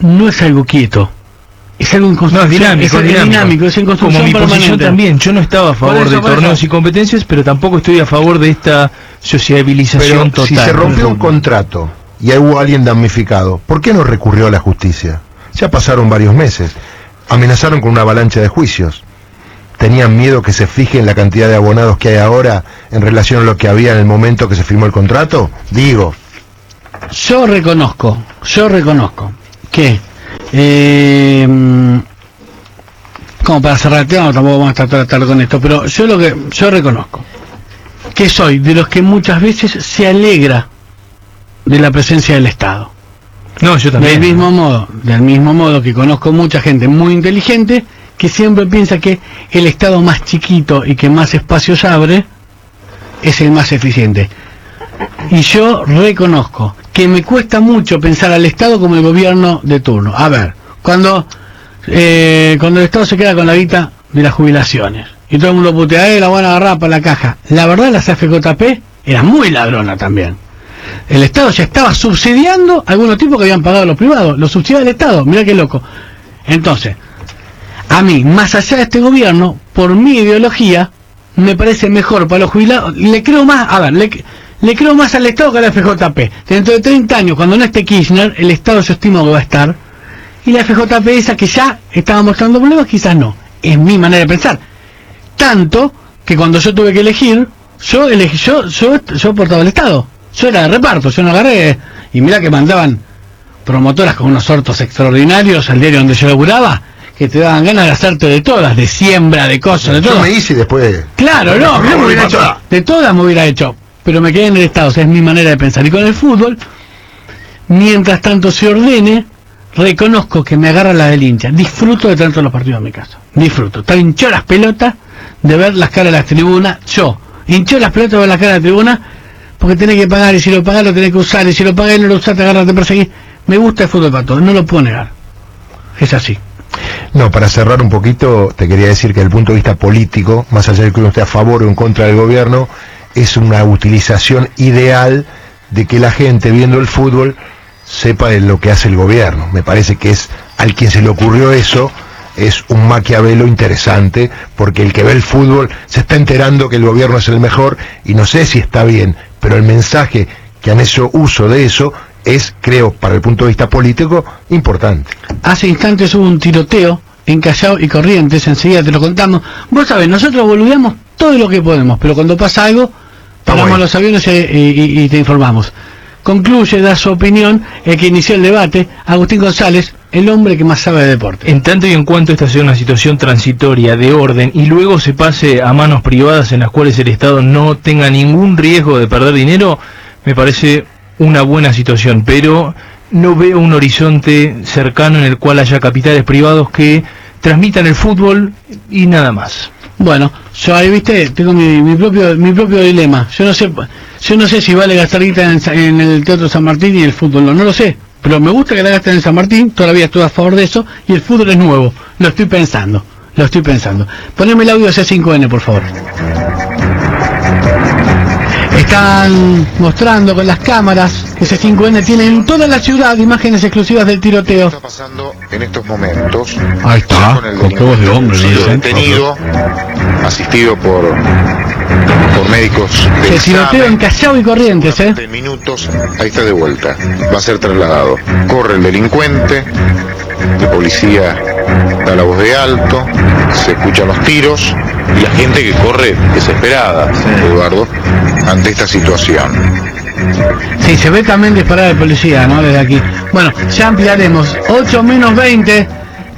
no es algo quieto es algo en No, es dinámico, es, dinámico. dinámico, es en construcción Como mi posición también, yo no estaba a favor eso, de torneos eso. y competencias, pero tampoco estoy a favor de esta sociabilización Pero total. si se rompió un contrato y hubo alguien damnificado, ¿por qué no recurrió a la justicia? Ya pasaron varios meses. Amenazaron con una avalancha de juicios. ¿Tenían miedo que se fije en la cantidad de abonados que hay ahora en relación a lo que había en el momento que se firmó el contrato? Digo, yo reconozco yo reconozco que eh, mm, como para cerrar el tema tampoco vamos a tarde con esto pero yo lo que yo reconozco que soy de los que muchas veces se alegra de la presencia del Estado No, yo también. Del mismo modo, del mismo modo que conozco mucha gente muy inteligente que siempre piensa que el Estado más chiquito y que más espacios abre es el más eficiente. Y yo reconozco que me cuesta mucho pensar al Estado como el gobierno de turno. A ver, cuando eh, cuando el Estado se queda con la guita de las jubilaciones y todo el mundo putea, eh, la van a agarrar para la caja. La verdad, las AFJP eran muy ladrona también. El Estado ya estaba subsidiando algunos tipos que habían pagado los privados. Lo subsidiaba el Estado. Mirá qué loco. Entonces, a mí, más allá de este gobierno, por mi ideología, me parece mejor para los jubilados. Le creo más, a ver, le, le creo más al Estado que a la FJP. Dentro de 30 años, cuando no esté Kirchner, el Estado yo estimo que va a estar. Y la FJP esa que ya estaba mostrando problemas, quizás no. Es mi manera de pensar. Tanto que cuando yo tuve que elegir, yo elegí, yo, yo, yo portaba el Estado. Yo era de reparto, yo no agarré. Y mira que mandaban promotoras con unos hortos extraordinarios al diario donde yo laburaba, que te daban ganas de hacerte de todas, de siembra, de cosas, de Yo todo. me hice después. Claro, no, yo me hubiera hecho, de todas me hubiera hecho, pero me quedé en el estado, o sea, es mi manera de pensar. Y con el fútbol, mientras tanto se ordene, reconozco que me agarra la del hincha. Disfruto de tanto los partidos en mi casa. Disfruto. Estar hinchó las pelotas de ver las caras de las tribunas. Yo, hinchó las pelotas de ver las caras de la tribuna, porque tenés que pagar, y si lo pagás lo tenés que usar, y si lo pagás y no lo usás te agarras, te perseguís. Me gusta el fútbol para todos, no lo puedo negar. Es así. No, para cerrar un poquito, te quería decir que desde el punto de vista político, más allá de que uno esté a favor o en contra del gobierno, es una utilización ideal de que la gente viendo el fútbol sepa de lo que hace el gobierno. Me parece que es al quien se le ocurrió eso, es un maquiavelo interesante, porque el que ve el fútbol se está enterando que el gobierno es el mejor y no sé si está bien, pero el mensaje que han hecho uso de eso es, creo, para el punto de vista político, importante. Hace instantes hubo un tiroteo en Callao y Corrientes, enseguida te lo contamos. Vos sabés, nosotros boludeamos todo lo que podemos, pero cuando pasa algo, paramos los aviones y, y- y te informamos. Concluye, da su opinión, el que inició el debate, Agustín González, el hombre que más sabe de deporte. En tanto y en cuanto esta sea una situación transitoria de orden y luego se pase a manos privadas en las cuales el Estado no tenga ningún riesgo de perder dinero, me parece una buena situación, pero no veo un horizonte cercano en el cual haya capitales privados que transmitan el fútbol y nada más. Bueno, yo ahí viste, tengo mi, mi propio mi propio dilema. Yo no sé yo no sé si vale gastar guita en, en el Teatro San Martín y el fútbol, no, no lo sé. Pero me gusta que la gasten en San Martín, todavía estoy a favor de eso, y el fútbol es nuevo. Lo estoy pensando, lo estoy pensando. Poneme el audio de C5N, por favor. Están mostrando con las cámaras que C5N tiene en toda la ciudad imágenes exclusivas del tiroteo. en estos momentos. Ahí está, con el voz de hombre, ¿no detenido, asistido por, por médicos de Se tiroteo en. Callao y Corrientes, ¿eh? En minutos, ahí está de vuelta. Va a ser trasladado. Corre el delincuente, la policía da la voz de alto, se escuchan los tiros y la gente que corre desesperada, Eduardo, ante esta situación. Sí, se ve también disparar de policía, ¿no? Desde aquí. Bueno, ya ampliaremos. 8 menos 20.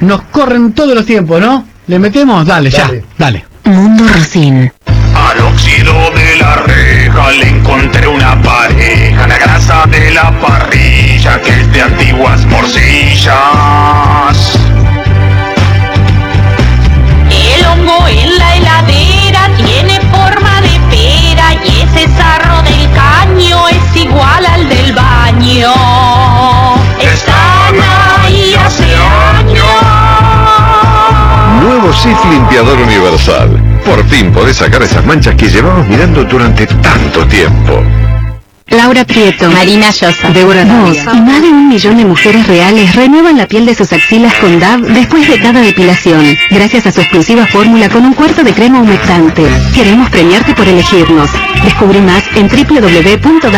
Nos corren todos los tiempos, ¿no? ¿Le metemos? Dale, ya. Dale. Mundo Rosín. Al óxido de la reja le encontré una pareja, la grasa de la parrilla que es de antiguas morcillas. El hongo en la tiene forma de pera y ese sarro del caño es igual al del baño. Están ahí hace años. Nuevo Sif Limpiador Universal. Por fin podés sacar esas manchas que llevamos mirando durante tanto tiempo. Laura Prieto, Marina Llosa, Débora Vos y más de un millón de mujeres reales renuevan la piel de sus axilas con DAV después de cada depilación, gracias a su exclusiva fórmula con un cuarto de crema humectante. Queremos premiarte por elegirnos. Descubrí más en www.dav.com.ar.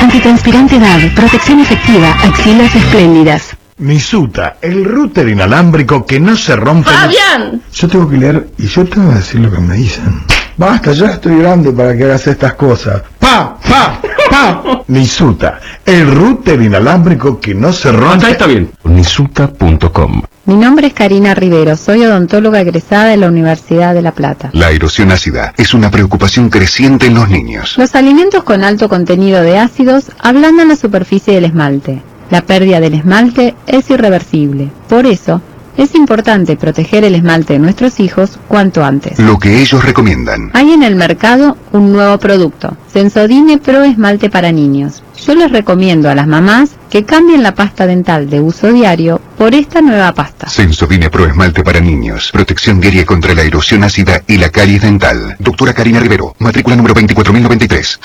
Antitranspirante DAV, protección efectiva, axilas espléndidas. Misuta, el router inalámbrico que no se rompe. Fabián. Yo tengo que leer y yo tengo que decir lo que me dicen. Basta, ya estoy grande para que hagas estas cosas. ¡Pa! ¡Pa! ¡Pa! Misuta, el router inalámbrico que no se rompe. está bien. Misuta.com Mi nombre es Karina Rivero, soy odontóloga egresada de la Universidad de La Plata. La erosión ácida es una preocupación creciente en los niños. Los alimentos con alto contenido de ácidos ablandan la superficie del esmalte. La pérdida del esmalte es irreversible. Por eso, es importante proteger el esmalte de nuestros hijos cuanto antes. Lo que ellos recomiendan. Hay en el mercado un nuevo producto, Sensodine Pro Esmalte para niños. Yo les recomiendo a las mamás que cambien la pasta dental de uso diario por esta nueva pasta. Sensodine Pro Esmalte para niños. Protección diaria contra la erosión ácida y la caries dental. Doctora Karina Rivero. Matrícula número 24093.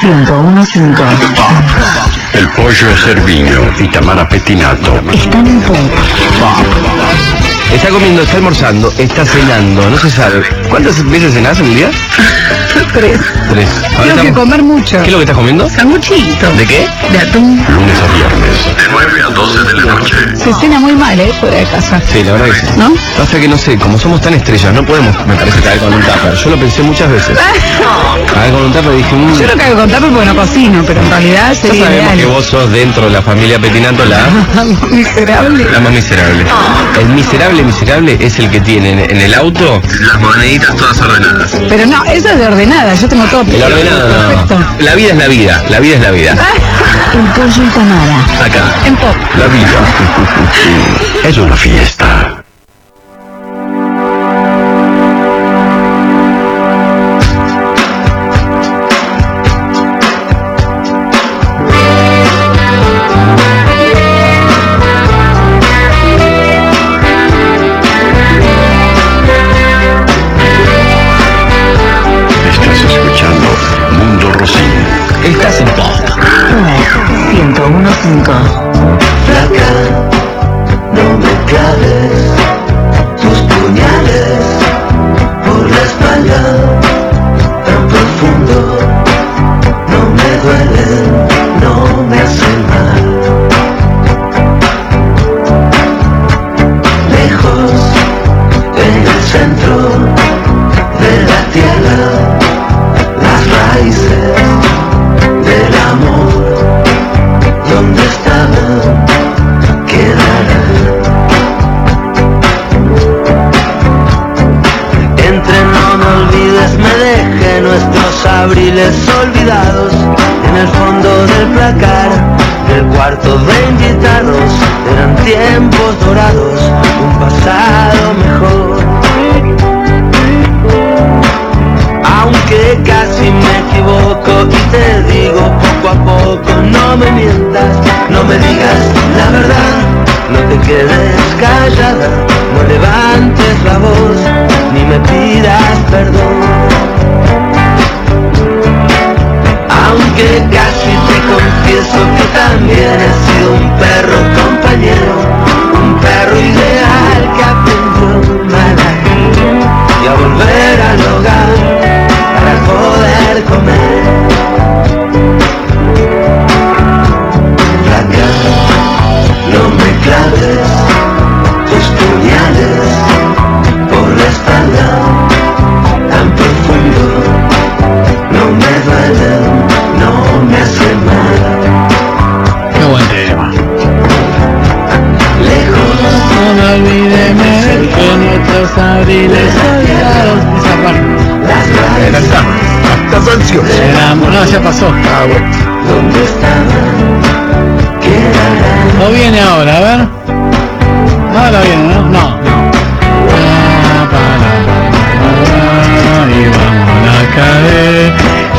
515. El pollo Cerviño y Tamara Petinato. Están en Pop. Está comiendo, está almorzando, está cenando, no se sabe. ¿Cuántas veces cenás en el día? Tres. Tres. Ahora Tengo que estamos- comer mucho. ¿Qué es lo que estás comiendo? Sanguchito. ¿De qué? De atún. Lunes a viernes, de 9 a 12 de la noche. Se cena muy mal, ¿eh? Fuera de casa. Sí, la verdad que sí. ¿No? Pasa que no sé, como somos tan estrellas, no podemos, me parece, caer con un tupper. Yo lo pensé muchas veces. Caer con un tupper y dije, mm, Yo no caigo con tupper porque no cocino, pero en realidad ya sería sabemos que ideal. vos sos dentro de la familia Petinato la, Miserable. la más miserable. El miserable miserable es el que tiene en, en el auto las moneditas todas ordenadas. Pero no, eso es de ordenada, yo tengo todo El ordenado perfecto. no. La vida es la vida, la vida es la vida. El pollo y Tamara. Acá. En pop. La vida. Es una fiesta.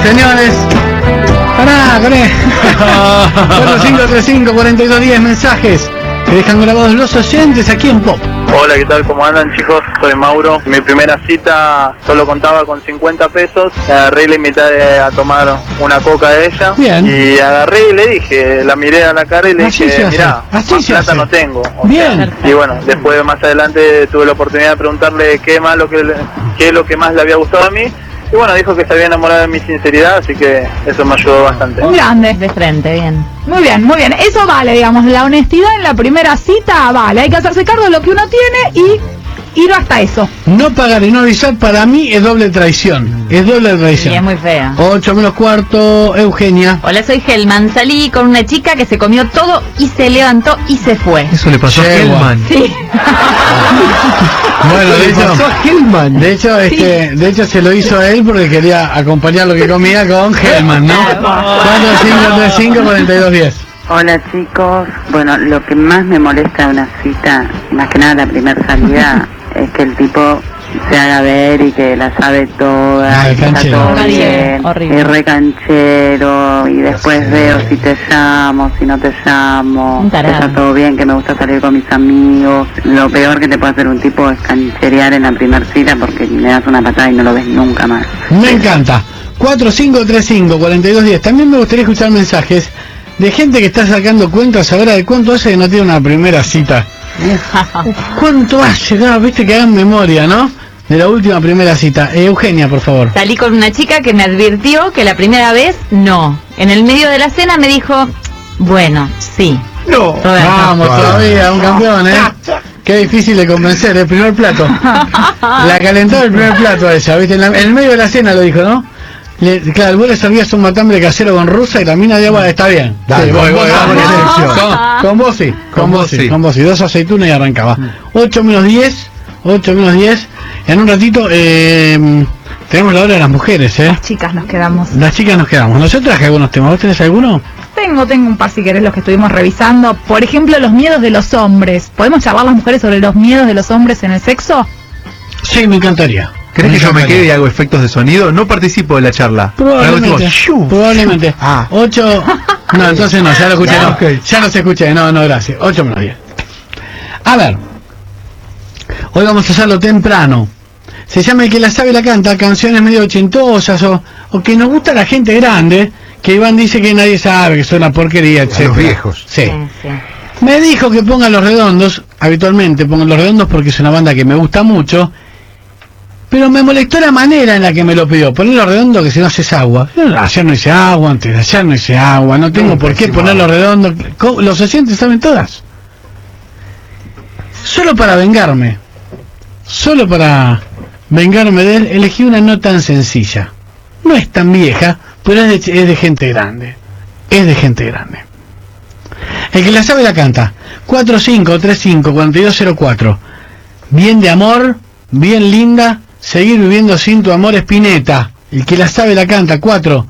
Señores, pará, con 4535 4210 mensajes que dejan grabados los oyentes aquí en Pop. Hola, ¿qué tal? ¿Cómo andan chicos? Soy Mauro. Mi primera cita solo contaba con 50 pesos. Agarré y le invité a tomar una coca de ella. Bien. Y agarré y le dije, la miré a la cara y le Así se dije, mirá, así más se plata hace. no tengo. O Bien. sea, y bueno, después más adelante tuve la oportunidad de preguntarle qué más lo que qué es lo que más le había gustado a mí. Y bueno, dijo que se había enamorado de mi sinceridad, así que eso me ayudó bastante. Un grande. De frente, bien. Muy bien, muy bien. Eso vale, digamos, la honestidad en la primera cita vale. Hay que hacerse cargo de lo que uno tiene y ir hasta eso. No pagar y no avisar para mí es doble traición. Es doble Y traición. es muy fea. 8 menos cuarto, Eugenia. Hola, soy Helman. Salí con una chica que se comió todo y se levantó y se fue. Eso le pasó a Yegua. Hellman. Sí. Bueno, de hecho, pasó a Hellman. de hecho, este, de hecho se lo hizo a él porque quería acompañar lo que comía con Hellman, ¿no? 4535 4210. Hola chicos, bueno, lo que más me molesta de una cita, más que nada la primera salida, es que el tipo se haga ver y que la sabe toda, Ah, y que está todo Horrible, bien, horrible. es re canchero, y después veo si te llamo, si no te llamo, que está todo bien, que me gusta salir con mis amigos. Lo peor que te puede hacer un tipo es cancherear en la primera cita porque le das una patada y no lo ves nunca más. Me encanta. 4535 4210. También me gustaría escuchar mensajes de gente que está sacando cuentas ahora de cuánto hace que no tiene una primera cita ¿Cuánto has llegado? Viste que hagan memoria, ¿no? De la última primera cita. Eh, Eugenia, por favor. Salí con una chica que me advirtió que la primera vez no. En el medio de la cena me dijo, bueno, sí. No. Roberto. Vamos, todavía, un campeón, ¿eh? Qué difícil de convencer, el primer plato. La calentó el primer plato a ella, ¿viste? En, la- en el medio de la cena lo dijo, ¿no? Le- claro, vos le servías un matambre casero con rusa y la mina de agua está bien. Dale, Sí, con voy, vos voy, vamos, vamos, la con- selección. con, con vos sí, con, Con vos vos sí, sí. con vos sí. Dos aceitunas y arrancaba. 8 menos 10, 8 menos 10. En un ratito eh, tenemos la hora de las mujeres, ¿eh? Las chicas nos quedamos. Las chicas nos quedamos. Nosotros traje algunos temas. ¿Vos tenés alguno? Tengo, tengo un par si querés los que estuvimos revisando. Por ejemplo, los miedos de los hombres. ¿Podemos charlar las mujeres sobre los miedos de los hombres en el sexo? Sí, me encantaría. ¿Crees que yo me quede y hago efectos de sonido? No participo de la charla. Probablemente. Probablemente. Ah. 8. No, entonces no, ya lo escuché. Ya, no. Ya los escuché. No, no, gracias. 8 menos 10. A ver. Hoy vamos a hacerlo temprano. Se llama El que la sabe la canta, canciones medio ochentosas o, o que nos gusta la gente grande, que Iván dice que nadie sabe, que son una porquería, etc. los viejos. Sí. Me dijo que pongan los redondos, habitualmente pongan los redondos porque es una banda que me gusta mucho, pero me molestó la manera en la que me lo pidió. Poner los redondos que si no haces agua. Ayer no hice agua, antes de ayer no hice agua, no tengo por qué hicimos poner los agua. redondos. ¿Cómo? Los oyentes saben todas. Solo para vengarme, solo para vengarme de él, elegí una no tan sencilla. No es tan vieja, pero es de, es de gente grande. Es de gente grande. El que la sabe la canta. 4535-4204. Bien de amor, bien linda, seguir viviendo sin tu amor Espineta. El que la sabe la canta. 4.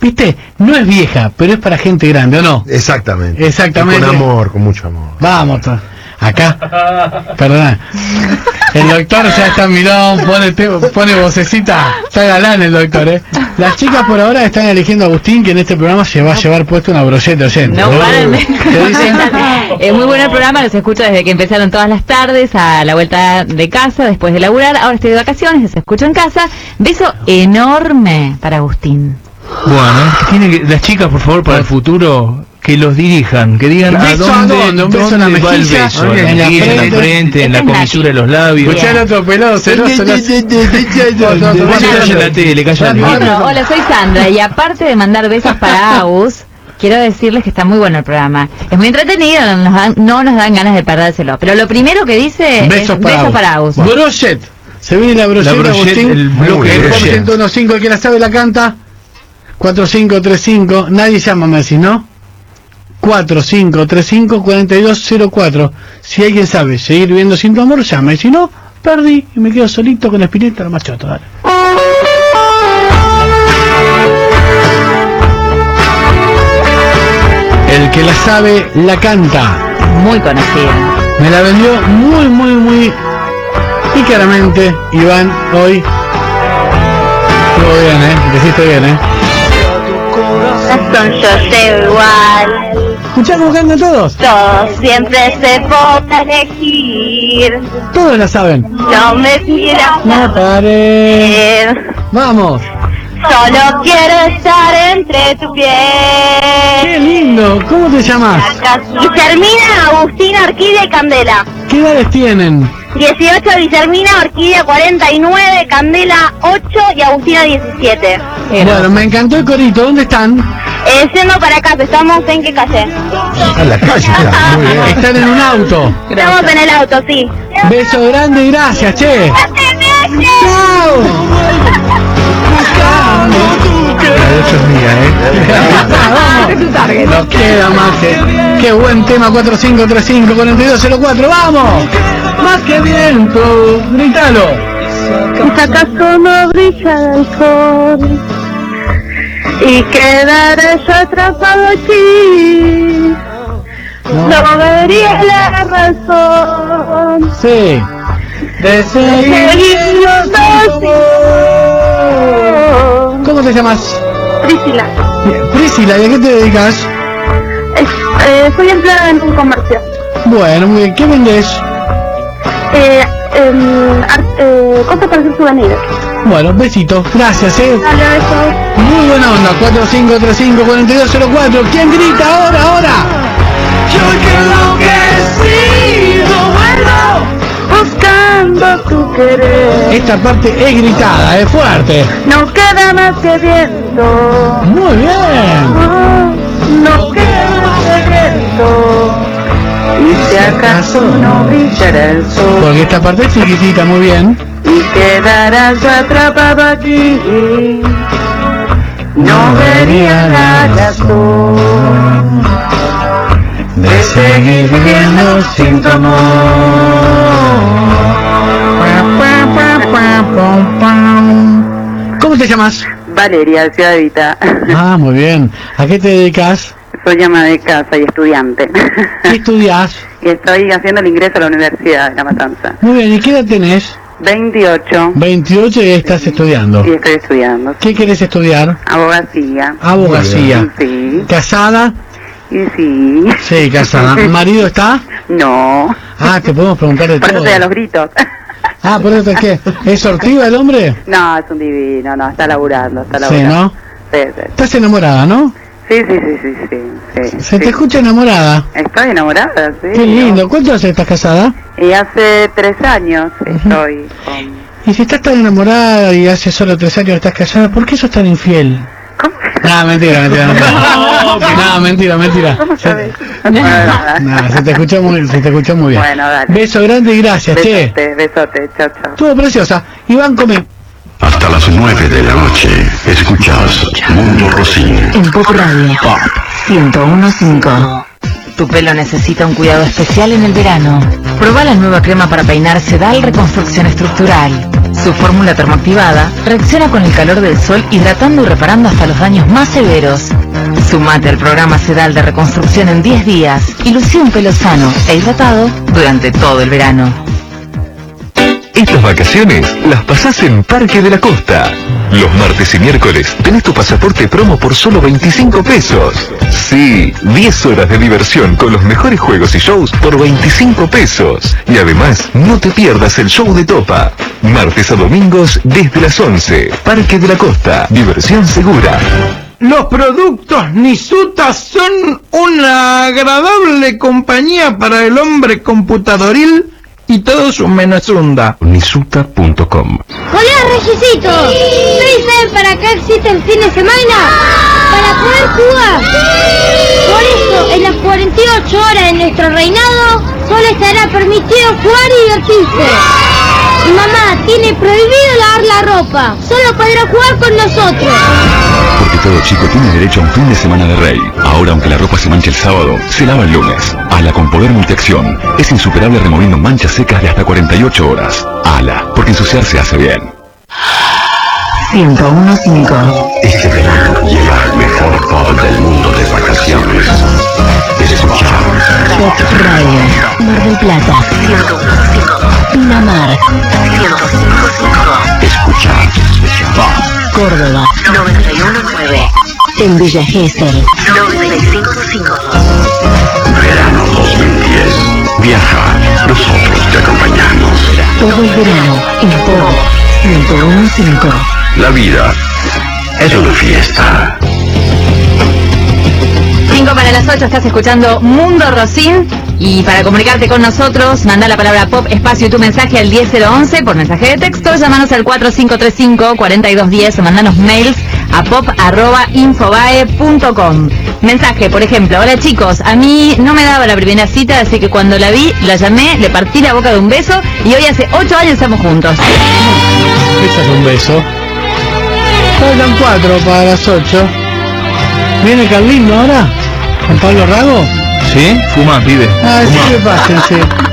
Viste, no es vieja, pero es para gente grande, ¿o no? Exactamente. Exactamente. Con amor, con mucho amor. Vamos, acá. Perdona. El doctor ya está en milón, pone, pone vocecita. Está galán el doctor, ¿eh? Las chicas por ahora están eligiendo a Agustín, que en este programa se va a llevar puesto una brocheta oyente. No paran de- ¿Qué dicen? Es muy bueno el programa, los escucho desde que empezaron todas las tardes a la vuelta de casa, después de laburar. Ahora estoy de vacaciones, los escucho en casa. Beso enorme para Agustín. Bueno, tiene que, las chicas, por favor, para el futuro, que los dirijan, que digan ¿Un a dónde, dónde? ¿Un beso en la dónde va el beso, ¿En la mejilla, en la frente? en la comisura de los labios. Escuchá al otro pelado sé- Calla la tele, calla la hola, soy Sandra y aparte de mandar besos para Agus, quiero decirles que está muy bueno el programa. Es muy entretenido, no nos dan, no nos dan ganas de perdérselo. Pero lo primero que dice Besos es para, besos para Agus. Brochet. Se viene la brochet, La brochet, Agustín. el bloque el de brochet. 115, el que la sabe la canta. 4535. Nadie llama, me decís, ¿no? 4535-4204. Si alguien sabe seguir viviendo sin tu amor, llama. Y si no, perdí y me quedo solito con la espineta, lo machoto. Dale. El que la sabe, la canta. Muy conocido. Me la vendió muy, muy, muy pícaramente Iván hoy. Estuvo bien, ¿eh? Deciste bien, ¿eh? Yo igual. ¿Escuchá cómo cantan todos? Todos siempre se puede elegir. Todos la saben. No me pidas No pare. Vamos. Solo quiero estar entre tu piel. Qué lindo. ¿Cómo te llamas? Guillermina Agustina Orquídea y Candela. ¿Qué edades tienen? 18 Guillermina Orquídea 49, Candela 8 y Agustina 17. Bueno, me encantó el corito. ¿Dónde están? Eh, yendo para acá, ¿estamos en qué calle? A la calle, está, muy bien. Están en un auto. Estamos en el auto, sí. Beso grande y gracias, che. Chao. ¿eh? Nos queda más que. Qué buen tema 4535-4204. ¡Vamos! Más que viento. Gritalo. ¿Acaso no brilla el sol? Y quedaré yo atrapado aquí. No vería la razón. Sí. De seguir ¿Cómo te llamas? Priscila. Priscila, ¿y a qué te dedicas? Eh, soy empleada en un comercio. Bueno, muy bien. ¿Qué vendes? Eh, em, eh, cosas para hacer souvenirs. Bueno, besito. Gracias, eh. Muy buena onda. 4535-4204. ¿Quién grita ahora, ahora? Yo que enloquecido querer. Esta parte es gritada, es fuerte. No queda más que viento. Muy bien. No queda más que viento. Y si acaso no brillará el sol. Porque esta parte es chiquitita, muy bien. y quedarás atrapado aquí. No vería la razón de seguir viviendo sin tu amor. ¿Cómo te llamas? Valeria, Ciudad Evita. Ah, muy bien. ¿A qué te dedicas? Soy ama de casa y estudiante. ¿Qué estudias? y estoy haciendo el ingreso a la Universidad de La Matanza. Muy bien, ¿y qué edad tenés? 28 28 y estás estudiando. y estoy estudiando. ¿Qué querés estudiar? Abogacía. Abogacía. Sí. ¿Casada? Y sí. Sí, casada. ¿Marido está? No. Ah, te podemos preguntar de Por todo. a los gritos. Ah, por eso es que es sortiva el hombre. No, es un divino, no, está laburando, está Sí, laburando. ¿no? Sí, sí, Estás enamorada, ¿no? Sí, sí, sí, sí, sí, Se te escucha enamorada. Estoy enamorada, sí. Qué lindo. ¿Cuánto hace que estás casada? Y hace tres años estoy con... Y si estás tan enamorada y hace solo tres años que estás casada, ¿por qué sos tan infiel? No, mentira, mentira, mentira. No, mentira, mentira. No, se te escuchó muy, se te escuchó muy bien. Bueno, dale. Beso grande y gracias, che. Besote, besote, chao, chao. Estuvo preciosa. Iván, come. Hasta las 9 de la noche, escuchás Mundo Rosín. En Pop Radio. 1015. Tu pelo necesita un cuidado especial en el verano. Prueba la nueva crema para peinar Sedal Reconstrucción Estructural. Su fórmula termoactivada reacciona con el calor del sol hidratando y reparando hasta los daños más severos. Sumate al programa Sedal de reconstrucción en 10 días y lucí un pelo sano e hidratado durante todo el verano. Estas vacaciones las pasás en Parque de la Costa. Los martes y miércoles tenés tu pasaporte promo por solo 25 pesos. Sí, 10 horas de diversión con los mejores juegos y shows por 25 pesos. Y además, no te pierdas el show de Topa. Martes a domingos desde las 11. Parque de la Costa. Diversión segura. Los productos Nisuta son una agradable compañía para el hombre computadoril y todo su menazunda. Nisuta.com Hola, Reyesito. ¿Ustedes saben para qué existe el fin de semana? Para poder jugar. Por eso, en las 48 horas de nuestro reinado, solo estará permitido jugar y divertirse. Mi mamá tiene prohibido lavar la ropa. Solo podrá jugar con nosotros. Todo chico tiene derecho a un fin de semana de rey. Ahora, aunque la ropa se manche el sábado, se lava el lunes. Ala con poder multiacción. Es insuperable removiendo manchas secas de hasta 48 horas. Ala, porque ensuciarse hace bien. 1015. Este verano llega el mejor pop del mundo de vacaciones. Escucha. Radio. Mar del Plata. Pinamar. Escucha. Córdoba. 919. En Villa Gesell. 955. Verano 2010. Viaja. Nosotros te acompañamos. Todo el verano en Pop 1015. La vida es una fiesta. 5 para las 8 estás escuchando Mundo Rosín y para comunicarte con nosotros manda la palabra pop espacio y tu mensaje al 10011 por mensaje de texto, llámanos al 4535-4210 o mandanos mails a pop arroba infobae.com. Mensaje, por ejemplo, hola chicos, a mí no me daba la primera cita, así que cuando la vi, la llamé, le partí la boca de un beso y hoy hace 8 años estamos juntos. Un beso. Faltan cuatro para las ocho. ¿Viene Carlino ahora? ¿Con Pablo Rago? ¿Sí? Fuma, pibe. Ah, sí, que pasen, sí.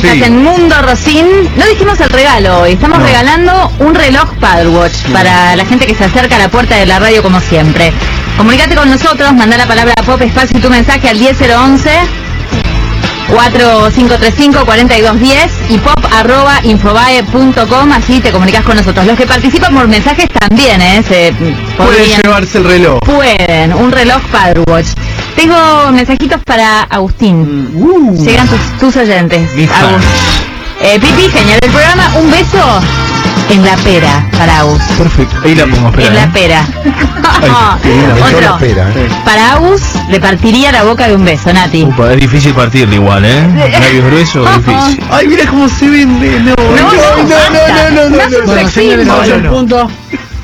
estás Sí. en Mundo Rosín. No dijimos el regalo hoy, estamos regalando un reloj Paddlewatch para la gente que se acerca a la puerta de la radio como siempre. Comunicate con nosotros, manda la palabra pop espacio y tu mensaje al 10011 4535-4210 y pop arroba infobae.com, así te comunicas con nosotros. Los que participan por mensajes también, ¿eh? Se Pueden llevarse el reloj. Pueden, un reloj Paddlewatch. Tengo mensajitos para Agustín. Llegan tus, tus oyentes. Agus. Eh, Pipi, genial el programa. Un beso en la pera para Agus. Perfecto. Ahí la pongo, espera. En la ¿eh? pera. Otro. la ¿eh? Para Agus le partiría la boca de un beso, Nati. Upa, es difícil partirle igual, ¿eh? Labios gruesos, difícil. Ay, mira cómo se vende. No, no, no, no, no, no, no, Bueno, señores, No, 8 no, en no. punto.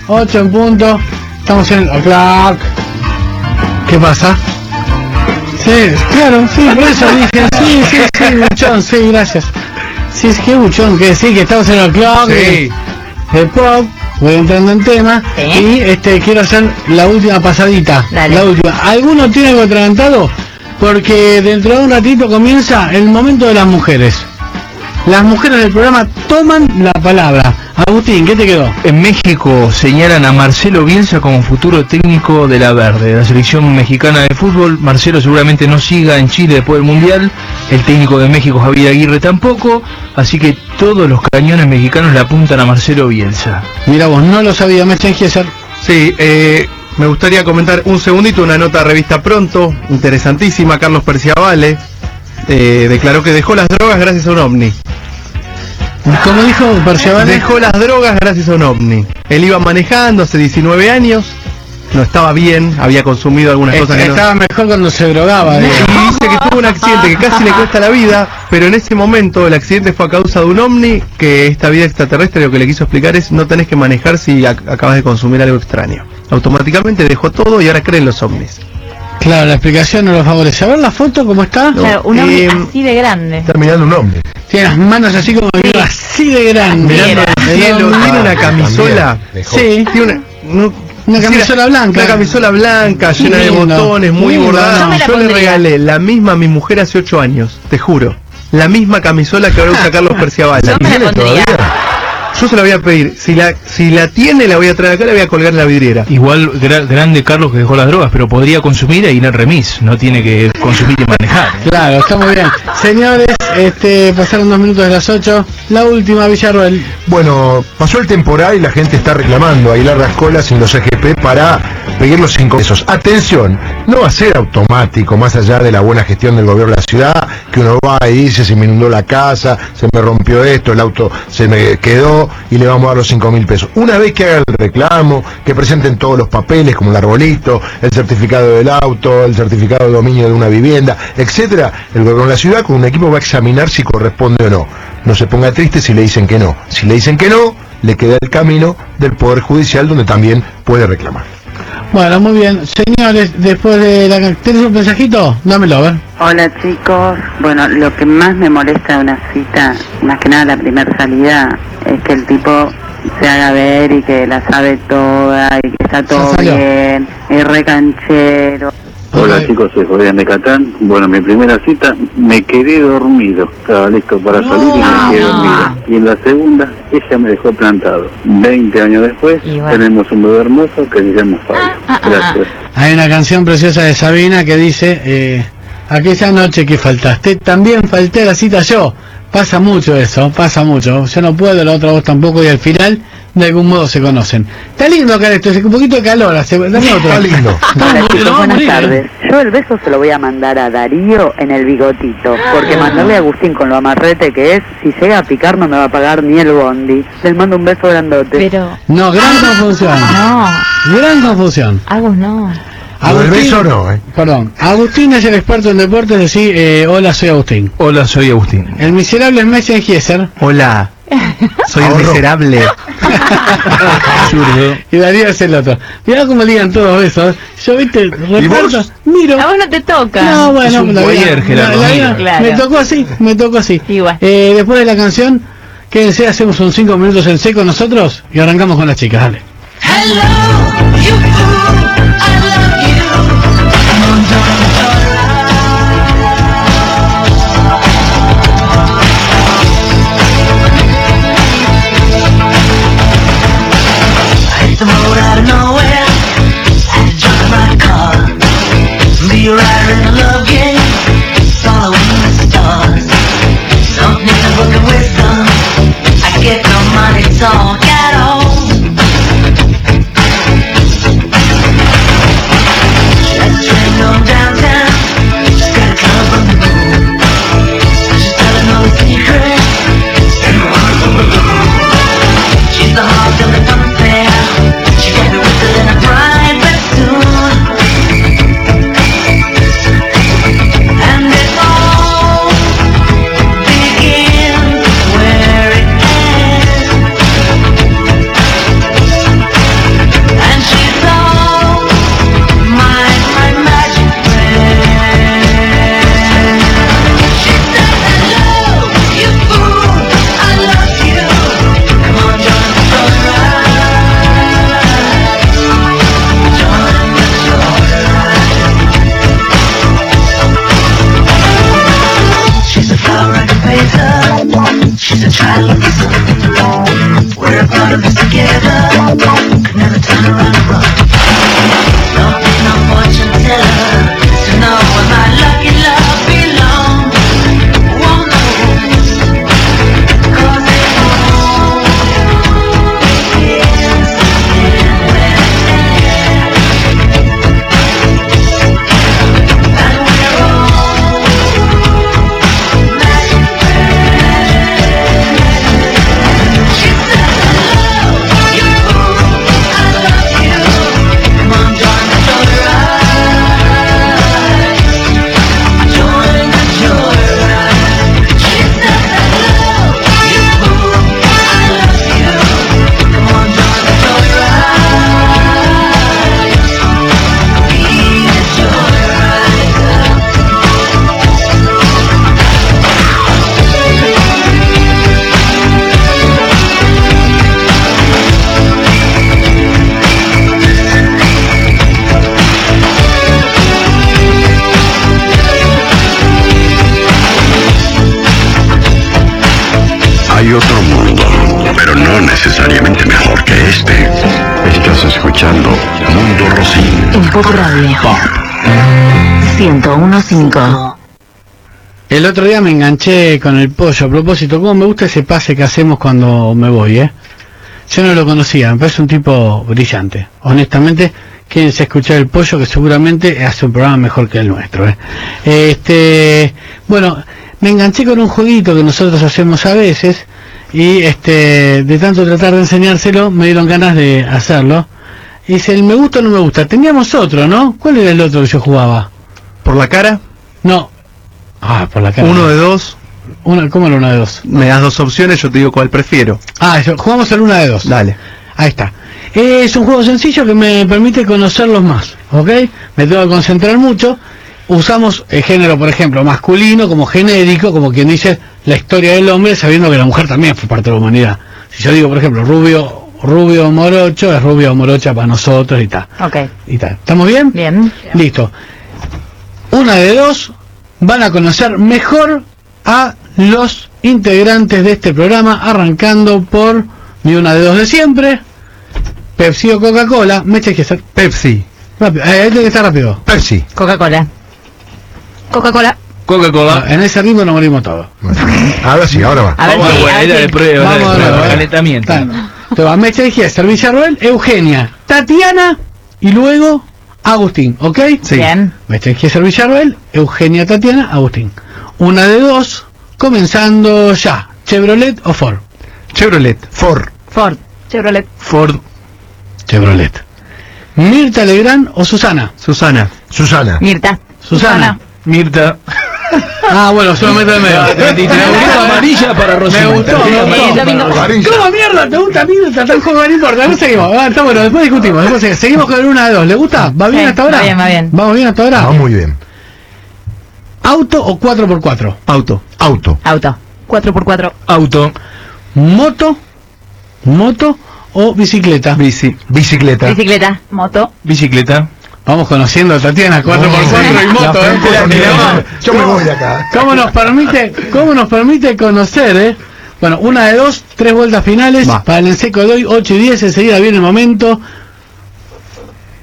8 en punto. Estamos en el clock. ¿Qué pasa? Sí, claro, sí, por eso dije, sí, sí, sí, buchón, sí, gracias. Sí, es que buchón, que sí, que estamos en el clock. Sí. de- de pop, voy entrando en tema. Y este quiero hacer la última pasadita. La última. ¿Alguno tiene algo atragantado? Porque dentro de un ratito comienza el momento de las mujeres. Las mujeres del programa toman la palabra. Agustín, ¿qué te quedó? En México señalan a Marcelo Bielsa como futuro técnico de la Verde, de la selección mexicana de fútbol. Marcelo seguramente no siga en Chile después del Mundial. El técnico de México, Javier Aguirre, tampoco. Así que todos los cañones mexicanos le apuntan a Marcelo Bielsa. Mira vos, no lo sabía, me Gesser. Sí, eh, me gustaría comentar un segundito una nota de revista Pronto, interesantísima. Carlos Perciavale eh, declaró que dejó las drogas gracias a un ovni. ¿Cómo dijo? Dejó las drogas gracias a un ovni. Él iba manejando hace 19 años, no estaba bien, había consumido algunas cosas que no... Estaba mejor cuando se drogaba. Y dice que tuvo un accidente que casi le cuesta la vida, pero en ese momento el accidente fue a causa de un ovni, que esta vida extraterrestre lo que le quiso explicar es no tenés que manejar si ac- acabas de consumir algo extraño. Automáticamente dejó todo y ahora creen los ovnis. Claro, la explicación no lo favorece. A ver la foto, ¿cómo está? Claro, un hombre Eh, así de grande. Está mirando un hombre. Tiene las manos así como así de grande. Mirando al cielo, tiene una camisola. Sí. Tiene una, no- Una camisola blanca. Una camisola blanca, llena de botones, muy Lindo. bordada. Yo le regalé la misma a mi mujer hace 8 años, te juro. La misma camisola que ahora usa Carlos Perciabala. Yo me la ¿Tiene pondría. Yo se la voy a pedir. Si la, si la tiene, la voy a traer acá, la voy a colgar en la vidriera. Igual gra- grande Carlos que dejó las drogas, pero podría consumir e ir al remis. No tiene que consumir y manejar. ¿eh? Claro, está muy bien. Señores, este, pasaron dos minutos de las 8. La última, Villarroel. Bueno, pasó el temporal y la gente está reclamando a Aguilar Rascola sin los EGP para pedir los 5 pesos. Atención, no va a ser automático, más allá de la buena gestión del gobierno de la ciudad, que uno va y dice, se me inundó la casa, se me rompió esto, el auto se me quedó y le vamos a dar los 5 mil pesos. Una vez que haga el reclamo, que presenten todos los papeles, como el arbolito, el certificado del auto, el certificado de dominio de una vivienda, etcétera, el gobierno de la ciudad con un equipo va a examinar si corresponde o no. No se ponga triste si le dicen que no. Si le dicen que no, le queda el camino del Poder Judicial donde también puede reclamar. Bueno, muy bien. Señores, después de la... ¿Tienes un mensajito? Dámelo, a ver. Hola chicos, bueno, lo que más me molesta de una cita, más que nada la primera salida, es que el tipo se haga ver y que la sabe toda y que está todo bien, es recanchero. Hola chicos, soy Fabián de Catán. Bueno, mi primera cita me quedé dormido. Estaba listo para salir y me quedé dormido. Y en la segunda, ella me dejó plantado. 20 años después, tenemos un bebé hermoso que se llama Fabio. Gracias. Hay una canción preciosa de Sabina que dice, eh, aquella noche que faltaste, también falté a la cita yo. Pasa mucho eso, pasa mucho. Yo no puedo, la otra voz tampoco, y al final, de algún modo se conocen. Está lindo acá esto, es un poquito de calor, hace, dame otro. Está lindo. Hola chicos, buenas tardes. Yo el beso se lo voy a mandar a Darío en el bigotito, porque mandarle a Agustín con lo amarrete que es, si llega a picar no me va a pagar ni el bondi. Les mando un beso grandote. Pero... No, gran confusión. No, Gran confusión. Agus no. Lo del beso no, ¿eh? Perdón. Agustín es el experto en deportes, decir, eh, hola, soy Agustín. Hola, soy Agustín. El miserable es Messi en Gieser. Hola, soy el miserable. Y Darío es el otro. Mirá cómo digan todos esos. Yo, viste, reparto, miro. A vos no te toca. No, bueno, la vida- voyeur, Gerardo, la- la vida- mira. Claro. me tocó así, me tocó así. Igual. Eh, después de la canción, quédense, hacemos un 5 minutos en seco nosotros y arrancamos con las chicas, dale. Hello, you 1015. El otro día me enganché con el pollo. A propósito, ¿cómo me gusta ese pase que hacemos cuando me voy, eh? Yo no lo conocía, me parece un tipo brillante. Honestamente, quienes escuchar el pollo que seguramente hace un programa mejor que el nuestro, eh. Este, bueno, me enganché con un jueguito que nosotros hacemos a veces y este, de tanto tratar de enseñárselo, me dieron ganas de hacerlo. Y dice, el me gusta o no me gusta. Teníamos otro, ¿no? ¿Cuál era el otro que yo jugaba? ¿Por la cara? No. Ah, por la cara. Uno de dos. Una, ¿Cómo era una de dos? Me das dos opciones, yo te digo cuál prefiero. Ah, eso, jugamos al una de dos. Dale. Ahí está. Es un juego sencillo que me permite conocerlos más, ¿ok? Me tengo que concentrar mucho. Usamos el género, por ejemplo, masculino como genérico, como quien dice la historia del hombre, sabiendo que la mujer también fue parte de la humanidad. Si yo digo, por ejemplo, rubio, rubio morocho, es rubio morocha para nosotros y tal. Ok. Y tal. ¿Estamos bien? Bien. Listo. Una de dos van a conocer mejor a los integrantes de este programa, arrancando por mi una de dos de siempre, Pepsi o Coca-Cola. Me que ser Pepsi. rápido. Eh, este que está rápido. Pepsi. Coca-Cola. Coca-Cola. Coca-Cola. En ese ritmo nos morimos todos. Ahora sí, ahora va. A ver, Vamos sí, a ver, sí. de prueba, Vamos de prueba, calentamiento. Entonces, Mecha Giester, Villarroel, Eugenia, Tatiana y luego Agustín, ¿ok? Sí. Bien. Mecha Giester, Villarroel, Eugenia, Tatiana, Agustín. Una de dos, comenzando ya. ¿Chevrolet o Ford? Chevrolet. Ford. Ford. Chevrolet. Ford. Chevrolet. ¿Mirta Legrand o Susana? Susana. Susana. Mirta. Susana. Mirta. Ah, bueno, solamente de medio. Amarilla para. Me gustó. Rosina. ¿Cómo mierda te gusta Mirta? Tan joven, no importa, no seguimos. Ah, está bueno, después discutimos. Después seguimos. seguimos con una de dos. ¿Le gusta? ¿Va bien Sí, hasta ahora? va bien, va bien. ¿Vamos bien hasta ahora? Va muy bien. ¿Auto o 4x4? Auto. Auto. Auto. 4x4. Auto. ¿Moto? ¿Moto o bicicleta? Bici. Bicicleta. Bicicleta. Moto. Bicicleta. Vamos conociendo a Tatiana 4x4 y moto, La ¿eh? Yo me voy de acá. ¿Cómo nos permite, cómo nos permite conocer, eh? Bueno, una de dos, tres vueltas finales Va. para el enseco de hoy, 8 y 10, enseguida viene el momento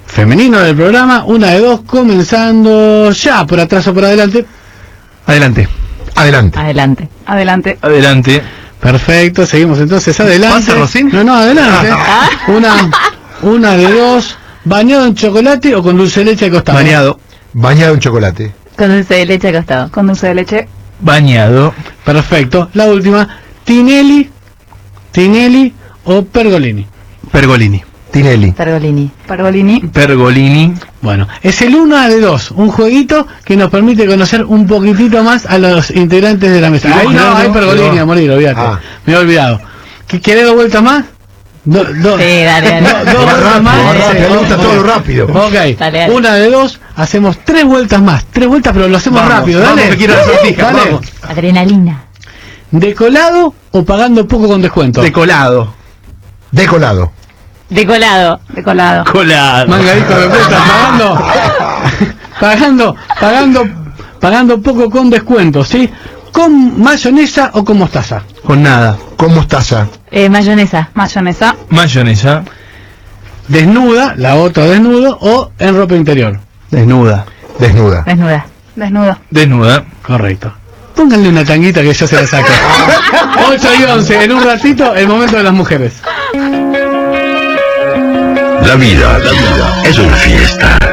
femenino del programa, una de dos, comenzando ya, por atrás o por adelante. Adelante. Adelante. Adelante. Adelante. Adelante. Perfecto, seguimos entonces adelante. ¿Pasa, Rosín? No, no, adelante. Una, una de dos, bañado en chocolate o con dulce de leche al costado. Bañado. Bañado en chocolate. Con dulce de leche acostado. Con dulce de leche. Bañado. Perfecto. La última, Tinelli, Tinelli o Pergolini. Pergolini. Tinelli. Pergolini. Pergolini. Pergolini. Bueno, es el una de dos, un jueguito que nos permite conocer un poquitito más a los integrantes de la mesa. ¿Y Ahí no, Gerardo? hay Pergolini No. a morir, olvídate. Ah. Me he olvidado. ¿Qué- ¿Querés dos vueltas más? Do- do- Sí, dale, dale. Más vueltas rápido, más. rápido, le gusta todo rápido. Ok, Dale, dale. una de dos, hacemos tres vueltas más. Tres vueltas, pero lo hacemos Vamos, rápido, vamos, dale. que quiero la sortija, Dale. vamos. Adrenalina. ¿Decolado o pagando poco con descuento? Decolado. Decolado. Decolado. Decolado. Colado. Manga hijo de puta, pagando, pagando, pagando, pagando poco con descuento, ¿sí? ¿Con mayonesa o con mostaza? Con nada. Con mostaza. Eh, mayonesa. Mayonesa. Mayonesa. Desnuda, la otra desnudo o en ropa interior. Desnuda. Desnuda. Desnuda. Desnudo. Desnuda. Correcto. Pónganle una tanguita que yo se la saco. 8 y 11, en un ratito, el momento de las mujeres. La vida, la vida es una fiesta.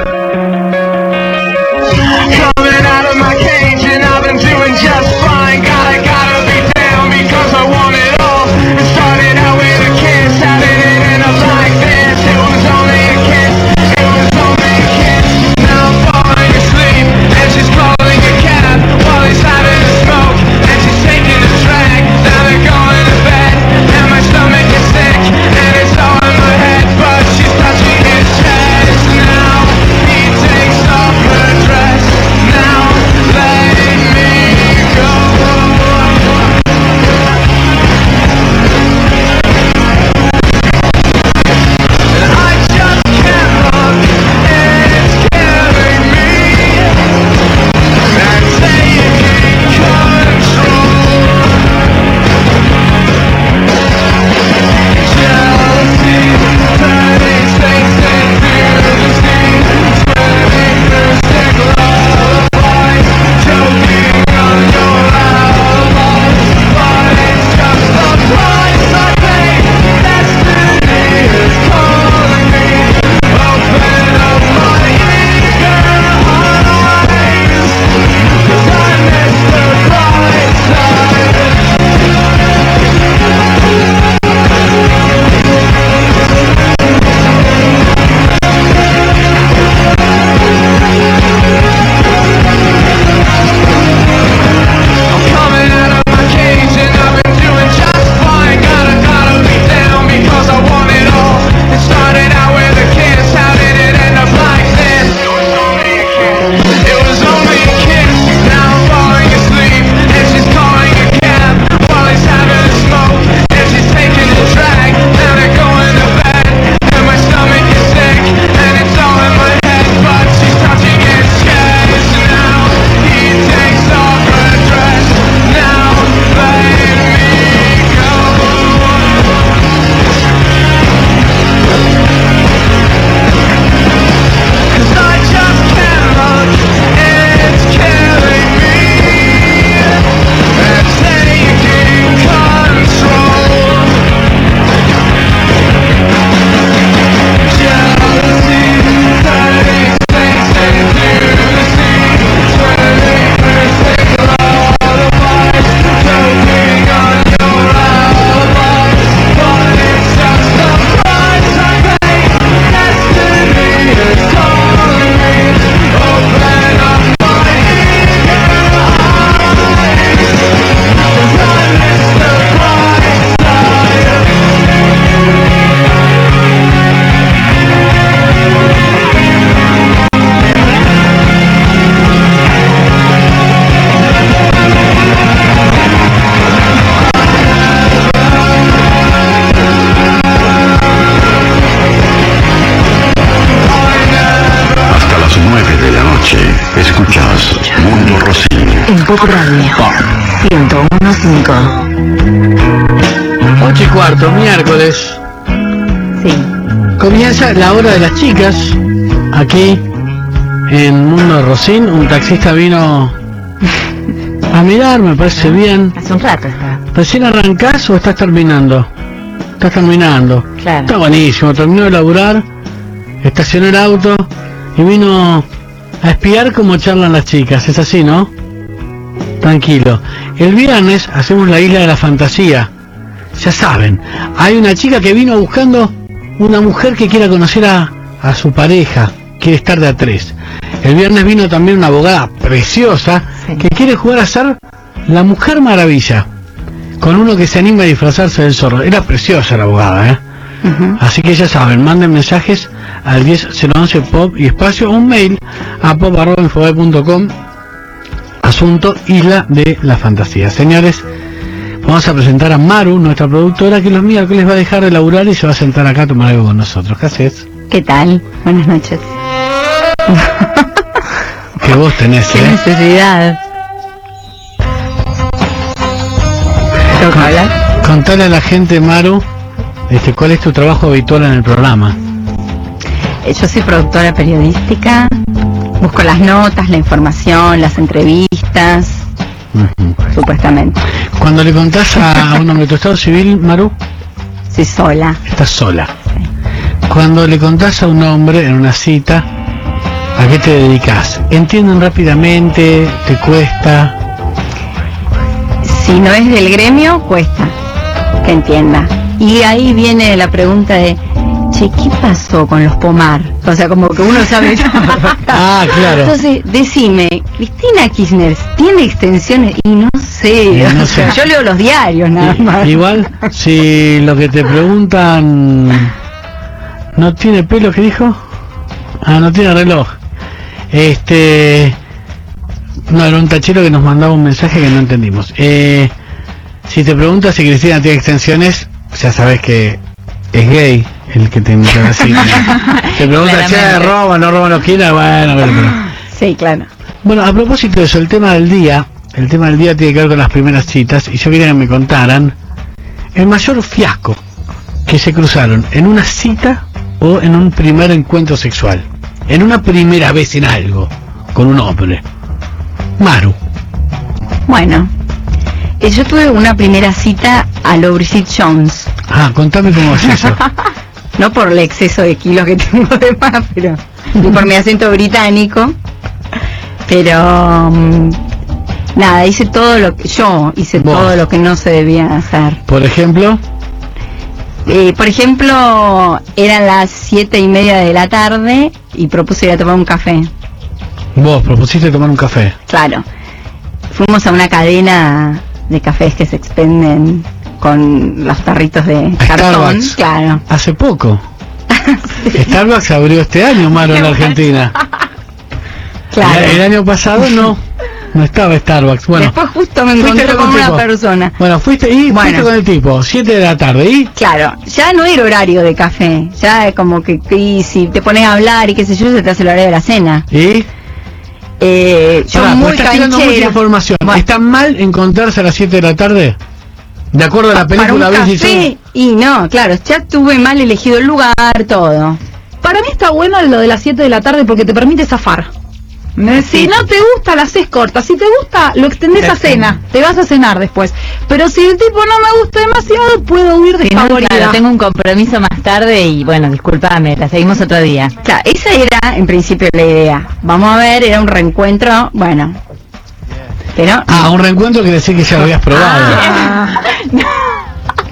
8 y cuarto, miércoles. Sí. Comienza la hora de las chicas. Aquí, en Mundo Rosín, un taxista vino a mirar, me parece bien. Hace un rato está. ¿Recién arrancás o estás terminando? Estás terminando. Claro. Está buenísimo, terminó de laburar, estacionó el auto y vino a espiar cómo charlan las chicas. Es así, ¿no? Tranquilo. El viernes hacemos la isla de la fantasía. Ya saben, hay una chica que vino buscando una mujer que quiera conocer a, a su pareja, quiere estar de a tres. El viernes vino también una abogada preciosa que quiere jugar a ser la mujer maravilla, con uno que se anima a disfrazarse del zorro. Era preciosa la abogada, ¿eh? Así que ya saben, manden mensajes al 10011 pop y espacio o un mail a pop.infobay.com asunto Isla de la Fantasía. Señores, vamos a presentar a Maru, nuestra productora, que los miércoles va a dejar de laburar y se va a sentar acá a tomar algo con nosotros. ¿Qué haces? ¿Qué tal? Buenas noches. Que vos tenés, Qué ¿eh? necesidad. ¿Tengo que hablar? Contale a la gente, Maru, este, cuál es tu trabajo habitual en el programa. Eh, Yo soy productora periodística, busco las notas, la información, las entrevistas, supuestamente. Cuando le contás a un hombre tu estado civil, Maru, Soy sola. estás sola. Cuando le contás a un hombre en una cita, ¿a qué te dedicas? ¿Entienden rápidamente? ¿Te cuesta? Si no es del gremio, cuesta que entienda. Y ahí viene la pregunta de, che, ¿qué pasó con los pomar? O sea, como que uno sabe... ah, claro. Entonces, decime, Cristina Kirchner tiene extensiones y no sé, Eh, no yo leo los diarios nada más. Igual, si lo que te preguntan no tiene pelo, ¿qué dijo? Ah, no tiene reloj. Este, no era un tachero que nos mandaba un mensaje que no entendimos. Eh, si te preguntas si Cristina tiene extensiones, ya sabes que es gay el que te invita a la cita. Te preguntas, che, Claramente. roba, no roba, no quiera, bueno, bueno, pero- Sí, claro. Bueno, a propósito de eso, el tema del día, el tema del día tiene que ver con las primeras citas y yo quería que me contaran el mayor fiasco que se cruzaron en una cita o en un primer encuentro sexual, en una primera vez en algo con un hombre. Maru, Bueno, eh, yo tuve una primera cita a lo Jones. ah, contame cómo es eso. No por el exceso de kilos que tengo de más, pero por mi acento británico. Pero mm, nada, hice todo lo que yo hice Vos. todo lo que no se debía hacer. Por ejemplo, Eh, por ejemplo, eran las siete y media de la tarde y propuse ir a tomar un café. vos propusiste tomar un café. Claro. Fuimos a una cadena de cafés que se expenden con los tarritos de A cartón. Starbucks. Claro. Hace poco. Starbucks abrió este año, Maru, en la Argentina. Claro. El, el año pasado no, no estaba Starbucks. Bueno, Después justo me fuiste encontré con con un una tipo. persona. Bueno, fuiste y fuiste Bueno. con el tipo, 7 de la tarde y Claro, ya no era horario de café, ya es como que, y si te pones a hablar y qué sé yo, se te hace el horario de la cena. ¿Y? Eh, yo Pará, muy estás tirando mucha información. ¿Está mal encontrarse a las 7 de la tarde? De acuerdo a la Para un película café, y no, claro, ya tuve mal elegido el lugar, todo. Para mí está bueno lo de las 7 de la tarde porque te permite zafar. Si no te gusta, la haces corta. Si te gusta, lo extendés a cena. Te vas a cenar después. Pero si el tipo no me gusta demasiado, puedo huir de Si no, favorita. claro, Tengo un compromiso más tarde y bueno, discúlpame, la seguimos otro día. Claro, esa era en principio la idea. Vamos a ver, era un reencuentro, bueno. Pero Ah, un reencuentro quiere decir que ya lo habías probado.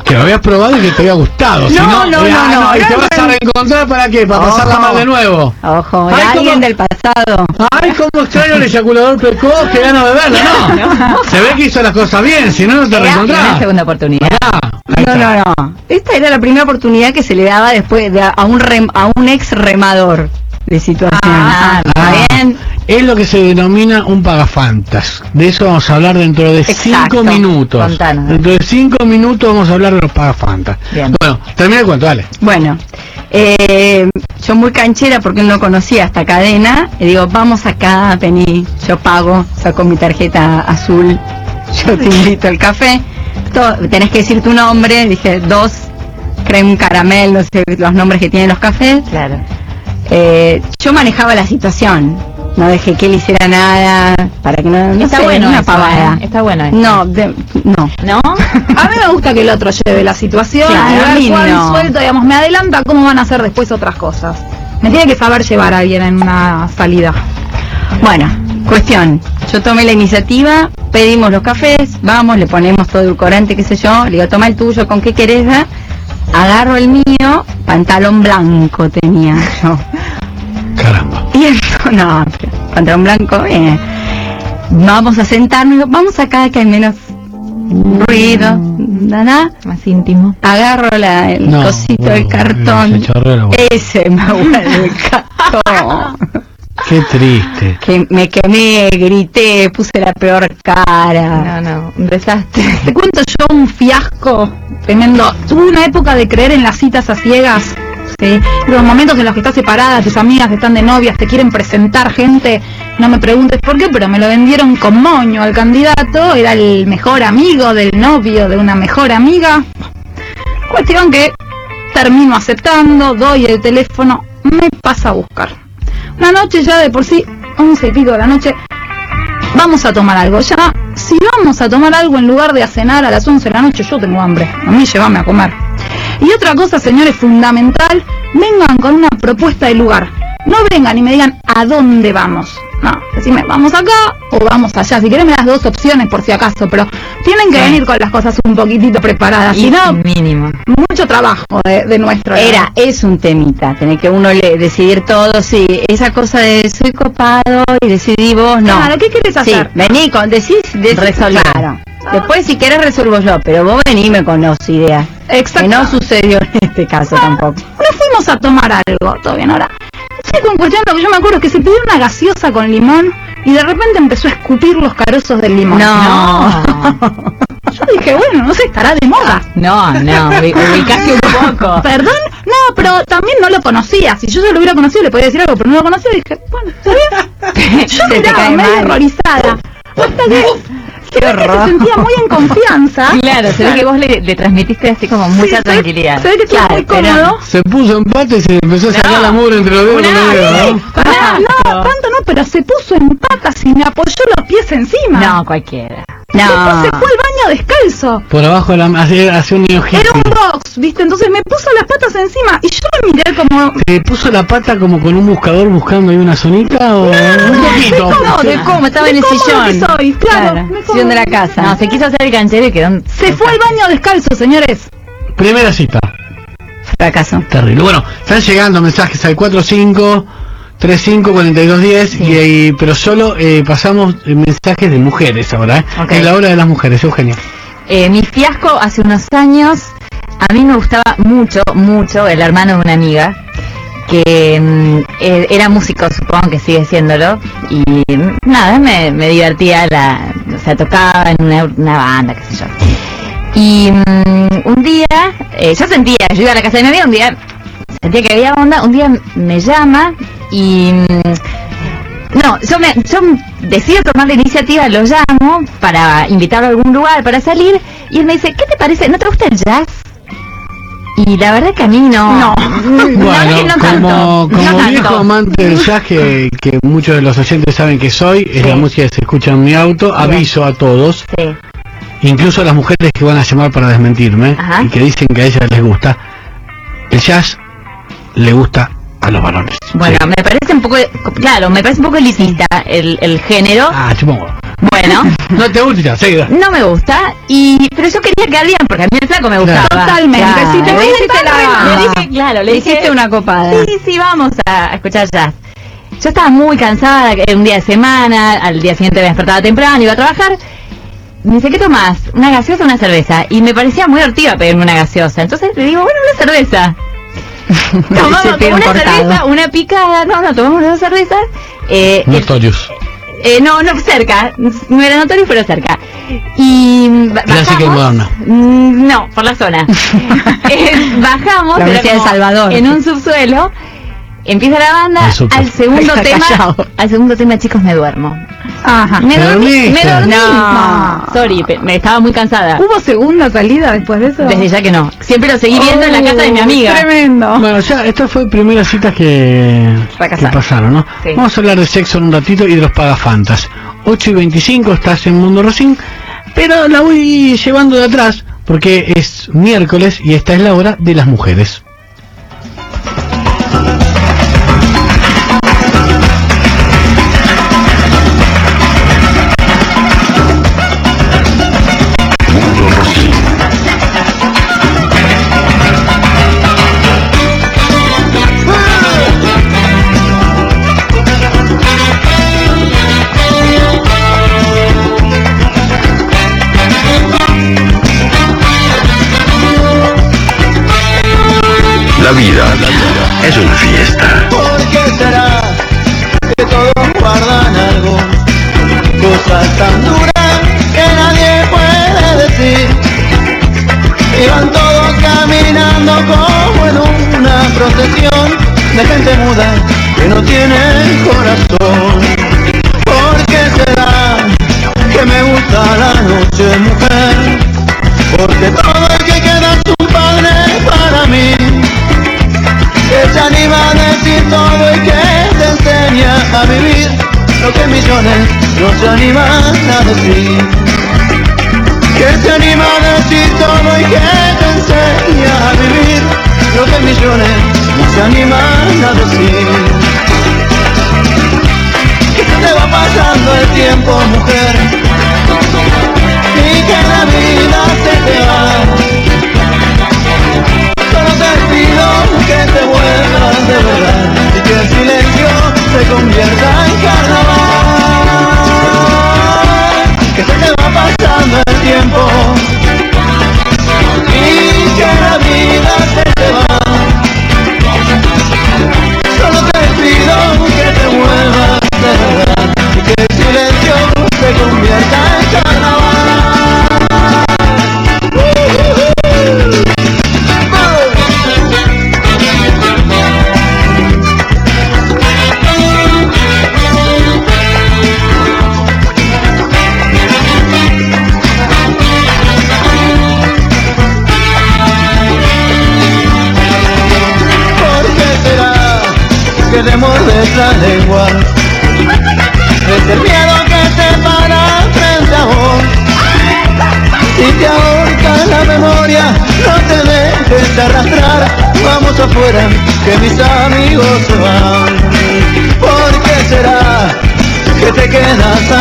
Que lo habías probado y que te había gustado. si No, no, eh, no, ah, no, ¿Y te vas a re- reencontrar para qué? ¿Para Ojo. pasarla mal de nuevo? Ojo, Ay, era ¿cómo? alguien del pasado. Ay, cómo extraño el eyaculador precoz que gana de verlo, no. Se ve que hizo las cosas bien, si no, no te reencontrás. Una segunda oportunidad. No, no, no. Esta era la primera oportunidad que se le daba después de, a un rem- a un ex remador de situación. Ah, Ah, es lo que se denomina un pagafantas. De eso vamos a hablar dentro de Exacto. cinco minutos. Contanos. Dentro de cinco minutos vamos a hablar de los pagafantas. Bien. Bueno, termina el cuento, dale. Bueno, eh, yo muy canchera porque él no conocía esta cadena, le digo, vamos acá, vení, yo pago, saco mi tarjeta azul, yo te invito al café, To- tenés que decir tu nombre, dije, dos, creme caramel, no sé los nombres que tienen los cafés. Claro. Eh, yo manejaba la situación, no dejé que él hiciera nada, para que no, no Está sé, bueno una eso, pavada. ¿eh? Está bueno eso. No, de- no. ¿No? A mí me gusta que el otro lleve la situación Claro, y a ver mí cuál no. suelto, digamos, me adelanta cómo van a hacer después otras cosas. Me tiene que saber llevar a alguien en una salida. Bueno, cuestión. Yo tomé la iniciativa, pedimos los cafés, vamos, le ponemos todo edulcorante, qué sé yo, le digo, toma el tuyo, ¿con qué querés? da? Agarro el mío, pantalón blanco tenía yo. Caramba. Y eso, no, pero pantalón blanco, eh. Vamos a sentarnos, vamos acá que hay menos ruido, nada. Más íntimo. Agarro la, el No, cosito bueno, del cartón. Ese me vuelve el cartón. Qué triste. que me quemé, grité, puse la peor cara. No, no, un desastre. Te cuento yo un fiasco tremendo. Tuve una época de creer en las citas a ciegas. ¿sí? Los momentos en los que estás separada, tus amigas están de novias, te quieren presentar gente. No me preguntes por qué, pero me lo vendieron con moño al candidato. Era el mejor amigo del novio de una mejor amiga. Cuestión que termino aceptando, doy el teléfono, me pasa a buscar. Una noche ya de por sí, once y pico de la noche, vamos a tomar algo. Ya, si vamos a tomar algo en lugar de a cenar a las 11 de la noche, yo tengo hambre. A mí llévame a comer. Y otra cosa, señores, fundamental, vengan con una propuesta de lugar. No vengan y me digan a dónde vamos. No, decime, vamos acá o vamos allá. Si me das dos opciones por si acaso, pero tienen que Sí. venir con las cosas un poquitito preparadas. Si Y no, mínimo. mucho trabajo de, de nuestro lado. Era, es un temita, tener que uno le decidir todo, sí, esa cosa de soy copado y decidí vos, no. Claro, ¿qué querés Sí, hacer? vení con, decís, decís Resolver. claro. Después si querés resuelvo yo, pero vos venime con las ideas. Exacto. Que no sucedió en este caso tampoco. Nos fuimos a tomar algo, todo bien ahora. Sí, con cuestión lo que yo me acuerdo es que se pidió una gaseosa con limón y de repente empezó a escupir los carozos del limón. No. Yo dije, bueno, no sé, estará de moda. No, no, ubi- ubicaste un poco. Perdón, no, pero también no lo conocía. Si yo ya lo hubiera conocido le podía decir algo, pero no lo conocía y dije, bueno, ¿está bien? Yo Se miraba medio horrorizada. Hasta que, se ve que se sentía muy en confianza. Claro, se ve que vos le, le transmitiste así como mucha Sí, se ve- tranquilidad. Se ve que estaba muy Claro, pero- cómodo. Se puso en pata y se empezó a sacar No. la mugre entre los dedos. Una- con el dedo, ¿no? Pará, no, tanto no, pero se puso en patas y me apoyó los pies encima. No, cualquiera. No. se fue al baño descalzo. Por abajo de la hace, hace un niño Era un box, ¿viste? Entonces me puso las patas encima y yo me miré como... ¿Se puso la pata como con un buscador buscando ahí una zonita o un poquito? No, de cómo, estaba en el sillón. que soy, claro, sillón de la casa. No, se quiso hacer el canchero y quedó... Se fue al baño descalzo, señores. Primera cita. Fracaso. Terrible. Bueno, están llegando mensajes al 45 35 42 10 y, y- pero solo eh, pasamos eh, mensajes de mujeres ahora, ¿eh? Es la hora de las mujeres, Eugenia. Eh, mi fiasco hace unos años, a mí me gustaba mucho, mucho el hermano de una amiga, que mm, era músico, supongo que sigue siéndolo, y mm, nada, me, me divertía, la, o sea, tocaba en una, una banda, qué sé yo. Y mm, un día, eh, yo sentía, yo iba a la casa de mi amiga, un día sentía que había onda, un día me llama y... mm, no, yo, me, yo decido tomar la iniciativa, lo llamo para invitarlo a algún lugar, para salir, y él me dice, ¿qué te parece? ¿No te gusta el jazz? Y la verdad que a mí no. No. Bueno, no como, como no viejo amante del jazz que, que muchos de los oyentes saben que soy, es la música que se escucha en mi auto, aviso a todos, Sí. incluso a las mujeres que van a llamar para desmentirme Ajá. y que dicen que a ellas les gusta, el jazz le gusta a los varones. Bueno, Sí. me parece un poco, claro, me parece un poco elitista el, el género. Ah, supongo. Bueno, No te gusta, seguida. no me gusta, y pero yo quería quedar bien, porque a mí el flaco me gustaba. Totalmente. Claro. Si te Le gusta, dije, la- le dije, claro, le dije, Hiciste una copada. Sí, sí, vamos a, a escuchar jazz. Yo estaba muy cansada, era un día de semana, al día siguiente me despertaba temprano, iba a trabajar. Me dice, ¿qué tomás? ¿Una gaseosa o una cerveza? Y me parecía muy hortiva pedirme una gaseosa. Entonces le digo, bueno, una cerveza. Tomamos una cortado. cerveza, una picada, no, no, tomamos dos cervezas. Eh, Notorious. eh, no, no, cerca, no era notorio, pero cerca. Y Clásica y bajamos- moderna. No, por la zona. Eh, bajamos, La de Salvador. en un subsuelo. Empieza la banda, Al segundo Está tema, callado. al segundo tema, chicos, me duermo. Ajá. Me ¿Te dormí, me dormí. No. Sorry, pe- me estaba muy cansada. ¿Hubo segunda salida después de eso? Desde ya que no. Siempre lo seguí viendo en la casa de mi Oh, amiga. Tremendo. Bueno, ya, esta fue primeras citas que, que Fracasaron. pasaron, ¿no? Sí. Vamos a hablar de sexo en un ratito y de los pagafantas. 8 y 25 estás en Mundo Rosín, pero la voy llevando de atrás porque es miércoles y esta es la hora de las mujeres. La vida es una fiesta. ¿Por qué será que todos guardan algo? Cosas tan duras que nadie puede decir. Y van todos caminando como en una procesión de gente muda que no tiene corazón. ¿Por qué será que me gusta la noche mujer? No se animan a decir. Que se anima a decir todo y que te enseña a vivir lo que millones no se animan a decir. Que te va pasando el tiempo, mujer,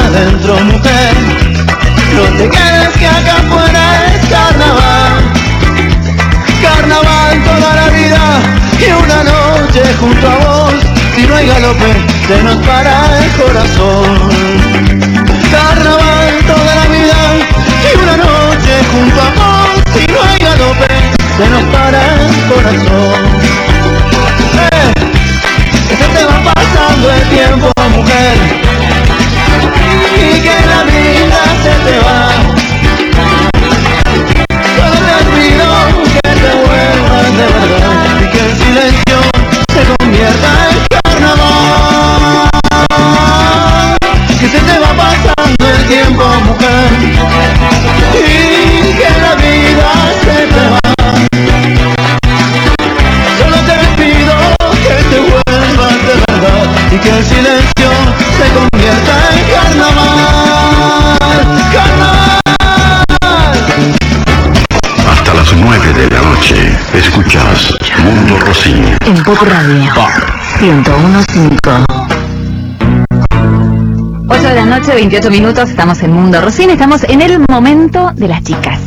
adentro, Pop Radio 1015. 8 de la noche, 28 minutos, estamos en Mundo Rosín, estamos en el momento de las chicas.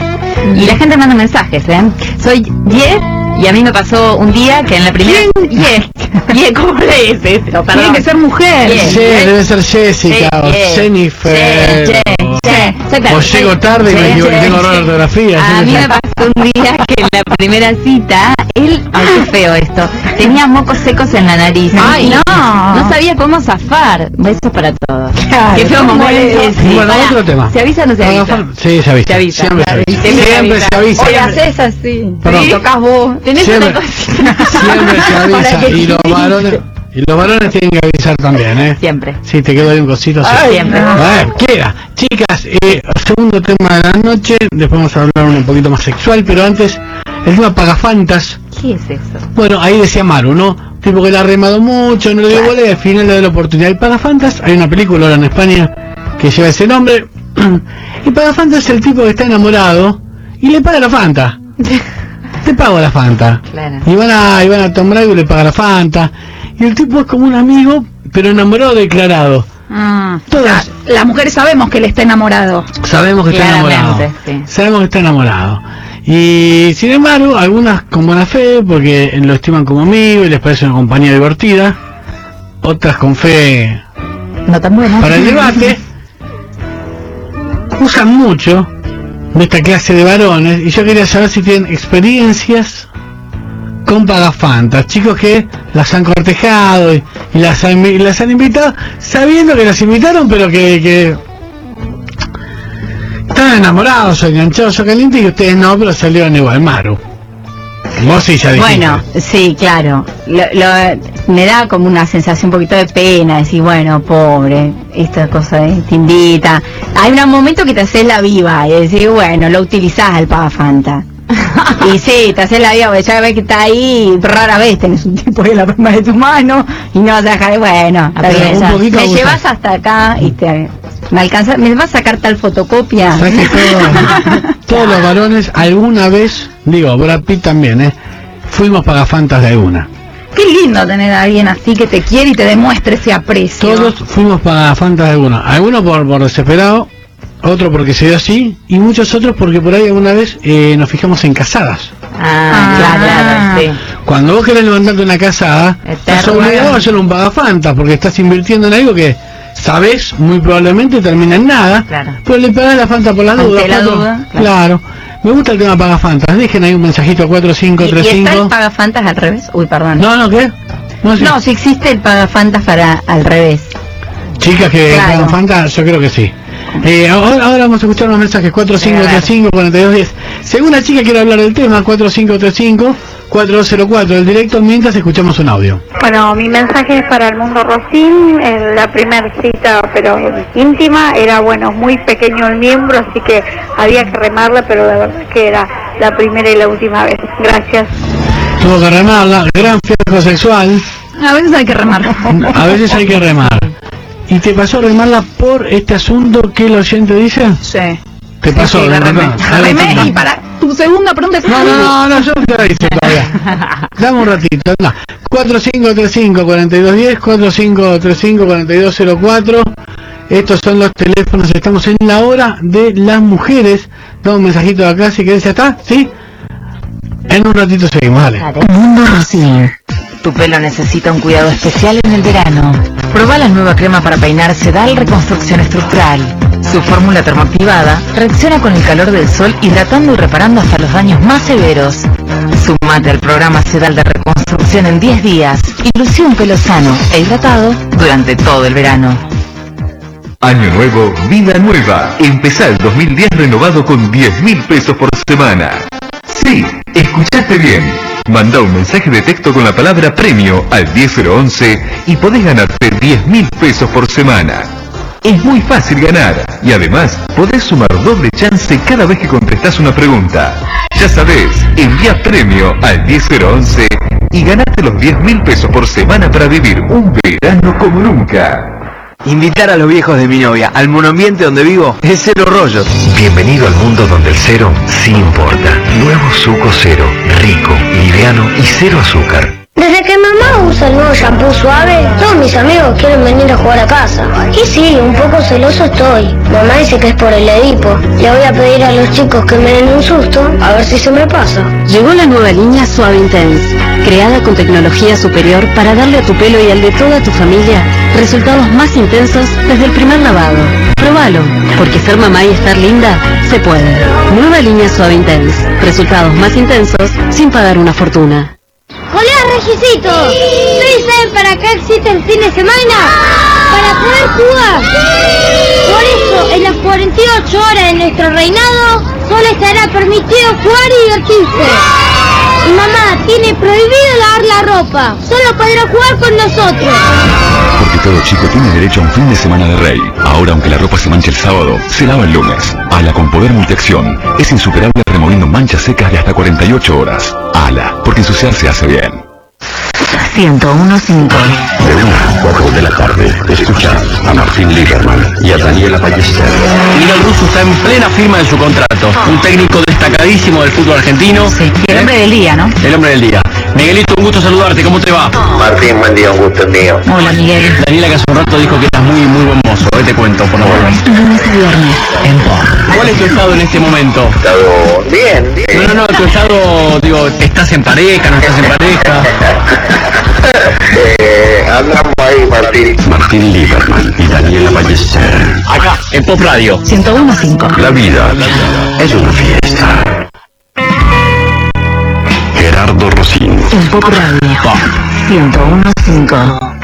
Y la gente manda mensajes, ¿eh? Soy Ye y a mí me pasó un día que en la primera... Ye, Ye, ¿cómo? Perdón. Tiene que ser mujer. Ye, Ye. debe ser Jessica Sí, o Ye. Jennifer. Ye, Ye, exacto. O llego tarde y me tengo error de ortografía. A mí me pasó un día que en la primera cita, él, ay qué feo esto, Tenía mocos secos en la nariz. Ay, no. No sabía cómo zafar. Besos para todos. Claro, Qué feo ¿cómo momento. Sí, Bueno, otro tema. ¿Se avisa o no se avisa? Sí, se avisa. Se avisa. Siempre se avisa. siempre se avisa. Oye, haces así. Perdón. Sí, tocas vos. Tenés Siempre- una cosita. Siempre se avisa. Y los varones, y los varones tienen que avisar también, ¿eh? Siempre. Sí, te quedó ahí un cosito. sí. Ay, Siempre. A ver, queda. Chicas, eh, segundo tema de la noche. Después vamos a hablar un poquito más sexual, pero antes, el tema Pagafantas. ¿Qué es eso? Bueno, ahí decía Maru, ¿no? Tipo que la ha remado mucho, no le dio bola y al final le dio la oportunidad. Y Pagafantas, hay una película ahora en España que lleva ese nombre. Y Pagafantas es el tipo que está enamorado y le paga la Fanta. Te pago la Fanta. Claro. Y van a, y van a Tom Brady y le paga la Fanta. Y el tipo es como un amigo, pero enamorado declarado. Ah, Todas. las mujeres sabemos que él está enamorado. Sabemos que está enamorado. Sí. Sabemos que está enamorado. Y sin embargo, algunas con buena fe, porque lo estiman como amigo y les parece una compañía divertida. Otras con fe No tan buena. para el debate. Usan mucho de esta clase de varones. Y yo quería saber si tienen experiencias con pagafantas. Chicos que las han cortejado y, y las, han, y las han invitado, sabiendo que las invitaron, pero que, que están enamorados, enganchados o calientes, y ustedes no, pero salieron igual. Maru. Vos sí ya dijiste. Bueno, sí, claro. Lo- lo- me da como una sensación un poquito de pena, decir, bueno, pobre, esta cosa de te invita. Hay un momento que te haces la viva y decís, bueno, lo utilizás al Fanta. y sí, te haces la viva, porque ya ves que está ahí, rara vez tenés un tipo ahí en la palma de tu mano y no vas a dejar, bueno, está Pero bien, ya. abusa. llevas hasta acá y te... Me alcanza, me vas a sacar tal fotocopia. ¿Sabes que todos, todos los varones alguna vez, digo, Brad Pitt también, ¿eh? Fuimos pagafantas de alguna. Qué lindo tener a alguien así que te quiere y te demuestre ese aprecio. Todos fuimos pagafantas de alguna. Algunos por, por desesperado, otro porque se dio así, y muchos otros porque por ahí alguna vez eh, nos fijamos en casadas. Ah, claro, claro, sí. Cuando vos querés levantarte una casada, estás Eterno. obligado a hacer un pagafantas porque estás invirtiendo en algo que sabes muy probablemente termina en nada, Claro. pero le pagás la Fanta por la Ante duda. la duda, claro. claro. Me gusta el tema pagafantas. Dejen ahí un mensajito a ¿Y, y está el 4535. pagafantas al revés? Uy, perdón. No, no, ¿qué? No, sí. No, si existe el pagafantas para al revés. Chicas que Claro. pagan Fanta, yo creo que sí. Eh, ahora, ahora vamos a escuchar unos mensajes 4535-4210. Según la chica quiere hablar del tema, 4535-4204, el directo mientras escuchamos un audio. Bueno, mi mensaje es para el mundo Rosín. En la primera cita, pero íntima, era bueno, muy pequeño el miembro, así que había que remarla, pero la verdad que era la primera y la última vez. Gracias. Tuvo que remarla, gran fiasco sexual, A veces hay que remar. a veces hay que remar. ¿Y te pasó a remarla por este asunto que el oyente dice? Sí. ¿Te pasó? Sí, la remé. ¿verdad? La remé y para tu segunda pregunta es No, no, no, no, yo no te la hice todavía. Dame un ratito, anda. 4535-4210, 4535-4204. Estos son los teléfonos, estamos en la hora de las mujeres. Da un mensajito de acá si querés, ¿ya está? ¿Sí? En un ratito seguimos, dale. Mundo. Tu pelo necesita un cuidado especial en el verano. Proba la nueva crema para peinar Sedal Reconstrucción Estructural. Su fórmula termoactivada reacciona con el calor del sol hidratando y reparando hasta los daños más severos. Sumate al programa Sedal de Reconstrucción en 10 días y luce un pelo sano e hidratado durante todo el verano. Año nuevo, vida nueva. Empezá el 2010 renovado con 10 mil pesos por semana. Sí, escuchaste bien. Manda un mensaje de texto con la palabra premio al 10011 y podés ganarte 10 mil pesos por semana. Es muy fácil ganar y además podés sumar doble chance cada vez que contestás una pregunta. Ya sabés, envía premio al 10011 y ganate los 10 mil pesos por semana para vivir un verano como nunca. Invitar a los viejos de mi novia al monoambiente donde vivo es cero rollos. Bienvenido al mundo donde el cero sí importa. Nuevo suco cero, rico, liviano y cero azúcar. Desde que mamá usa el nuevo shampoo suave, todos mis amigos quieren venir a jugar a casa. Y sí, un poco celoso estoy. Mamá dice que es por el Edipo. Le voy a pedir a los chicos que me den un susto, a ver si se me pasa. Llegó la nueva línea Suave Intense, creada con tecnología superior para darle a tu pelo y al de toda tu familia resultados más intensos desde el primer lavado. Probalo, porque ser mamá y estar linda se puede. Nueva línea Suave Intense, resultados más intensos sin pagar una fortuna. Hola, Reyesito. ¿Ustedes saben para qué existe el fin de semana? Para poder jugar. Por eso, en las 48 horas de nuestro reinado, solo estará permitido jugar y divertirse. Mamá tiene prohibido lavar la ropa. Solo podrá jugar con nosotros. Porque todo chico tiene derecho a un fin de semana de rey. Ahora, aunque la ropa se manche el sábado, se lava el lunes. Ala con poder multiacción. Es insuperable removiendo manchas secas de hasta 48 horas. Ala, porque ensuciarse hace bien. 1015. De 1 a 4 de la tarde, escucha a Martín Lieberman y a Daniela Ballester. Miguel Russo está en plena firma de su contrato. Un técnico destacadísimo del fútbol argentino. El hombre del día, ¿no? El hombre del día. Miguelito, un gusto saludarte. ¿Cómo te va? Martín, buen día, un gusto es mío. Hola, Miguel. Daniela que hace un rato dijo que eras muy, muy buen mozo. Hoy te cuento, por favor. Lunes a viernes. En. ¿Cuál es tu estado en este momento? Estado bien, bien. No, no, no, tu estado, digo, ¿estás en pareja, no estás en pareja? Eh, andamos ahí, Martín. Martín Lieberman y Daniela Ballester. Acá, en Pop Radio. 1015. La vida es una fiesta. Gerardo Rosín. En Pop Radio. 1015.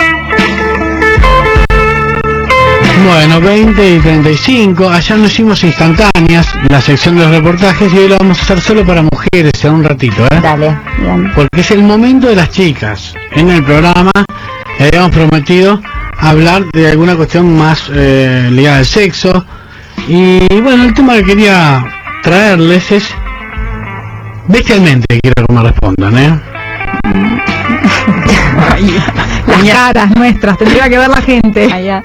Bueno, 20 y 35. Ayer nos hicimos instantáneas la sección de los reportajes y hoy lo vamos a hacer solo para mujeres en un ratito, ¿eh? Dale, bien. Porque es el momento de las chicas. En el programa le habíamos prometido hablar de alguna cuestión más eh, ligada al sexo. Y bueno, el tema que quería traerles es bestialmente, quiero que me respondan, ¿eh? Las caras nuestras, tendría que ver la gente. Allá.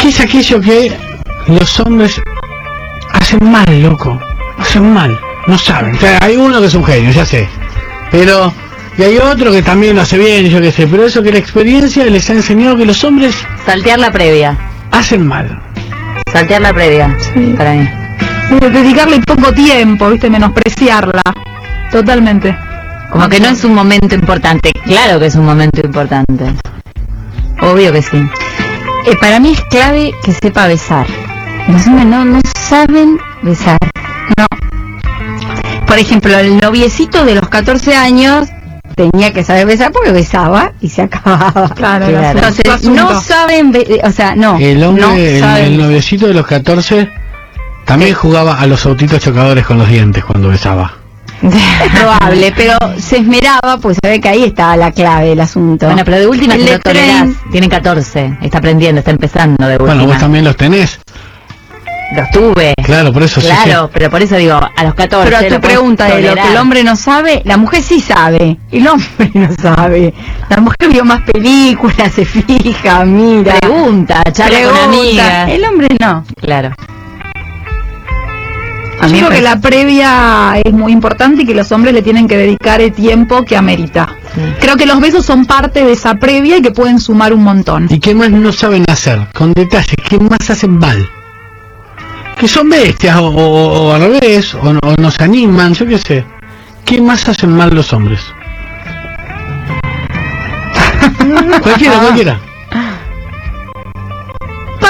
¿Qué es aquello que los hombres hacen mal, loco? Hacen mal, no saben. O sea, hay uno que es un genio, ya sé. Pero, y hay otro que también lo hace bien, yo qué sé. Pero eso que la experiencia les ha enseñado que los hombres Saltear la previa. hacen mal. Saltear la previa. Para mí. Dedicarle poco tiempo, viste, menospreciarla. Totalmente. Como que no es un momento importante. Claro que es un momento importante. Obvio que sí. Eh, para mí es clave que sepa besar. Los hombres no, no saben besar. No. Por ejemplo, el noviecito de los 14 años tenía que saber besar porque besaba y se acababa. Claro, Entonces, no saben, be- o sea, no. El hombre, no el, saben el noviecito de los 14, también jugaba a los autitos chocadores con los dientes cuando besaba. Es probable, pero se esmeraba, pues sabe que ahí estaba la clave del asunto. Bueno, pero de última El si lo tolerás. tren- Tiene 14. Está aprendiendo, está empezando de última. Bueno, vos también los tenés. Los tuve. Claro, por eso sí, Claro, sí. pero por eso digo, a los 14. Pero a tu pregunta de lo que el hombre no sabe, la mujer sí sabe, el hombre no sabe. La mujer vio más películas, se fija, mira. Pregunta, charla con amigas. El hombre no. Claro. Yo mí creo que la previa es muy importante y que los hombres le tienen que dedicar el tiempo que amerita. Creo que los besos son parte de esa previa y que pueden sumar un montón. ¿Y qué más no saben hacer? Con detalles, ¿qué más hacen mal? Que son bestias, o, o- o al revés, o, no- o no se animan, yo qué sé. ¿Qué más hacen mal los hombres? cualquiera, cualquiera.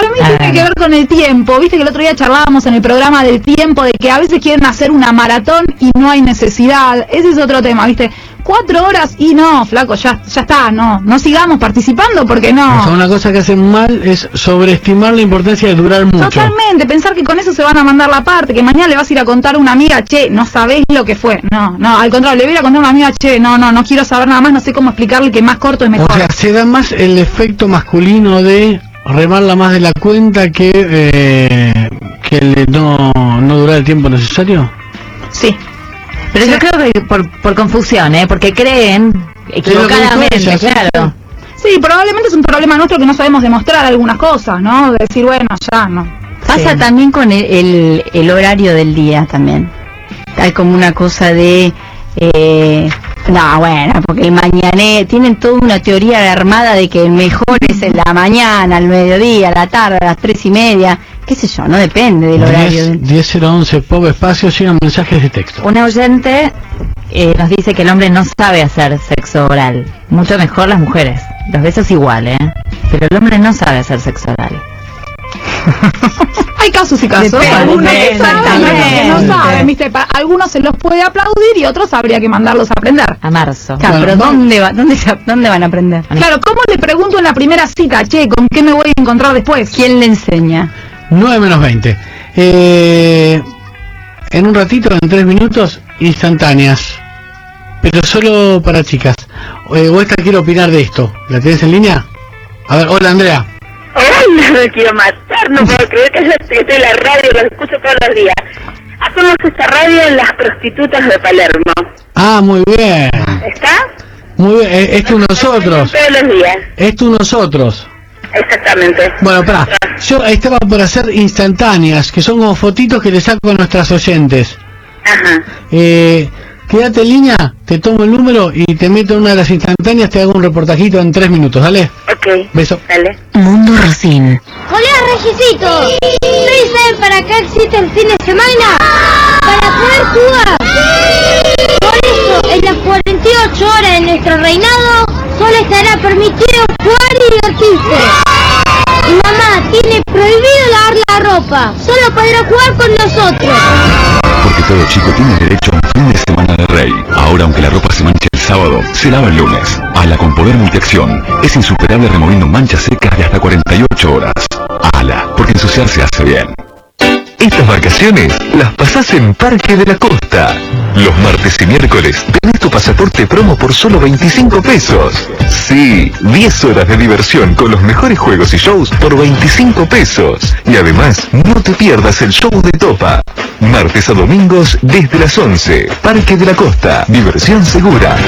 Para mí tiene que ver con el tiempo. Viste que el otro día charlábamos en el programa del tiempo de que a veces quieren hacer una maratón y no hay necesidad. Ese es otro tema, ¿viste? Cuatro horas y no, flaco, ya, ya está, no. No sigamos participando porque O sea, no. una cosa que hacen mal es sobreestimar la importancia de durar mucho. Totalmente, pensar que con eso se van a mandar la parte, que mañana le vas a ir a contar a una amiga, che, no sabés lo que fue. No, no, al contrario, le voy a ir a contar a una amiga, che, no, no, no quiero saber nada más, no sé cómo explicarle que más corto es mejor. O sea, se da más el efecto masculino de remarla más de la cuenta que, eh, que el de no, no durar el tiempo necesario. Sí. Pero yo creo que por, por confusión, ¿eh? Porque creen equivocadamente, sí, claro. Sí, probablemente es un problema nuestro que no sabemos demostrar algunas cosas, ¿no? De decir, bueno, ya, no. Pasa también con el, el- el horario del día también. Hay como una cosa de... Eh, no, bueno, porque el mañané, tienen toda una teoría armada de que el mejor es en la mañana, al mediodía, a la tarde, a las tres y media, qué sé yo, no depende del horario. del- 10, 10.011 pop espacio llegan mensajes de texto. Una oyente eh, nos dice que el hombre no sabe hacer sexo oral. Mucho mejor las mujeres. Los besos igual, ¿eh? Pero el hombre no sabe hacer sexo oral. Hay casos y casos. Depende, algunos que saben, no saben, ¿viste? Algunos se los puede aplaudir y otros habría que mandarlos a aprender. A marzo. Claro, pero ¿dónde, va, dónde, se- ¿dónde van a aprender? Claro, ¿cómo le pregunto en la primera cita, che, con qué me voy a encontrar después? ¿Quién le enseña? 9 menos 20. Eh, en un ratito, en 3 minutos, instantáneas. Pero solo para chicas. Eh, o esta quiero opinar de esto. ¿La tenés en línea? A ver, hola Andrea. Ay, me quiero matar, no puedo creer que yo estoy en la radio, lo escucho todos los días. Hacemos esta radio en las prostitutas de Palermo. Ah, muy bien. ¿Está? Muy bien. Es tú nosotros. Todos los días, Es tú nosotros. exactamente. Bueno, pará. Yo estaba por hacer instantáneas, que son como fotitos que le saco a nuestras oyentes. Ajá. Eh, quédate en línea, te tomo el número y te meto en una de las instantáneas, te hago un reportajito en 3 minutos, ¿dale? Ok. Beso. Dale. Mundo Rosín. Hola, Regisito. ¿Ustedes saben para qué existe el fin de semana? Para poder jugar. Por eso, en las 48 horas de nuestro reinado, solo estará permitido jugar y divertirse. Y mamá tiene prohibido lavar la ropa. Solo podrá jugar con nosotros. Todo chico tiene derecho a un fin de semana de rey. Ahora, aunque la ropa se manche el sábado, se lava el lunes. Ala con poder multiacción. Es insuperable removiendo manchas secas de hasta 48 horas. Ala, porque ensuciarse hace bien. Estas vacaciones las pasás en Parque de la Costa. Los martes y miércoles tenés tu pasaporte promo por solo 25 pesos. Sí, 10 horas de diversión con los mejores juegos y shows por 25 pesos. Y además, no te pierdas el show de Topa. Martes a domingos desde las 11. Parque de la Costa. Diversión segura.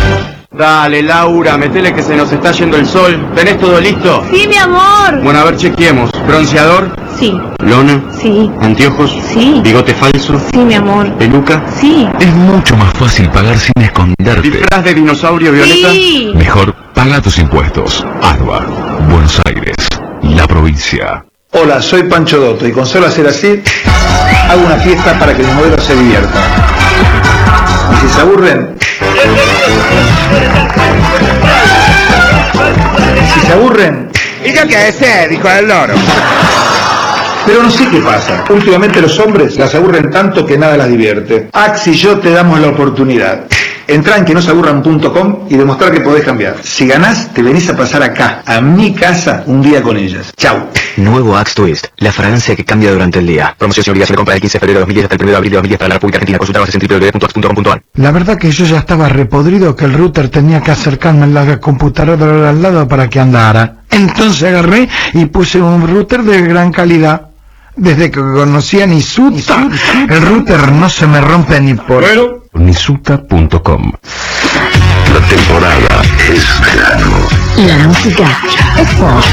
Dale, Laura, metele que se nos está yendo el sol. ¿Tenés todo listo? Sí, mi amor. Bueno, a ver, chequeemos. ¿Bronceador? Sí. ¿Lona? Sí. ¿Anteojos? Sí. ¿Bigote falso? Sí, mi amor. ¿Peluca? Sí. Es mucho más fácil pagar sin esconderte. ¿Disfraz de dinosaurio violeta? Sí. Mejor, paga tus impuestos. ARBA, Buenos Aires, la provincia. Hola, soy Pancho Dotto y con solo hacer así, hago una fiesta para que mis modelos se diviertan. Y si se aburren, si se aburren, Diga que ese, dijo el loro. pero no sé qué pasa. Últimamente los hombres las aburren tanto que nada las divierte. Ax y yo te damos la oportunidad. Entrá en que no se aburran.com y demostrar que podés cambiar. Si ganás, te venís a pasar acá, a mi casa, un día con ellas. Chau. Nuevo Axe Twist, la fragancia que cambia durante el día. Promoción sin obligación de compra del 15 de febrero de 2010 hasta el 1 de abril de 2010 para la República Argentina. Consulta bases en www.axe.com.ar. La verdad que yo ya estaba repodrido que el router tenía que acercarme a la computadora al lado para que andara. Entonces agarré y puse un router de gran calidad. Desde que conocí a Nisuta, el router no se me rompe ni por... Nisuta.com La temporada es verano. La música es pop.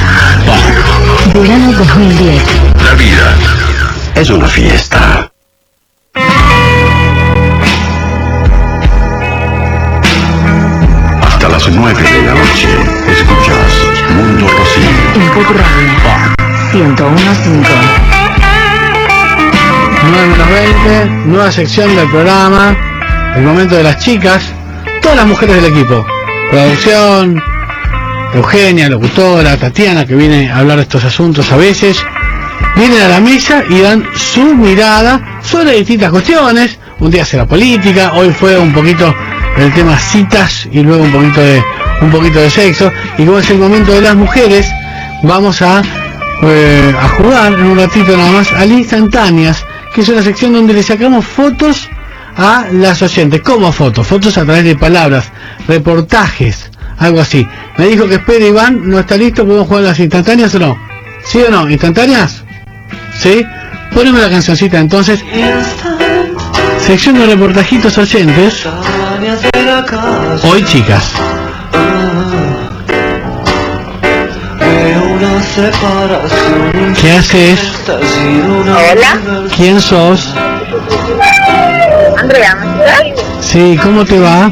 Verano 2010. La vida es una fiesta. Hasta las 9 de la noche escuchas Mundo Rosín. En Pop Radio. 1015. 9 menos 20, nueva sección del programa, el momento de las chicas, todas las mujeres del equipo, producción, Eugenia, locutora, Tatiana, que viene a hablar de estos asuntos a veces, vienen a la mesa y dan su mirada sobre distintas cuestiones, un día será política, hoy fue un poquito el tema citas y luego un poquito de un poquito de sexo, y como es el momento de las mujeres, vamos a eh, a jugar en un ratito nada más al instantáneas que es una sección donde le sacamos fotos a las oyentes. ¿Cómo fotos? Fotos a través de palabras, reportajes, algo así. Me dijo que espere Iván, no está listo, ¿podemos jugar las instantáneas o no? ¿Sí o no? ¿Instantáneas? ¿Sí? Poneme la cancioncita entonces. Sección de reportajitos oyentes. Hoy chicas. ¿Qué haces? Hola. ¿Quién sos? Andrea, ¿me escuchás? Sí, ¿cómo te va?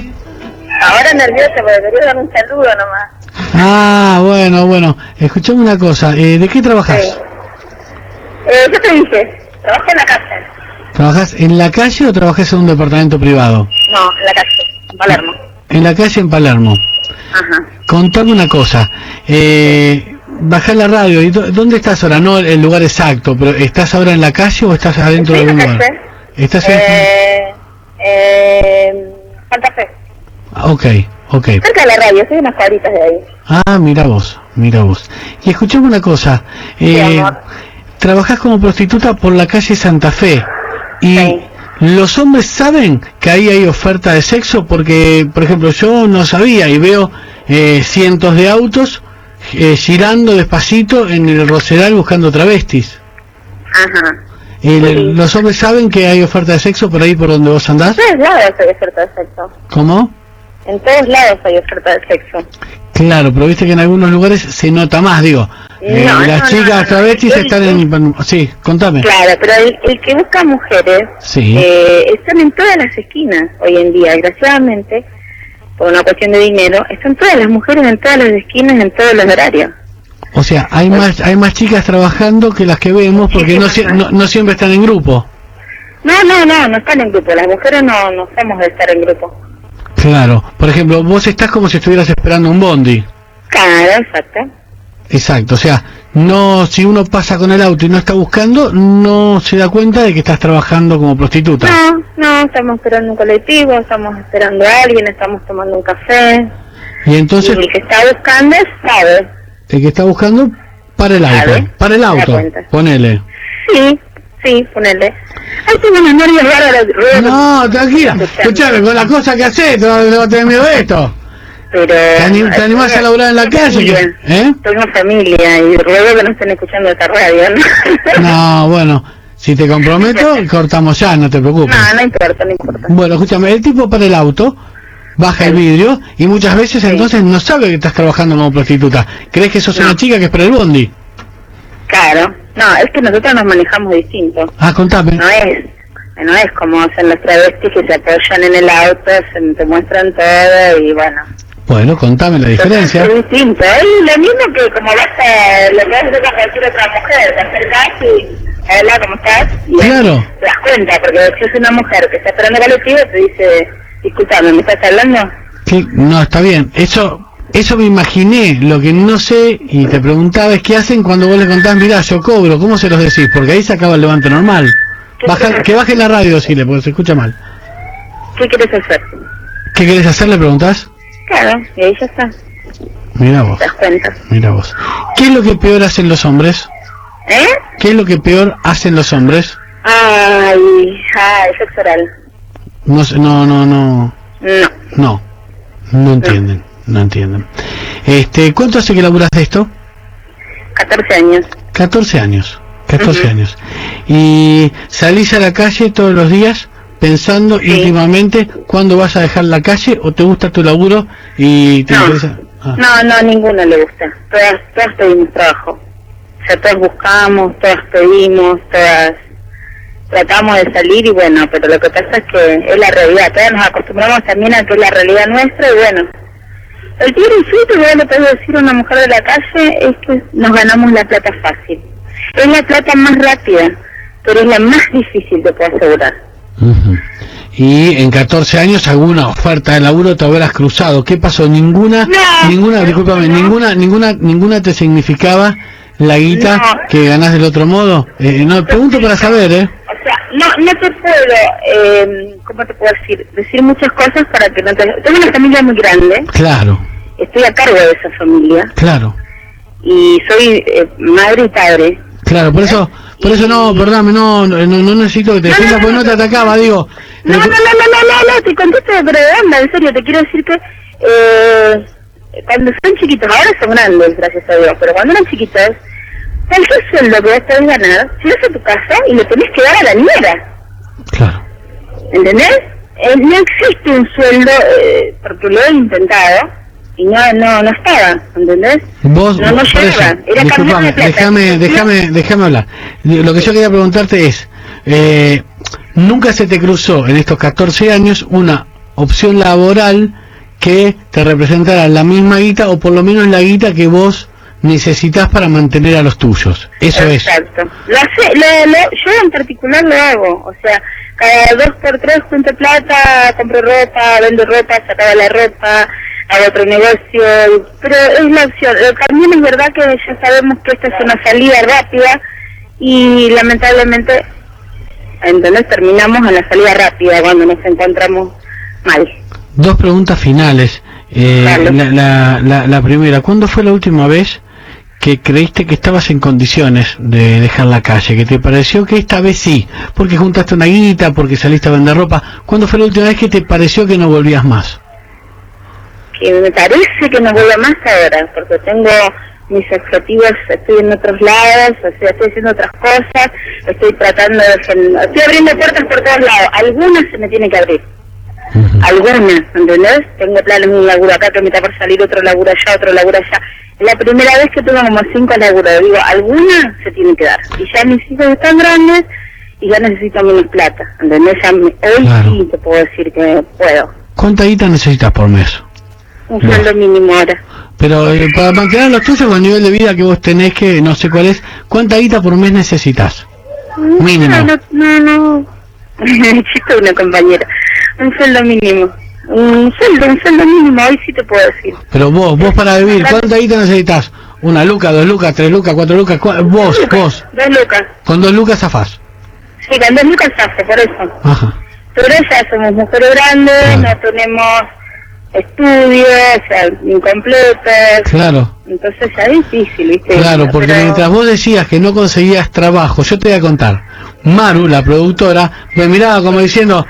Ahora nerviosa, porque quería dar un saludo nomás. Ah, bueno, bueno. Escuchame una cosa. eh, ¿De qué trabajas? Eh, ¿Qué te dije? Trabajo en la cárcel. ¿Trabajas en la calle o trabajas en un departamento privado? No, en la cárcel, en Palermo. En la calle en Palermo. Ajá. Contame una cosa. Eh, bajá la radio. ¿Y dó- dónde estás ahora? No el lugar exacto, pero ¿estás ahora en la calle o estás adentro de la lugar? calle. Estás en... Eh, eh, Santa Fe. Ah, Ok, ok. Cerca de la radio, soy unas cuadritas de ahí. Ah, mira vos, mira vos. Y escuchame una cosa. Eh, trabajás como prostituta por la calle Santa Fe. Y los hombres saben que ahí hay oferta de sexo porque, por ejemplo, yo no sabía y veo eh, cientos de autos eh, girando despacito en el Rosedal buscando travestis. Ajá. El- ¿Los hombres saben que hay oferta de sexo por ahí por donde vos En andás? todos lados hay oferta de sexo. ¿Cómo? En todos lados hay oferta de sexo. Claro, pero viste que en algunos lugares se nota más, digo. Eh, No, las no, chicas no, travestis están en... Sí, contame. Claro, pero el, el que busca mujeres Sí. eh, están en todas las esquinas hoy en día, desgraciadamente, por una cuestión de dinero, están todas las mujeres en todas las esquinas, en todos los horarios. O sea, hay más hay más chicas trabajando que las que vemos porque no, no, no siempre están en grupo. No, no, no, no están en grupo, las mujeres no, no somos de estar en grupo. Claro. Por ejemplo, vos estás como si estuvieras esperando un bondi. Claro, exacto. Exacto. O sea, no si uno pasa con el auto y no está buscando, no se da cuenta de que estás trabajando como prostituta. No, no, estamos esperando un colectivo, estamos esperando a alguien, estamos tomando un café. Y entonces y el que está buscando sabe. El que está buscando para el auto. Para el auto. Ponele. Sí, sí, ponele. Ay, tengo nervios bárbaros. No, tranquila. Escuchame, con la cosa que haces, te vas a tener miedo de esto. Pero... ¿Te, anim- te animás a laburar en la calle? ¿Eh? Tengo familia y ruego que no estén escuchando esta radio, ¿no? No, bueno, si te comprometo, cortamos ya, no te preocupes. No, no importa, no importa. Bueno, escúchame, el tipo para el auto, baja el vidrio y muchas veces entonces no sabe que estás trabajando como prostituta. ¿Crees que sos una chica que espera el bondi? Claro. No, es que nosotros nos manejamos distinto. Ah, contame. No es, no es como hacen los travestis que se apoyan en el auto, se te muestran todo y bueno. Bueno, contame la diferencia. Es distinto. Es lo mismo que como vas a, lo que haces con cualquier otra mujer, te acercás y hola, ¿cómo estás? Y Claro. te das cuenta, porque si es una mujer que está esperando colectivo, te dice, disculpame, ¿me estás hablando? ¿Qué? No, está bien. Eso eso me imaginé. Lo que no sé y te preguntaba es qué hacen cuando vos le contás, mirá, yo cobro. ¿Cómo se los decís? Porque ahí se acaba el levante normal. Baja, que baje la radio, Sile, porque se escucha mal. ¿Qué quieres hacer? ¿Qué querés hacer? Le preguntás. Claro, y ahí ya está, Mira vos, te das cuenta. mira vos. ¿Qué es lo que peor hacen los hombres? ¿Eh? ¿Qué es lo que peor hacen los hombres? Ay, ay, sexo oral. No, sé, no, no, no, No, no, no entienden, no entienden. Este, ¿cuánto hace que laburas de esto? 14 años. 14 años, 14 Ujú. años. ¿Y salís a la calle todos los días pensando íntimamente cuándo vas a dejar la calle o te gusta tu laburo y te No. interesa? Ah, No, no, a ninguno le gusta. Todas, todas pedimos trabajo. O sea, todas buscamos, todas pedimos, todas tratamos de salir y bueno, pero lo que pasa es que es la realidad. Todas nos acostumbramos también a que es la realidad nuestra y bueno. El tiro y que yo le puedo decir a una mujer de la calle es que nos ganamos la plata fácil. Es la plata más rápida, pero es la más difícil, te puedo asegurar. ujú. Y en 14 años alguna oferta de laburo te habrás cruzado. ¿Qué pasó? Ninguna, ninguna, discúlpame, ninguna, ninguna, ninguna te significaba la guita que ganás del otro modo. Eh, no, pregunto para saber, ¿eh? O sea, no, no te puedo, eh, ¿cómo te puedo decir? Decir muchas cosas para que no te... Tengo una familia muy grande, Claro, estoy a cargo de esa familia claro, y soy eh, madre y padre. claro. Por eso, por eso no, perdóname, no, no, no necesito que te defiendas porque no te atacaba, digo. No, no, no, no, no, no, no, te contesto de pero de onda, en serio, te quiero decir que eh, cuando son chiquitos, ahora son grandes, gracias a Dios, pero cuando eran chiquitos, cualquier sueldo que vos podés ganar, si vas a tu casa y lo tenés que dar a la niñera. Claro. ¿Entendés? Eh, no existe un sueldo, eh, porque lo he intentado, y no, no, no estaba, ¿entendés? Vos, no, no llegaba, era disculpame, déjame, déjame, déjame hablar. Lo que yo quería preguntarte es, eh, ¿nunca se te cruzó en estos 14 años una opción laboral que te representara la misma guita o por lo menos la guita que vos necesitas para mantener a los tuyos? Eso es. Exacto. Lo, lo- yo en particular lo hago, o sea, cada dos por tres junto plata, compro ropa, vendo ropa, sacaba la ropa, hago otro negocio, pero es la opción. También es verdad que ya sabemos que esta es una salida rápida y lamentablemente, entonces terminamos en la salida rápida cuando nos encontramos mal. Dos preguntas finales. Eh, la, la, la, la primera, ¿cuándo fue la última vez que creíste que estabas en condiciones de dejar la calle? Que te pareció que esta vez sí, porque juntaste una guita, porque saliste a vender ropa. ¿Cuándo fue la última vez que te pareció que no volvías más? que me parece que no a más ahora, porque tengo mis objetivos, estoy en otros lados, o sea, estoy haciendo otras cosas, estoy tratando de... Estoy abriendo puertas por todos lados, algunas se me tienen que abrir, algunas, ¿entendés? Tengo planes, un laburo acá que me está por salir, otro laburo allá, otro laburo allá. Es la primera vez que tengo como cinco laburos, digo, algunas se tienen que dar, y ya mis hijos están grandes y ya necesito menos plata, ¿entendés? Ya me- hoy Claro. sí te puedo decir que puedo, ¿Cuánta guita necesitas por mes? un No. sueldo mínimo ahora. Pero eh, para mantener los tuyos con el nivel de vida que vos tenés, que no sé cuál es, ¿cuánta guita por mes necesitas? Mínimo. No, no, no, no. Chico, una compañera. Un sueldo mínimo. Un sueldo, un sueldo mínimo, hoy sí te puedo decir. Pero vos, vos para vivir, ¿cuánta guita necesitas? ¿Una luca, dos lucas, tres lucas, cuatro lucas? cua- Vos, vos, Dos lucas. con dos lucas zafás. Sí, con dos lucas hace, por eso. Ajá. Pero ya somos mujeres grandes, no tenemos estudios, incompletos. Claro. Entonces ya es difícil, ¿viste? Claro, porque Pero- mientras vos decías que no conseguías trabajo, yo te voy a contar. Maru, la productora, me miraba como diciendo,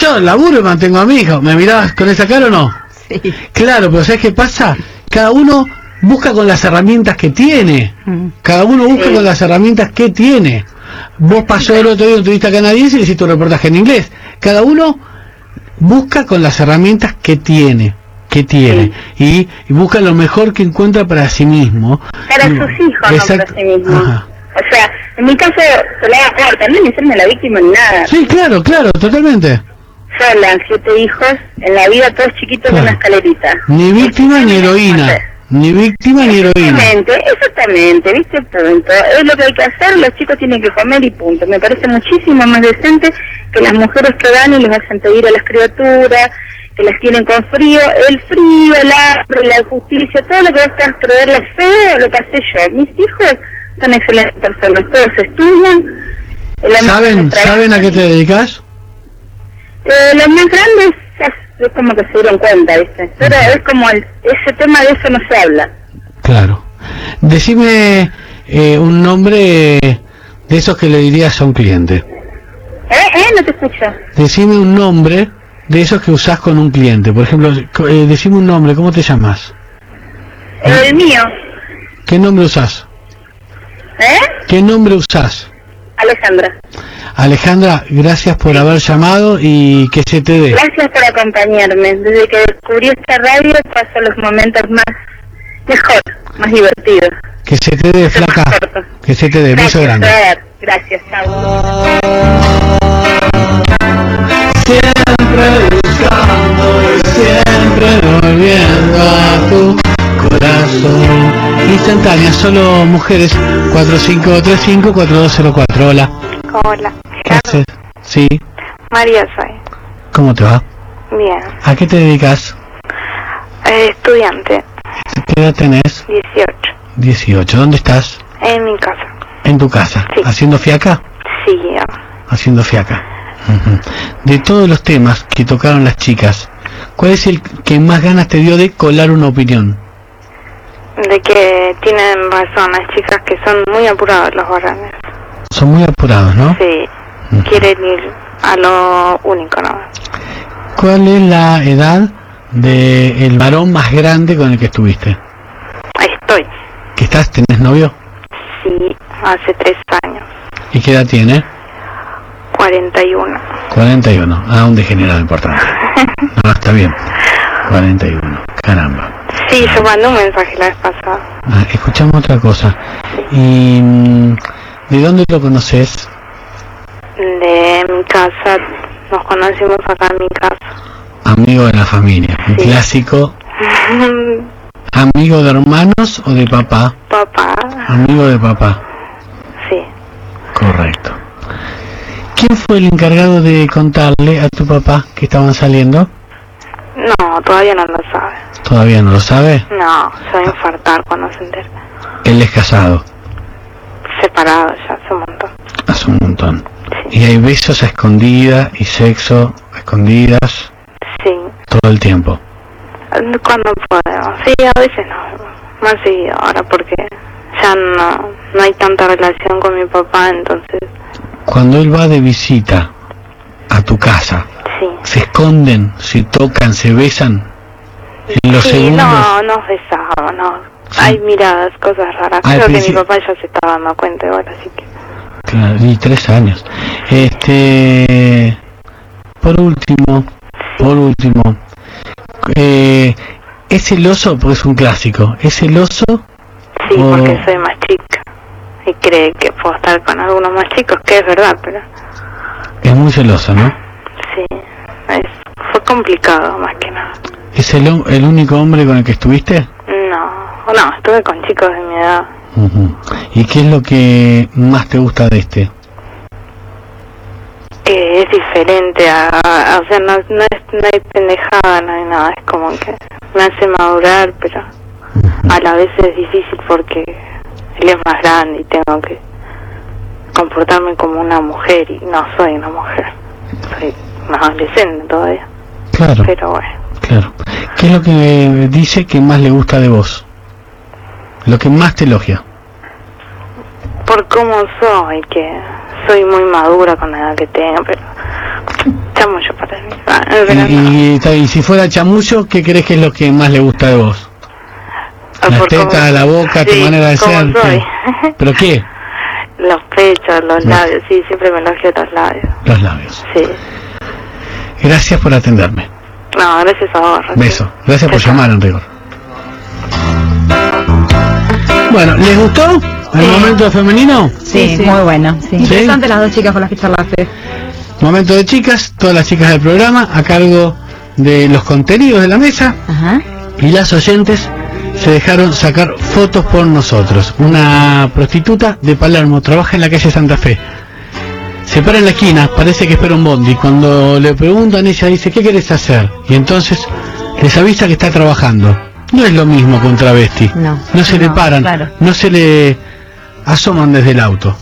yo laburo y mantengo a mi hijo. ¿Me mirabas con esa cara o no? Sí. Claro, pero ¿sabes qué pasa? Cada uno busca con las herramientas que tiene. Cada uno busca con las herramientas que tiene. Vos pasó el otro día en turista canadiense y hiciste un reportaje en inglés. Cada uno busca con las herramientas que tiene. Que tiene. Y, y busca lo mejor que encuentra para sí mismo. Para Y- sus hijos, no para sí mismo. Ajá. O sea, en mi caso, corta, no es ni serme la víctima ni nada. Sí, claro, claro, totalmente. sola, siete hijos, en la vida todos chiquitos en una escalerita. Ni víctima ni heroína. Ni víctima ni heroína. Exactamente, exactamente, ¿viste? Punto. Es lo que hay que hacer, los chicos tienen que comer y punto. Me parece muchísimo más decente que las mujeres que dan y les hacen pedir a las criaturas, que las tienen con frío, el frío, el hambre, la justicia, todo lo que vas a creerles feo, lo que hace yo. Mis hijos son excelentes personas, todos estudian. ¿Saben. ¿Saben a qué te dedicas? Eh, los más grandes es como que se dieron cuenta, ¿viste? Pero es como el, ese tema de eso no se habla. Claro. Decime eh, un nombre de esos que le dirías a un cliente. ¿Eh? ¿Eh? No te escucho. Decime un nombre de esos que usás con un cliente. Por ejemplo, eh, decime un nombre, ¿cómo te llamas? El mío, ¿Qué nombre usás? ¿eh? ¿Qué nombre usás? Alejandra. Alejandra, gracias por haber llamado y que se te dé. Gracias por acompañarme. Desde que descubrí esta radio paso los momentos más mejor, más divertidos. Que se te dé, flaca. Que se te dé. Beso grande. Gracias, chao. Siempre buscando y siempre volviendo a tu corazón. Instantánea, solo mujeres. 4535-4204. Hola. Hola, ¿Qué haces? Sí. María soy. ¿Cómo te va? Bien. ¿A qué te dedicas? Eh, estudiante, ¿Qué edad tenés? 18. 18. ¿Dónde estás? En mi casa. En tu casa. ¿Haciendo fiaca? Sí, Haciendo fiaca. De todos los temas que tocaron las chicas, ¿cuál es el que más ganas te dio de colar una opinión? De que tienen razón las chicas que son muy apurados los varones. Son muy apurados, ¿no? Sí, quieren ir a lo único, ¿no? ¿Cuál es la edad de el varón más grande con el que estuviste? Estoy. ¿Que estás? ¿Tenés novio? Sí, hace tres años. ¿Y qué edad tiene? 41. 41. Ah, un degenerado importante. No, está bien. 41. Caramba. Sí, yo mandé un mensaje la vez pasada. Ah, escuchamos otra cosa. ¿Y mm, de dónde lo conoces? De mi casa, nos conocimos acá en mi casa. Amigo de la familia. Un clásico. ¿Amigo de hermanos o de papá? Papá, Amigo de papá. sí. Correcto. ¿Quién fue el encargado de contarle a tu papá que estaban saliendo? No, todavía no lo sabe. ¿Todavía no lo sabe? No, se va a infartar cuando se entere. Él es casado, Separado ya hace un montón. hace un montón. Y hay besos a escondidas y sexo a escondidas Sí, todo el tiempo. cuando podemos. Sí, a veces no. Más seguido ahora porque ya no, no hay tanta relación con mi papá, entonces Cuando él va de visita a tu casa, se esconden, se tocan, se besan en los sí, segundos. no, nos besamos, no. Hay miradas, cosas raras. Creo que mi papá ya se estaba dando cuenta igual, así que... Claro, y tres años. Este, por último, por último, eh, ¿es celoso? Porque es un clásico. ¿Es celoso? Sí, o- porque soy más chica. Y cree que puedo estar con algunos más chicos, que es verdad, pero Es muy celoso, ¿no? sí. Es, fue complicado, más que nada. ¿Es el, el único hombre con el que estuviste? No, no, estuve con chicos de mi edad. Ujú. ¿Y qué es lo que más te gusta de este? Es diferente a, a- o sea, no, no, es, no hay pendejada, no hay nada, es como que me hace madurar, pero a la vez es difícil porque él es más grande y tengo que comportarme como una mujer y no soy una mujer, soy una adolescente todavía, Claro, pero bueno, claro. ¿Qué es lo que dice que más le gusta de vos? Lo que más te elogia. por cómo soy, que soy muy madura con la edad que tengo, pero mucho para mí. Ah. Y, y, y si fuera chamullo, ¿qué crees que es lo que más le gusta de vos? La por teta, cómo- la boca, tu manera de ser. ¿Pero qué? Los pechos, los No. labios, sí, siempre me elogio los labios. Los labios. Sí. Gracias por atenderme. No, gracias a vos. Rocío. Beso. Gracias por llamar, en rigor. Bueno, ¿les gustó el momento femenino? Sí, sí. muy bueno. Sí. Interesante las dos chicas con las que charlaste. Momento de chicas, todas las chicas del programa a cargo de los contenidos de la mesa y las oyentes se dejaron sacar fotos por nosotros. Una prostituta de Palermo trabaja en la calle Santa Fe. Se para en la esquina, parece que espera un bondi. Cuando le preguntan, ella dice, ¿qué querés hacer? Y entonces les avisa que está trabajando. No es lo mismo un travesti. No. No se le paran, claro. no se le asoman desde el auto.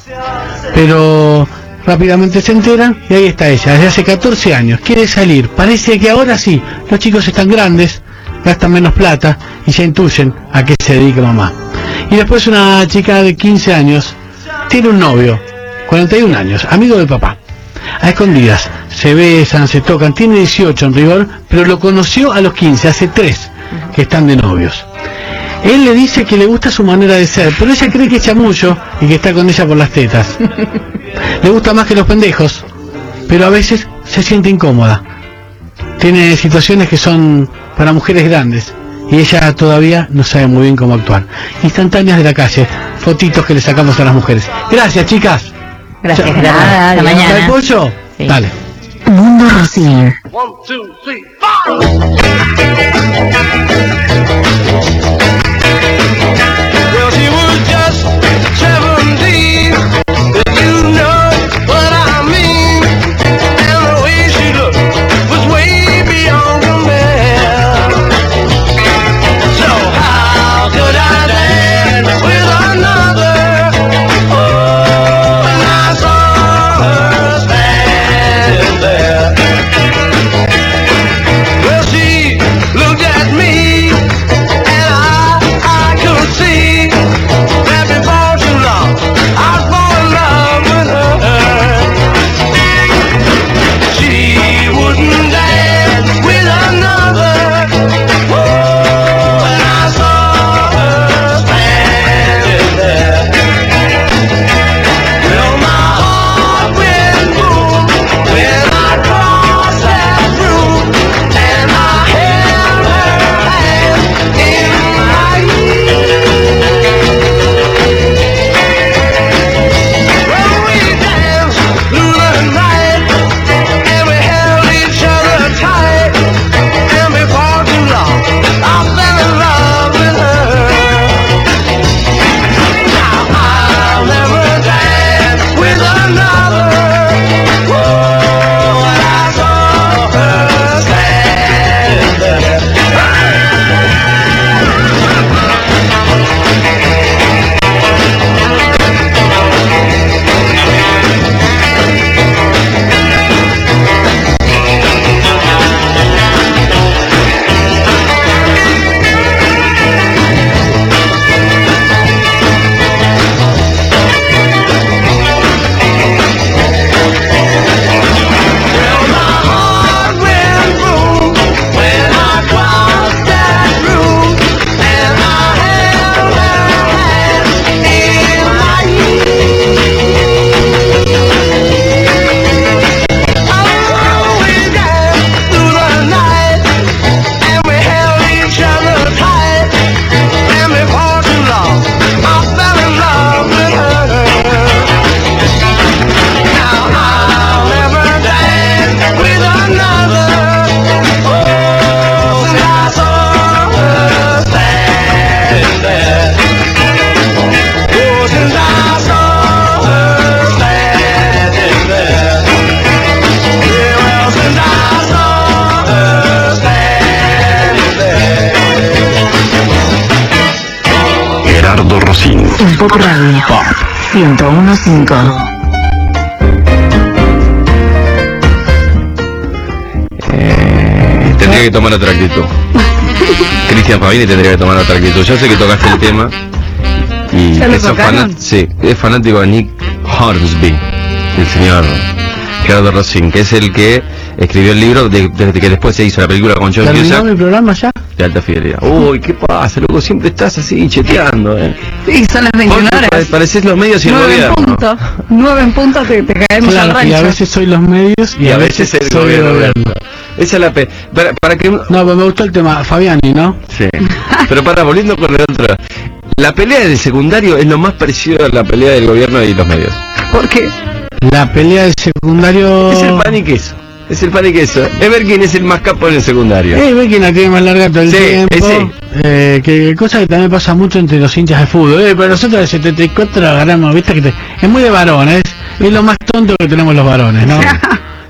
Pero rápidamente se enteran y ahí está ella, desde hace 14 años, quiere salir. Parece que ahora sí, los chicos están grandes, gastan menos plata y ya intuyen a qué se dedica mamá. Y después una chica de 15 años tiene un novio, 41 años, amigo del papá. A escondidas, se besan, se tocan, tiene 18 en rigor, pero lo conoció a los 15, hace 3 que están de novios. Él le dice que le gusta su manera de ser, pero ella cree que es chamullo y que está con ella por las tetas. Le gusta más que los pendejos, pero a veces se siente incómoda. Tiene situaciones que son para mujeres grandes y ella todavía no sabe muy bien cómo actuar. Instantáneas de la calle, fotitos que le sacamos a las mujeres. Gracias, chicas. Gracias, Chao. gracias. Hasta ¿Está mañana. el pollo? Dale. Mundo Rocío. Well, she Pop Radio. Pop 1015. Eh, tendría que tomar otra actitud. Cristian Pavini tendría que tomar otra actitud. Yo sé que tocaste el tema y es fanático de Nick Hornsby, el señor Gerardo Rossin, que es el que escribió el libro de- desde que después se hizo la película con John ¿Terminó Cusack programa ya? De alta fidelidad. Uy, ¿qué pasa, loco? Siempre estás así cheteando, eh. Sí, son las 21 Vos horas. pare- Pareces los medios y el 9 en gobierno. punto. 9 en punto te, te caemos al Claro, y a rancho. veces soy los medios y, Y a veces el soy el gobierno. gobierno. Esa es la pe... Para, para que... No, pero me gustó el tema, Fabiani, ¿no? Sí. Pero para, volviendo con el otro. La pelea del secundario es lo más parecido a la pelea del gobierno y los medios. ¿Por qué? La pelea del secundario... Es el pan y queso. Es el pan y queso. Es ver quién es el más capo en el secundario. Eh, ve quién la tiene más larga todo el Sí, tiempo. ese. Eh, que cosa que también pasa mucho entre los hinchas de fútbol. Eh, pero nosotros de 74 la ganamos, viste que te- es muy de varones. Es lo más tonto que tenemos los varones, ¿no?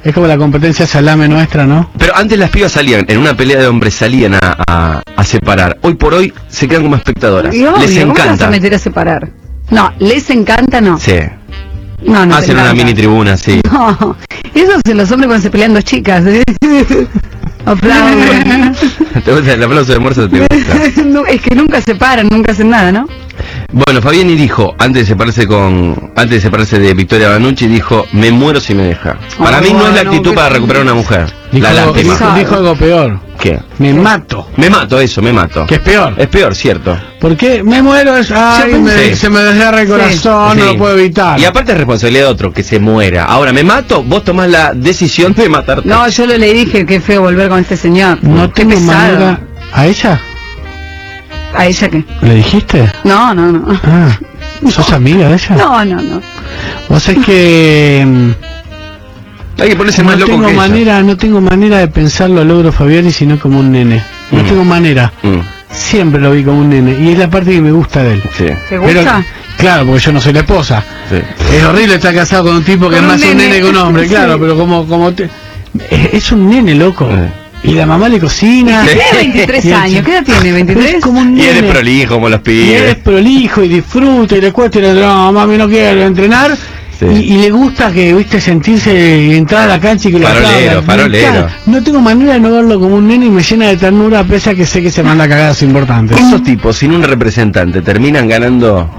es como la competencia salame nuestra, ¿no? Pero antes las pibas salían, en una pelea de hombres salían a, a- a separar. Hoy por hoy se quedan como espectadoras. Obvio, Les ¿Cómo te vas a encanta. meter a separar? No, les encanta, no. Sí. No, no. Hacen una mini tribuna, sí. No, eso hacen los hombres cuando se pelean dos chicas. Aplauden. ¿Te gusta el aplauso de almuerzo? ¿Te gusta? Es que nunca se paran, nunca hacen nada, ¿no? Bueno, Fabiani dijo, antes de separarse con, antes de separarse de Victoria Banucci, dijo, me muero si me deja. Para mí no es la actitud para recuperar una mujer. Dijo, la algo, lástima. dijo- dijo algo peor. ¿Qué? Me mato. Me mato, eso, me mato. Que es peor. Es peor, cierto. Porque me muero, es- ay, me- se me desgarra el corazón, no Sí. lo puedo evitar. Y aparte es responsabilidad de otro, que se muera. Ahora, me mato, vos tomás la decisión de matarte. No, yo le dije que feo volver con este señor. No Qué tengo manera... ¿A ella? ¿A ella qué? ¿Le dijiste? No, no, no. Ah, ¿sos amiga de ella? No, no, no. Vos es que... mm, Hay que ponerse no más loco tengo que ella. manera, no tengo manera de pensarlo a logro Fabiani sino como un nene. No Mm. tengo manera. Mm, Siempre lo vi como un nene. Y es la parte que me gusta de él. sí, ¿Te Pero, gusta? claro, porque yo no soy la esposa. sí. Es horrible estar casado con un tipo que es más un nene. que un hombre, Sí. claro, pero como como te- es, un nene loco. Y la mamá le cocina. Tiene 23 Y el años. ¿Qué edad tiene? ¿23? Es como un Y eres prolijo como los Y él es pibes. prolijo y disfruta y le cuesta y le no, mami no quiero entrenar. Sí. Y, y le gusta que, viste, sentirse y entrar a la cancha y que lo Farolero, farolero. No tengo manera de no verlo como un nene y me llena de ternura pese a que sé que se manda cagadas importantes. Esos tipos sin un representante terminan ganando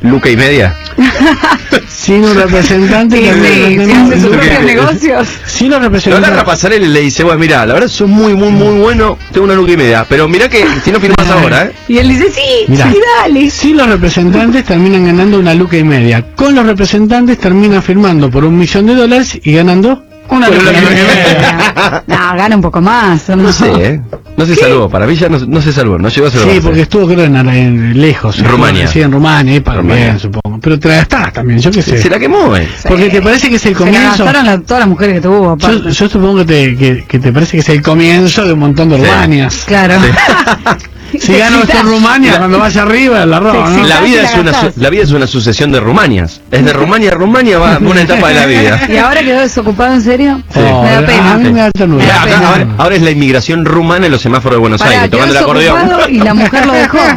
luca y media. Sin un representante Sí, también sí, si hace sus propios negocios. Sin un Lo representante. a pasarela y le dice, bueno, mira, la verdad sos muy, muy, muy bueno, tengo una luca y media. Pero mira que si no firmas ahora, ¿eh? Y él dice, sí, Mirá. sí, dale. Si los representantes terminan ganando una luca y media, con los representantes terminan firmando por un millón de dólares y ganando Una media. No, gana un poco más. ¿o No, No sé, ¿eh? No se salvó, para Villa no, no se salvó, no llegó a ser Sí, porque estuvo creo en, en- lejos. En Rumania. Sí, en Rumania, y para Rumania. bien, supongo. Pero te la gastás también, yo qué sé. Se la quemó, eh. Porque te parece que es el Se la comienzo. gastaron la- todas las mujeres que tuvo, aparte. Yo, yo supongo que te, que, que te parece que es el comienzo de un montón de Sí. Rumanias. Claro. Si gano esto en Rumania, cuando vaya arriba, la robo, ¿no? La vida, es una, la vida es una sucesión de Rumanias. Es de Rumania a Rumania, va una etapa de la vida. ¿Y ahora quedó desocupado en serio? Sí. Me da pena. A mí me da ternura. Da acá pena. ahora, ahora es la inmigración rumana en los semáforos de Buenos Pará, Aires, quedó tocando el acordeón. desocupado y la mujer lo dejó.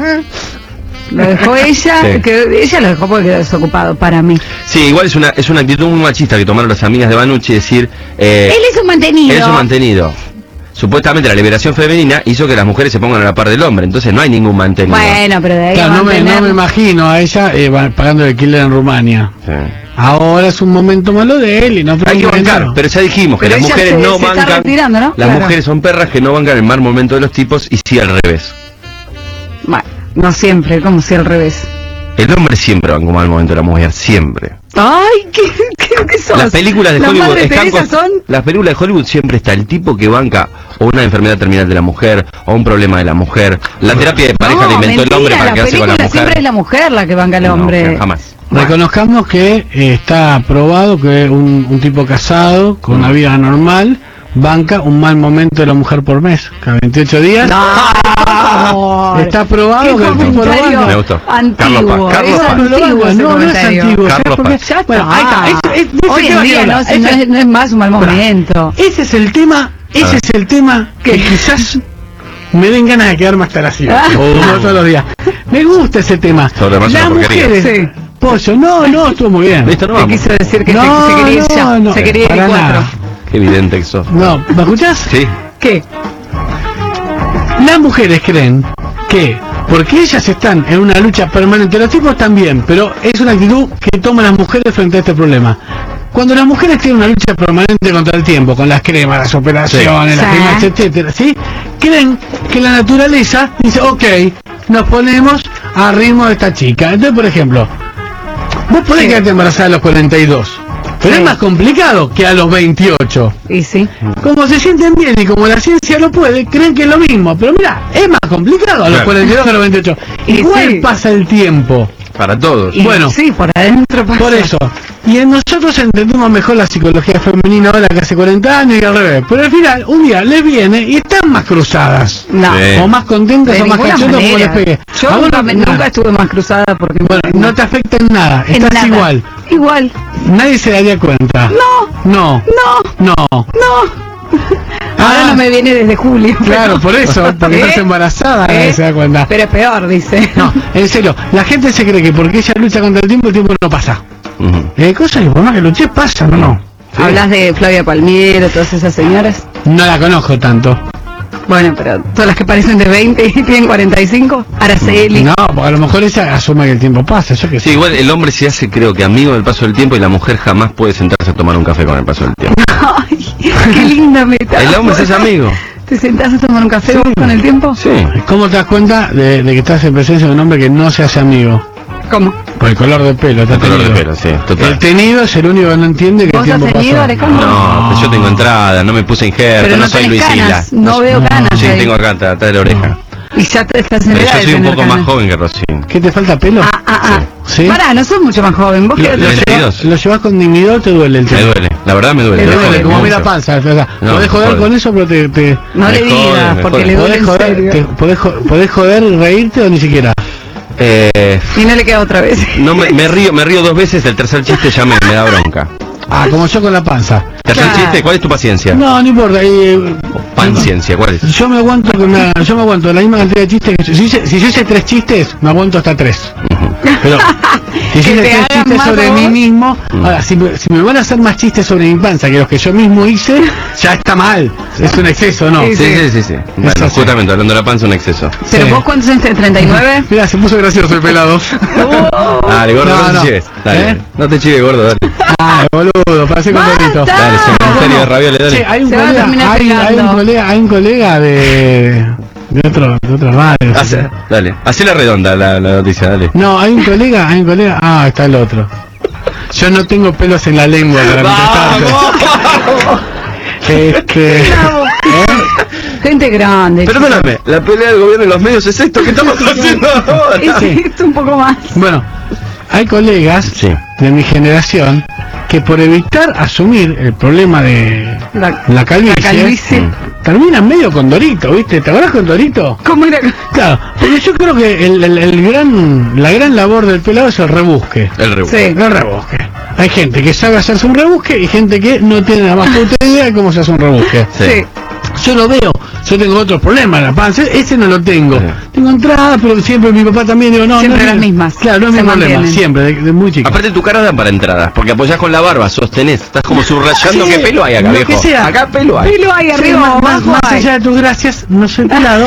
Lo dejó ella, Sí. que ella lo dejó porque quedó desocupado, para mí. Sí, igual es una, es una actitud muy machista que tomaron las amigas de Banucci decir, eh, Él es un mantenido. él es un mantenido. Supuestamente la liberación femenina hizo que las mujeres se pongan a la par del hombre, entonces no hay ningún mantenido. Bueno, pero de ahí Claro, no, me, mantener- no me imagino a ella eh, pagando el alquiler en Rumania. Sí. Ahora es un momento malo de él y no Hay que bancar, pero ya dijimos que Pero las mujeres se- no se bancan. ¿no? Las Claro. mujeres son perras que no bancan el mal momento de los tipos y sí al revés. Bueno, no siempre, como si al revés. El hombre siempre banca un mal momento de la mujer, siempre. Ay, ¿qué, qué, qué sos? Las películas de ¿Las Hollywood Madre están Teresa con- son? las películas de Hollywood siempre está el tipo que banca o una enfermedad terminal de la mujer o un problema de la mujer. La terapia de pareja no, la inventó el mentira, hombre para la quedarse con la mujer. siempre es la mujer la que banca al No, hombre. jamás. Reconozcamos que eh, está probado que un, un tipo casado con una vida normal banca un mal momento de la mujer por mes, cada 28 días. No. Está probado que el tipo lo comentario banca. Me gustó. Antiguo. Carlos Paz, Carlos es Paz. antiguo No, no es antiguo. ¿sabes Carlos? Paz. Ya Bueno, ahí está. Hoy en día no, es- no es, no es más un mal momento. Ese es el tema, ese es el tema que quizás me den ganas de quedarme hasta las 7. Ah. Todos los días. Me gusta ese tema. Sobre Las mujeres. Pollo, no, no, estuvo muy bien. Listo, no Te quiso decir que No, se, se quería ir ya, no, no, se quería ir cuatro. nada. Qué evidente que sos. No, ¿me escuchás? Sí. ¿Qué? Las mujeres creen que porque ellas están en una lucha permanente, los tipos también, pero es una actitud que toman las mujeres frente a este problema. Cuando las mujeres tienen una lucha permanente contra el tiempo, con las cremas, las operaciones, Sí. las Sí. cremas, etcétera, ¿sí? Creen que la naturaleza dice, ok, nos ponemos a ritmo de esta chica. Entonces, por ejemplo, vos podés quedarte embarazada a los 42, pero es más complicado que a los 28. Y sí. Como se sienten bien y como la ciencia lo puede, creen que es lo mismo. Pero mira, es más complicado a los Claro. 42 que a los 28. Y Igual sí. pasa el tiempo. Para todos. Y Bueno. sí, por adentro pasa. Por eso. Y en nosotros entendemos mejor la psicología femenina ahora que hace 40 años y al revés. Pero al final, un día les viene y están más cruzadas. No. Sí. O más contentas De o más cachondas como les pegue. Yo nunca, no- estuve más cruzada porque Bueno, no te afecta en nada. En Estás nada. igual. Igual. Nadie se daría cuenta. No, No. no, No. no. Ahora Ah. no me viene desde julio. Claro, por eso, porque ¿Eh? estás embarazada, nadie ¿Eh? se da cuenta. Pero es peor, dice. No, en serio, la gente se cree que porque ella lucha contra el tiempo, el tiempo no pasa. Hay cosas que por más que luché pasan, ¿no? no. Hablas de Flavia Palmiero, todas esas señoras. No la conozco tanto. Bueno, pero todas las que parecen de 20 y tienen 45. Araceli. No, porque a lo mejor ella asume que el tiempo pasa, yo que Sí, sé. igual el hombre se hace, creo que amigo del paso del tiempo y la mujer jamás puede sentarse a tomar un café con el paso del tiempo. Ay, qué linda metáfora. El hombre se hace amigo. ¿Te sentás a tomar un café vos con el tiempo? Sí. ¿Cómo te das cuenta de, de que estás en presencia de un hombre que no se hace amigo? ¿Cómo? Por el color de pelo, está El color de tenido. pelo, sí, El total. tenido es el único que no entiende que el ¿Vos has tiempo tenido. Alejandro? No, pero yo tengo entrada, no me puse injerto, Pero no, no soy tenés Luis Isla. canas, no veo no, canas Sí, ahí. tengo acá, atrás de la oreja. Y ya te estás en Pero yo de soy un poco más canas. joven que Rosín. ¿Qué te falta pelo? Ah, ah, ah. ¿Sí? Pará, no sos mucho más joven. Vos ¿Lo, que lo, llevas, 32. lo llevas con dignidad o te duele el Me tema? duele, la verdad me duele. Te me duele, como mucho. mira panza, o sea, No, podés joder jode. con eso, pero te, te no Me le digas, me porque le duele podés joder, te- podés joder, reírte o ni siquiera. Eh, Y no le queda otra vez. no me, me río, me río dos veces, el tercer chiste ya me, me da bronca. Ah, como yo con la panza. Tercer Claro. chiste, ¿cuál es tu paciencia? No, no importa. eh, Paciencia, ¿cuál es? yo me aguanto con una, yo me aguanto la misma cantidad de chistes que yo. Si, hice- si yo hice tres chistes, me aguanto hasta tres. Pero si yo hice te tres hagan chistes más sobre a mí vos. mismo, ahora si me, si me van a hacer más chistes sobre mi panza que los que yo mismo hice, ya está mal. Es un exceso, ¿no? Sí, sí, sí, sí. Bueno, Eso sí. justamente hablando de la panza, un exceso. Pero Sí. vos cuántos años tenés, 39? Mira, se puso gracioso el pelado. Dale, gordo, no, No, no. te chives. Dale. ¿Eh? No te chives, gordo, dale. Ah, boludo, parece con dorito. Dale, cementerio de ravioles, dale. Che, hay un Se va a colega, terminar hay, hay pegando. un colega, hay un colega de de otro, de otra radio. Hace, dale. Hacé la redonda la, la noticia, dale. No, hay un colega, hay un colega. Ah, está el otro. Yo no tengo pelos en la lengua para contestarte. Este. Gente grande. Perdóname, la pelea del gobierno y los medios es esto que estamos haciendo ahora. Es esto un poco más. Bueno, hay colegas Sí. de mi generación que por evitar asumir el problema de La, la calvicie, la calvicie. Mm. terminan medio con Dorito, ¿viste? ¿Te acuerdas con Dorito? ¿Cómo era? Claro, porque yo creo que el, el- el gran, la gran labor del pelado es el rebusque. El rebusque. Sí. El rebusque. Hay gente que sabe hacerse un rebusque y gente que no tiene la más puta idea de cómo se hace un rebusque. Sí. Yo lo veo, yo tengo otros problemas la panza, ese no lo tengo. Sí. Tengo entradas, pero siempre mi papá también digo, no, Siempre no las mi- mismas. Claro, no es mi problema, siempre, de, de muy chico. Aparte tu cara da para entradas, porque apoyás con la barba, sostenés, estás como subrayando Sí, qué pelo hay acá, viejo. que sea. Acá pelo hay. Pelo Sí, arriba, más, más- abajo más hay. allá de tus gracias, no soy pelado.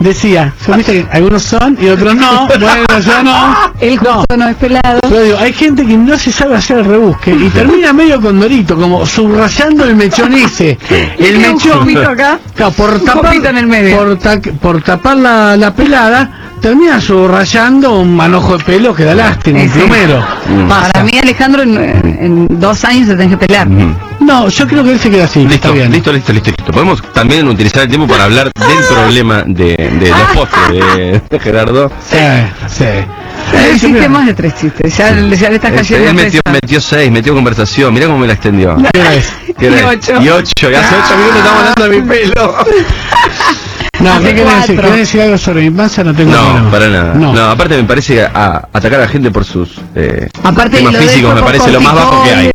Y decía, yo viste que algunos son y otros no. Bueno, yo no. El justo no, es pelado. Pero digo, hay gente que no se sabe hacer el rebusque y termina medio con Dorito, como subrayando el mechón ese. El mechón. Jopito acá. Claro, por tapar, en el medio. Por, ta- por tapar la, la pelada, termina subrayando un manojo de pelo que da lástima, un Sí, sí. plumero. Pasa. Para mí, Alejandro, en, en dos años se tenés que pelear. Ujú. No, yo creo que él se queda así. Listo, está bien. listo, listo, listo, listo. Podemos también utilizar el tiempo para hablar del problema de, de los postres de, Gerardo. Sí, sí. Hiciste más de tres chistes. Ya, ya le estás cayendo él metió, metió seis, metió conversación, mirá cómo me la extendió. ¿Qué hora es? ¿Qué hora Y es? ocho. Y ocho, y hace ocho minutos estamos hablando de mi pelo. No, ¿qué querés decir? cuatro. ¿Querés decir algo sobre mi panza? No tengo No, problema. para nada. No. No. aparte me parece a, atacar a la gente por sus eh, Aparte, temas lo del físicos me cuerpo parece lo más bajo que hay.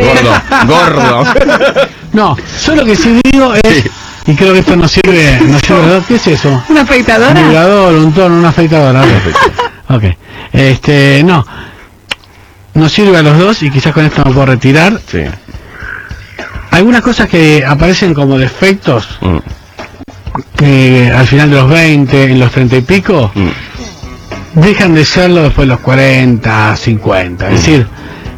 Gordo, gordo. No, yo lo que sí digo es, Sí. y creo que esto no sirve, no sirve a los dos. ¿Qué es eso? ¿Una Un afeitadora? vibrador, un tono, una afeitadora. ok. Este, no. No sirve a los dos y quizás con esto me puedo retirar. Sí. Algunas cosas que aparecen como defectos Mm. Que al final de los 20, en los 30 y pico, Mm. dejan de serlo después de los 40, 50. Es decir,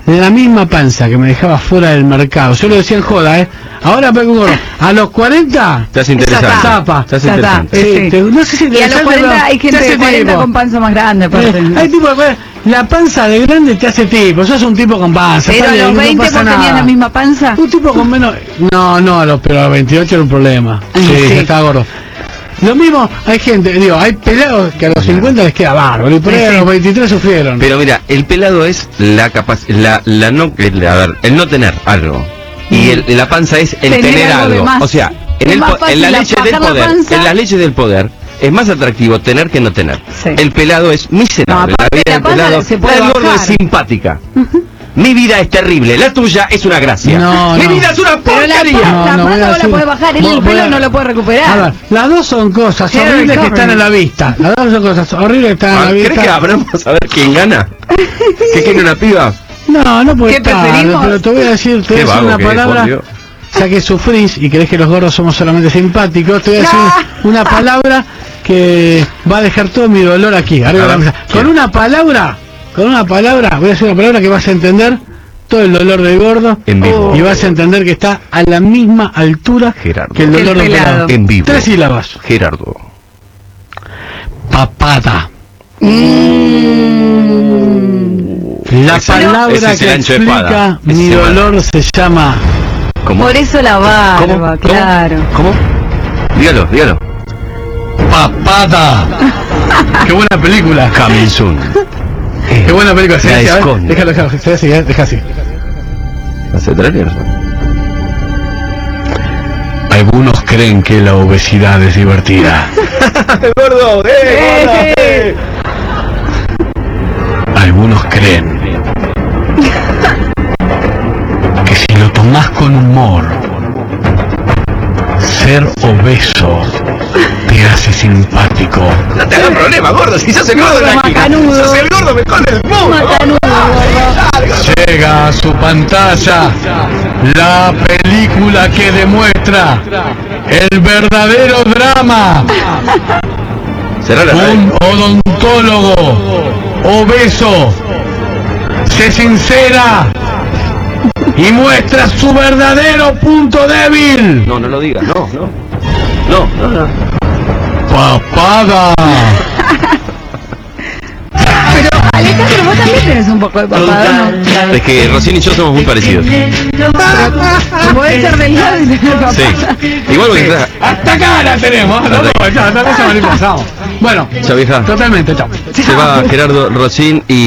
la misma panza que me dejaba fuera del mercado. Yo lo decía en joda, ¿eh? Ahora pego. A los 40, Te hace interesante. Zapa. Te hace Ya está. interesante. Sí, Sí. te- no sé si Y a los interesante, 40 pero hay te gente de 40 tipo. con panza más grande. aparte. Eh, Hay tipo de- la panza de grande te hace tipo, sos un tipo con panza. Pero a los no 20 pasa vos tenías nada. la misma panza. Un tipo con menos. No, no, a los- pero a los 28 era un problema. Sí, Sí. estaba gordo. Lo mismo, hay gente, digo, hay pelados que a los 50 les queda bárbaro y por ahí Sí, a sí. los 23 sufrieron. Pero mira, el pelado es la capacidad, la, la no, el, a ver, el no tener algo. Y el, la panza es el Tener tener, algo. O sea, en, el, en la leche del poder, en las leyes del poder, es más atractivo tener que no tener. Sí. El pelado es miserable. No, la vida del pelado, se puede la del gordo es simpática. Mi vida es terrible, la tuya es una gracia. No, Mi no. vida es una la, porquería. No, la no, a la podés bajar, él el pelo a- no lo puede A recuperar. ver, las dos son cosas horribles que están a la vista. Las dos son cosas horribles que están a Ah, la ¿Crees vista. que abramos a ver quién gana? ¿Qué quiere una piba? No, no puede ¿Qué estar, preferimos? pero te voy a decir, te voy a decir una que es, palabra. Ya que sufrís y crees que los gordos somos solamente simpáticos, te voy a decir una palabra que va a dejar todo mi dolor aquí, arriba de A la ver, mesa. Con una palabra, con una palabra, voy a decir una palabra que vas a entender todo el dolor del gordo En vivo. y vas a entender que está a la misma altura Gerardo. que el dolor del pelado. En vivo. Tres sílabas. Gerardo. Papada. La Ese- palabra ese es el que ancho de explica mi Ese dolor se llama ¿Cómo? Por eso la barba, claro. ¿Cómo? Dígalo, dígalo. Papada. Qué buena película. Coming soon. Qué buena película. La Sí, sí. Déjalo, déjalo. Se así, eh, deja así. ¿Hace trailer? Algunos creen que la obesidad es divertida. ¡Gordo! ¡Eh, Algunos creen tomás con humor, ser obeso te hace simpático. No te hagas problema, gordo, si sos el gordo de aquí. Macanudo. Sos el gordo mejor del mundo. Macanudo, gordo. Llega a su pantalla la película que demuestra el verdadero drama. Cerrá la Un odontólogo obeso se sincera y muestra su verdadero punto débil. No, no lo digas, no, no. No, no, no. Papada. Pero Alejandro, vos también tenés un poco de papada, ¿no? Es que Rocín y yo somos muy parecidos. Tener papada. Sí. Igual porque Hasta acá la tenemos. No, no. Bueno, Chao vieja. totalmente, chao. Se va Gerardo Rocín y